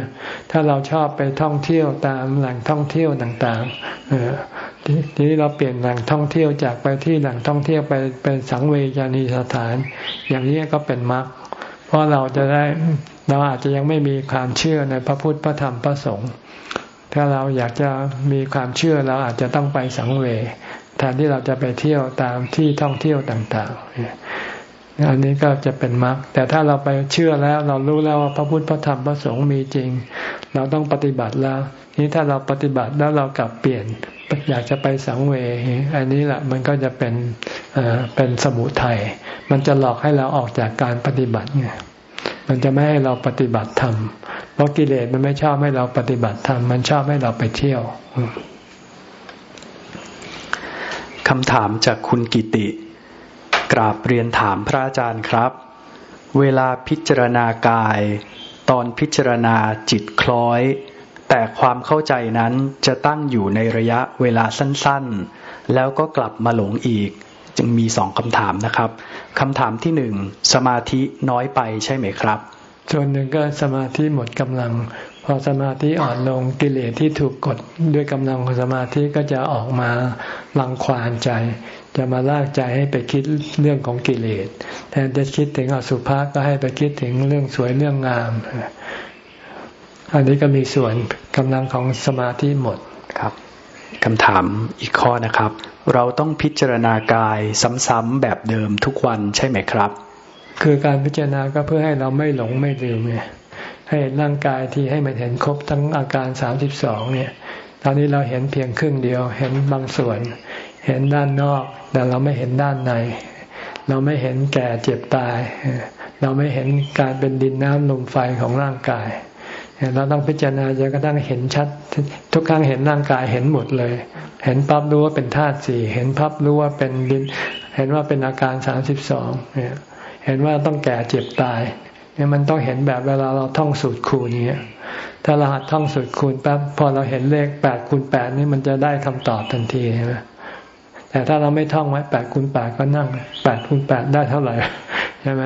[SPEAKER 1] ถ้าเราชอบไปท่องเที่ยวตามแหล่งท่องเที่ยวต่างๆเออทีนี้เราเปลี่ยนแหล่งท่องเที่ยวจากไปที่แหล่งท่องเที่ยวไปเป็นสังเวชนีสถาน อย่างนี้ก็เป็นมรรคเพราะเราจะได้ เราอาจจะยังไม่มีความเชื่อในพระพุทธพระธรรมพระสงฆ์ถ้าเราอยากจะมีความเชื่อเราอาจจะต้องไปสังเวแทนที่เราจะไปเที่ยวตามที่ท่องเที่ยวต่างๆ อันนี้ก็จะเป็นมรรคแต่ถ้าเราไปเชื่อแล้วเรารู้แล้วว่าพระพุทธพระธรรมพระสงฆ์มีจริง เราต้องปฏิบัติแล้ว นี้ถ้าเราปฏิบัติแล้วเรากลับเปลี่ยนอยากจะไปสังเวอันนี้แหละมันก็จะเป็นเป็นสมุทัยมันจะหลอกให้เราออกจากการปฏิบัติไง มันจะไม่ให้เราปฏิบัติธรรม เพราะกิเลสมันไม่ชอบให้เราปฏิบัติธรรม มันชอบให้เราไปเที่ยว
[SPEAKER 2] คำถามจากคุณกิติ กราบเรียนถามพระอาจารย์ครับ เวลาพิจารณากาย ตอนพิจารณาจิตคล้อย แต่ความเข้าใจนั้นจะตั้งอยู่ในระยะเวลาสั้นๆ แล้วก็กลับมาหลงอีก จึงมีสองคำถามนะครับ คำถามที่หนึ่งสมาธิน้อยไปใช่ไหมครับ
[SPEAKER 1] ส่วนหนึ่งก็สมาธิหมดกำลัง พอสมาธิอ่อนลงกิเลสที่ถูกกดด้วยกำลังของสมาธิก็จะออกมาลังควานใจ จะมาลากใจให้ไปคิดเรื่องของกิเลสแทนจะคิดถึงอสุภะก็ให้ไปคิดถึงเรื่องสวยเรื่องงาม อันนี้ก็มีส่วนกำลังของสมาธิหมด
[SPEAKER 2] ครับคำถามอีกข้อนะครับ เราต้องพิจารณากายซ้ำๆแบบเดิมทุกวันใช่ไหมครับ
[SPEAKER 1] คือการพิจารณาก็เพื่อให้เราไม่หลงไม่ลืมไงให้ร่างกายที่ให้มันเห็นครบทั้งอาการสามสิบสองเนี่ย ตอนนี้เราเห็นเพียงครึ่งเดียว เห็นบางส่วน เห็นด้านนอก แต่เราไม่เห็นด้านใน เราไม่เห็นแก่เจ็บตาย เราไม่เห็นการเป็นดินน้ำลมไฟของร่างกาย เราต้องพิจารณาจนกระทั่งเห็นชัด ทุกครั้งเห็นร่างกายเห็นหมดเลย เห็นปั๊บรู้ว่าเป็นธาตุสี่เห็นปั๊บรู้ว่าเป็นดิน เห็นว่าเป็นอาการสามสิบสองเห็นว่าต้องแก่เจ็บตายเนี่ยมันต้องเห็นแบบเวลาเราท่องสูตรคูณนี้ถ้าเราหัดท่องสูตรคูณปั๊บพอเราเห็นเลขแปดคูณแปดนี่มันจะได้คำตอบทันทีใช่ไหมแต่ถ้าเราไม่ท่องไว้แปดคูณแปดก็นั่งแปดคูณแปดได้เท่าไหร่ใช่ไหม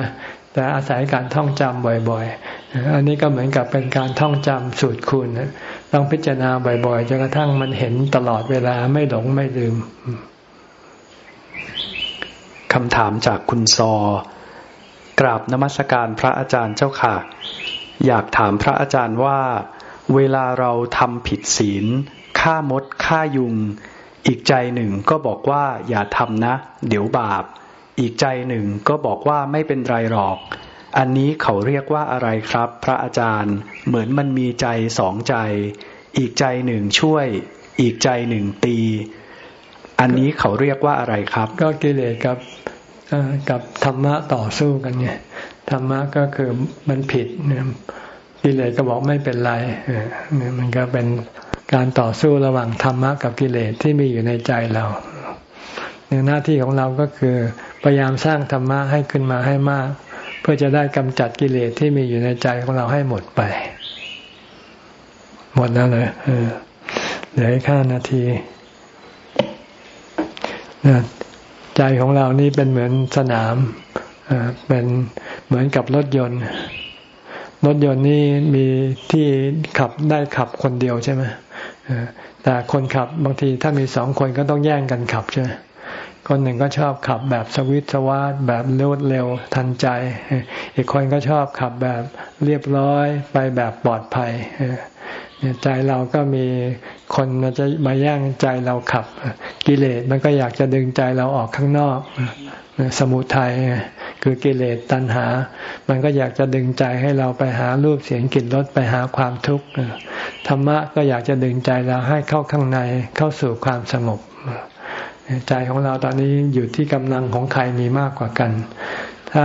[SPEAKER 1] แต่อาศัยการท่องจำบ่อยๆ อันนี้ก็เหมือนกับเป็นการท่องจำสูตรคูณต้องพิจารณาบ่อยๆจนกระทั่งมันเห็นตลอดเวลาไม่หลงไม่ลืม
[SPEAKER 2] คำถามจากคุณซอ กราบนมัสการพระอาจารย์เจ้าค่ะ อยากถามพระอาจารย์ว่า เวลาเราทำผิดศีลฆ่ามดฆ่ายุง อีกใจหนึ่งก็บอกว่าอย่าทำนะ เดี๋ยวบาป อีกใจหนึ่งก็บอกว่าไม่เป็นไรหรอก อันนี้เขาเรียกว่าอะไรครับ พระอาจารย์ เหมือนมันมีใจสองใจ อีกใจหนึ่งช่วย อีกใจหนึ่งตี อันนี้เขาเรียกว่าอะไรครับ
[SPEAKER 1] ก็กิเลสกับกับธรรมะต่อสู้กันเนี่ยธรรมะก็คือมันผิดเนี่ยกิเลสก็บอกไม่เป็นไรเนี่ยมันก็เป็นการต่อสู้ระหว่างธรรมะกับกิเลสที่มีอยู่ในใจเรา หน้าที่ของเราก็คือพยายามสร้างธรรมะให้ขึ้นมาให้มาก เพื่อจะได้กำจัดกิเลสที่มีอยู่ในใจของเราให้หมดไป หมดแล้วเลยเหลือแค่นาทีใจของเรานี่เป็นเหมือนสนามเป็นเหมือนกับรถยนต์ รถยนต์นี่มีที่ขับได้ขับคนเดียวใช่ไหมแต่คนขับบางทีถ้ามีสองคนก็ต้องแย่งกันขับใช่ไหม คนหนึ่งก็ชอบขับแบบสวิตสวาร์แบบรวดเร็วทันใจ อีกคนก็ชอบขับแบบเรียบร้อยไปแบบปลอดภัยใจเราก็มีคนมาจะมาแย่งใจเราขับกิเลสมันก็อยากจะดึงใจเราออกข้างนอกสมุทัยคือกิเลสตัณหา มันก็อยากจะดึงใจให้เราไปหารูปเสียงกลิ่นรสไปหาความทุกข์ธรรมะก็อยากจะดึงใจเราให้เข้าข้างในเข้าสู่ความสงบ ใจของเราตอนนี้อยู่ที่กำลังของใครมีมากกว่ากัน ถ้า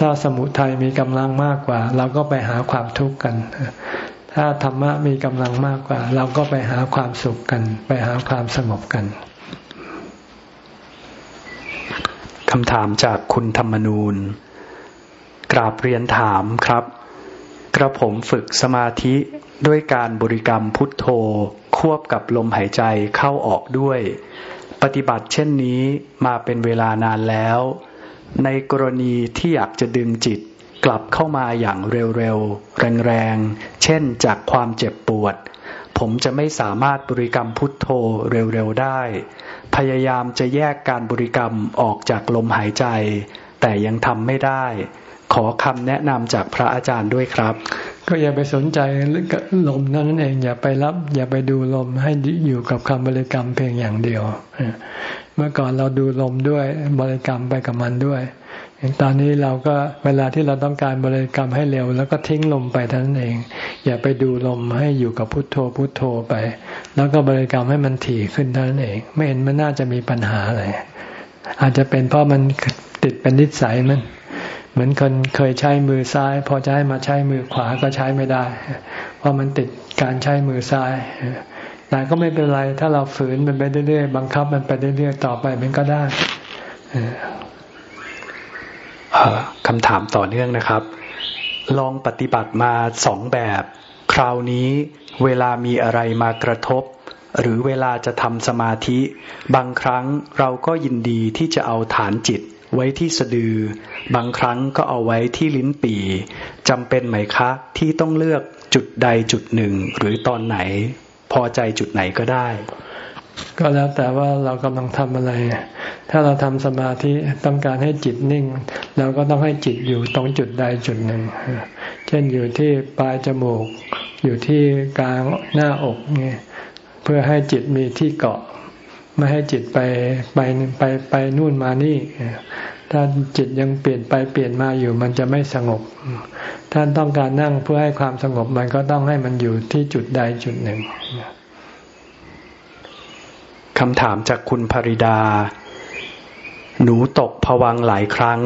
[SPEAKER 1] ถ้าสมุทัยมีกำลังมากกว่า เราก็ไปหาความทุกข์กัน ถ้าธรรมะมีกำลังมากกว่า เราก็ไปหาความสุขกัน ไปหาความสงบกัน
[SPEAKER 2] คำถามจากคุณธรรมนูญกราบเรียนถามครับ กระผมฝึกสมาธิด้วยการบริกรรมพุทโธ ควบกับลมหายใจเข้าออกด้วย ปฏิบัติเช่นนี้มาเป็นเวลานานแล้ว ในกรณีที่อยากจะดึงจิตกลับเข้ามาอย่างเร็วๆ แรงๆ เช่นจากความเจ็บปวด ผมจะไม่สามารถบริกรรมพุทโธเร็วๆ ได้ พยายามจะแยกการบริกรรมออกจากลมหายใจ แต่ยังทำไม่ได้ ขอคำแนะนำจากพระอาจารย์ด้วยครับ
[SPEAKER 1] ก็อย่าไปสนใจลมนั่นเองอย่าไปรับ อย่าไปดูลมให้อยู่กับคำบริกรรมเพียงอย่างเดียว เมื่อก่อนเราดูลมด้วยบริกรรมไปกับมันด้วยตอนนี้เราก็เวลาที่เราต้องการบริกรรมให้เร็ว แล้วก็ทิ้งลมไปเท่านั้นเอง อย่าไปดูลมให้อยู่กับพุทโธพุทโธไป แล้วก็บริกรรมให้มันถี่ขึ้นเท่านั้นเอง ไม่เห็นมันน่าจะมีปัญหาอะไรอาจจะเป็นเพราะมันติดเป็นนิสัยมัน เหมือนคนเคยใช้มือซ้าย พอจะให้มาใช้มือขวาก็ใช้ไม่ได้ เพราะมันติดการใช้มือซ้าย แต่ก็ไม่เป็นไร ถ้าเราฝืนมันไปเรื่อยๆบังคับมันไปเรื่อยๆต่อไปมันก็ได้
[SPEAKER 2] คำถามต่อเนื่องนะครับ ลองปฏิบัติมาสองแบบ คราวนี้เวลามีอะไรมากระทบ หรือเวลาจะทำสมาธิ บางครั้งเราก็ยินดีที่จะเอาฐานจิต ไว้ที่สะดือ บางครั้งก็เอาไว้ที่ลิ้นปีจำเป็นไหมคะที่ต้องเลือกจุดใดจุดหนึ่ง หรือตอนไหน พอใจจุดไหนก็ได้
[SPEAKER 1] ก็แล้วแต่ว่าเรากำลังทำอะไร ถ้าเราทำสมาธิต้องการให้จิตนิ่งเราก็ต้องให้จิตอยู่ตรงจุดใดจุดหนึ่ง เช่นอยู่ที่ปลายจมูก อยู่ที่กลางหน้าอกเนี่ยเพื่อให้จิตมีที่เกาะ ไม่ให้จิตไปไปไปไปนู่นมานี่ ถ้าจิตยังเปลี่ยนไปเปลี่ยนมาอยู่มันจะไม่สงบ ท่านต้องการนั่งเพื่อให้ความสงบมันก็ต้องให้มันอยู่ที่จุดใดจุดหนึ่ง
[SPEAKER 2] คำถามจากคุณภริดา หนูตกผวังหลายครั้ง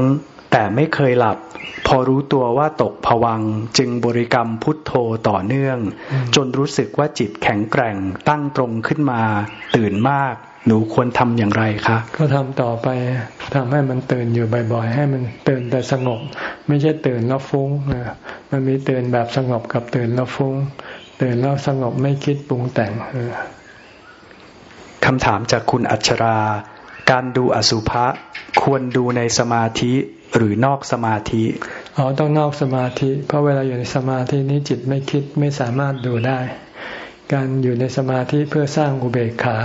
[SPEAKER 2] แต่ไม่เคยหลับ พอรู้ตัวว่าตกผวังจึงบริกรรมพุทโธต่อเนื่อง จนรู้สึกว่าจิตแข็งแกร่งตั้งตรงขึ้นมา ตื่นมาก หนูควรทำอย่างไรคะ
[SPEAKER 1] ก็ทำต่อไปทำให้มันตื่นอยู่บ่อยๆ ให้มันตื่นแต่สงบ ไม่ใช่ตื่นแล้วฟุ้งมันมีตื่นแบบสงบกับตื่นแล้วฟุ้ง ตื่นแล้วสงบไม่คิดปรุงแต่ง
[SPEAKER 2] คำถามจากคุณอัชรา การดูอสุภะควรดูในสมาธิหรือนอกสมาธิ
[SPEAKER 1] อ๋อต้องนอกสมาธิ เพราะเวลาอยู่ในสมาธินี้จิตไม่คิดไม่สามารถดูได้ การอยู่ในสมาธิเพื่อสร้างอุเบกขา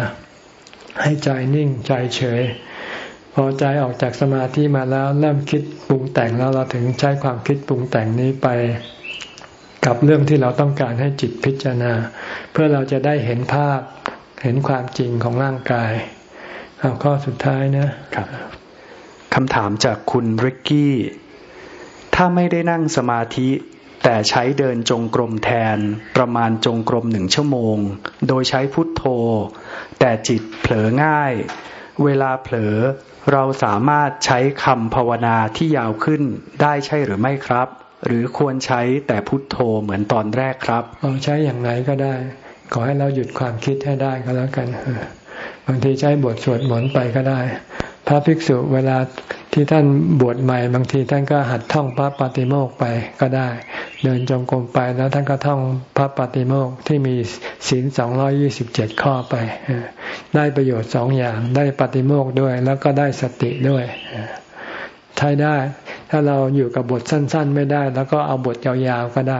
[SPEAKER 1] ให้ใจนิ่งใจเฉย พอใจออกจากสมาธิมาแล้วเริ่มคิดปรุงแต่งแล้วเราถึงใช้ความคิดปรุงแต่งนี้ไปกับเรื่องที่เราต้องการให้จิตพิจารณา เพื่อเราจะได้เห็นภาพเห็นความจริงของร่างกายเอาข้อสุดท้ายนะครับ
[SPEAKER 2] คำถามจากคุณริกกี้ ถ้าไม่ได้นั่งสมาธิ แต่ใช้เดินจงกรมแทนประมาณจงกรมหนึ่งชั่วโมง โดยใช้พุทโธ แต่จิตเผลอง่าย เวลาเผลอเราสามารถใช้คำภาวนาที่ยาวขึ้นได้ใช่หรือไม่ครับ หรือควรใช้แต่พุทโธเหมือนตอนแรกครับเอา
[SPEAKER 1] ใช้อย่างไรก็ได้ ขอให้เราหยุดความคิดให้ได้ก็แล้วกันบางทีใช้บทสวดมนต์ไปก็ได้ พระภิกษุเวลา ที่ท่านบวชใหม่ บางทีท่านก็หัดท่องพระปฏิโมกไปก็ได้ เดินจงกรมไปแล้วท่านก็ท่องพระปฏิโมกที่มีศีลสองร้อยี่สิบเจ็ดข้อไป ได้ประโยชน์สองอย่างได้ปฏิโมกด้วย แล้วก็ได้สติด้วยใช้ได้ ถ้าเราอยู่กับบทสั้น ๆ ไม่ได้ แล้วก็เอาบทยาวๆก็ได้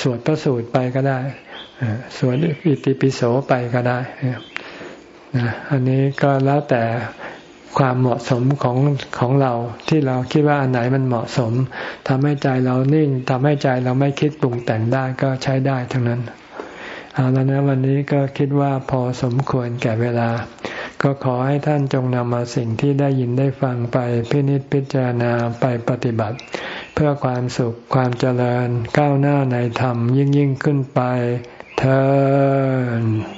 [SPEAKER 1] สวดพระสูตรไปก็ได้สวดอิติปิโสไปก็ได้อันนี้ก็แล้วแต่ ความเหมาะสมของของเราที่เราคิดว่าอันไหนมันเหมาะสมทำให้ใจเรานิ่งทำให้ใจเราไม่คิดปรุงแต่งได้ก็ใช้ได้ทั้งนั้น เอาแล้วนะวันนี้ก็คิดว่าพอสมควรแก่เวลา ก็ขอให้ท่านจงนำมาสิ่งที่ได้ยินได้ฟังไปพินิจพิจารณาไปปฏิบัติ เพื่อความสุขความเจริญก้าวหน้าในธรรมยิ่งยิ่งขึ้นไปเธอ